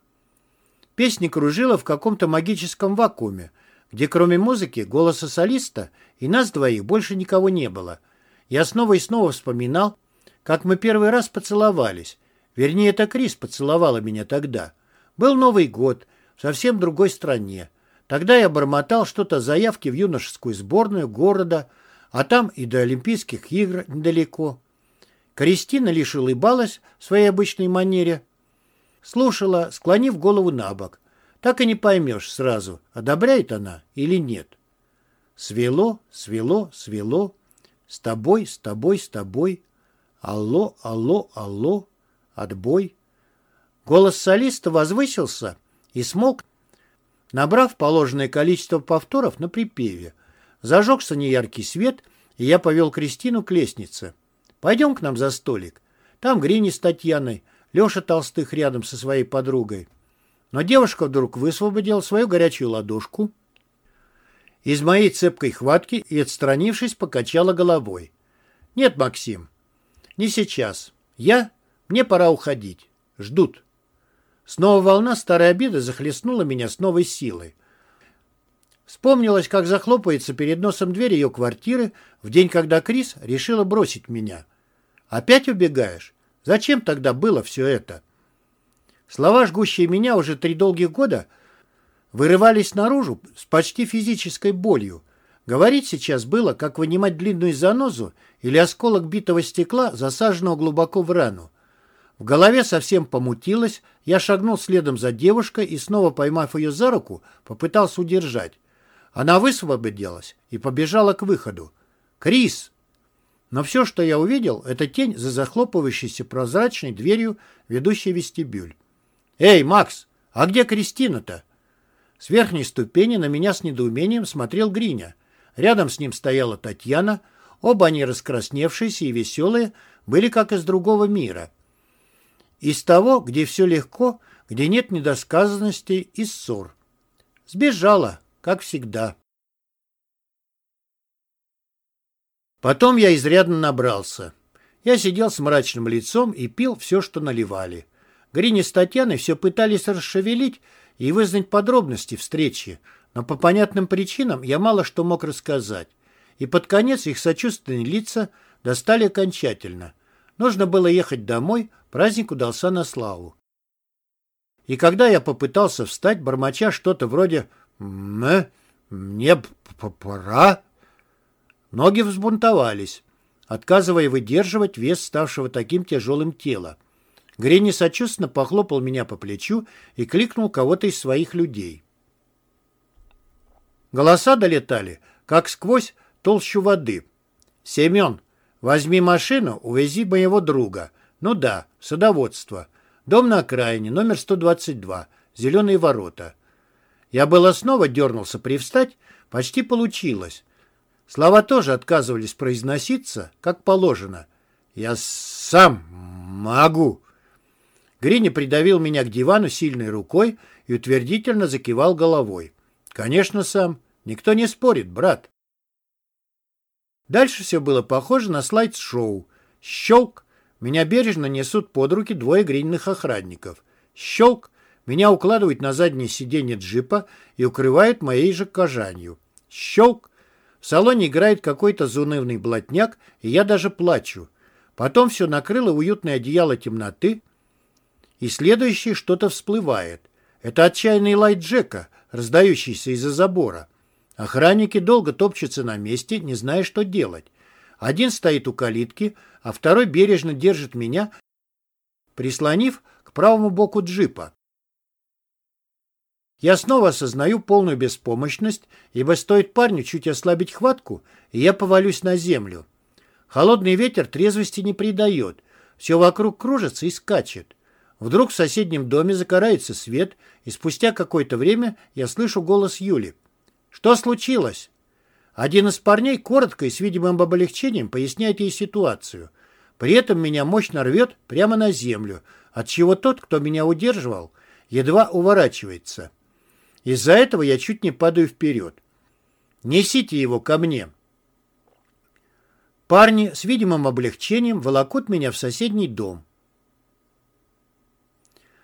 Песня кружила в каком-то магическом вакууме, где кроме музыки, голоса солиста и нас двоих больше никого не было. Я снова и снова вспоминал, как мы первый раз поцеловались. Вернее, это Крис поцеловала меня тогда. Был Новый год, в совсем другой стране. Тогда я бормотал что-то заявки в юношескую сборную города, а там и до Олимпийских игр недалеко. Кристина лишь улыбалась в своей обычной манере, слушала, склонив голову на бок. Так и не поймешь сразу, одобряет она или нет. Свело, свело, свело, с тобой, с тобой, с тобой. Алло, алло, алло, отбой. Голос солиста возвысился и смолк набрав положенное количество повторов на припеве. Зажегся неяркий свет, и я повел Кристину к лестнице. «Пойдем к нам за столик. Там Грини с Татьяной, Леша Толстых рядом со своей подругой». Но девушка вдруг высвободила свою горячую ладошку из моей цепкой хватки и, отстранившись, покачала головой. «Нет, Максим, не сейчас. Я... Мне пора уходить. Ждут». Снова волна старой обиды захлестнула меня с новой силой. Вспомнилось, как захлопается перед носом дверь ее квартиры в день, когда Крис решила бросить меня. «Опять убегаешь? Зачем тогда было все это?» Слова, жгущие меня уже три долгих года, вырывались наружу с почти физической болью. Говорить сейчас было, как вынимать длинную занозу или осколок битого стекла, засаженного глубоко в рану. В голове совсем помутилось, я шагнул следом за девушкой и, снова поймав ее за руку, попытался удержать. Она высвободилась и побежала к выходу. «Крис!» Но все, что я увидел, это тень за захлопывающейся прозрачной дверью, ведущей вестибюль. «Эй, Макс, а где Кристина-то?» С верхней ступени на меня с недоумением смотрел Гриня. Рядом с ним стояла Татьяна. Оба они раскрасневшиеся и веселые, были как из другого мира. Из того, где все легко, где нет недосказанностей и ссор. Сбежала, как всегда. Потом я изрядно набрался. Я сидел с мрачным лицом и пил все, что наливали. Грини с Татьяной все пытались расшевелить и вызнать подробности встречи, но по понятным причинам я мало что мог рассказать. И под конец их сочувственные лица достали окончательно. Нужно было ехать домой, праздник удался на славу. И когда я попытался встать, бормоча что-то вроде «М, мне пора», Ноги взбунтовались, отказывая выдерживать вес ставшего таким тяжелым тела. Грени сочувственно похлопал меня по плечу и кликнул кого-то из своих людей. Голоса долетали, как сквозь толщу воды. «Семен, возьми машину, увези моего друга. Ну да, садоводство. Дом на окраине, номер 122, зеленые ворота». Я было снова дернулся привстать, почти получилось. Слова тоже отказывались произноситься, как положено. «Я сам могу». Грини придавил меня к дивану сильной рукой и утвердительно закивал головой. «Конечно, сам. Никто не спорит, брат». Дальше все было похоже на слайд-шоу. Щелк. Меня бережно несут под руки двое гринных охранников. Щелк. Меня укладывают на заднее сиденье джипа и укрывают моей же кожанью. Щелк. В салоне играет какой-то заунывный блатняк, и я даже плачу. Потом все накрыло уютное одеяло темноты, и следующее что-то всплывает. Это отчаянный лай Джека, раздающийся из-за забора. Охранники долго топчутся на месте, не зная, что делать. Один стоит у калитки, а второй бережно держит меня, прислонив к правому боку джипа. Я снова осознаю полную беспомощность, ибо стоит парню чуть ослабить хватку, и я повалюсь на землю. Холодный ветер трезвости не придает, все вокруг кружится и скачет. Вдруг в соседнем доме загорается свет, и спустя какое-то время я слышу голос Юли. «Что случилось?» Один из парней коротко и с видимым облегчением поясняет ей ситуацию. При этом меня мощно рвет прямо на землю, отчего тот, кто меня удерживал, едва уворачивается. Из-за этого я чуть не падаю вперед. Несите его ко мне. Парни с видимым облегчением волокут меня в соседний дом.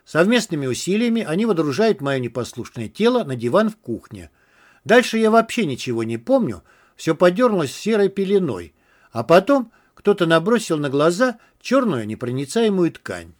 Совместными усилиями они водружают мое непослушное тело на диван в кухне. Дальше я вообще ничего не помню, все подернулось серой пеленой, а потом кто-то набросил на глаза черную непроницаемую ткань.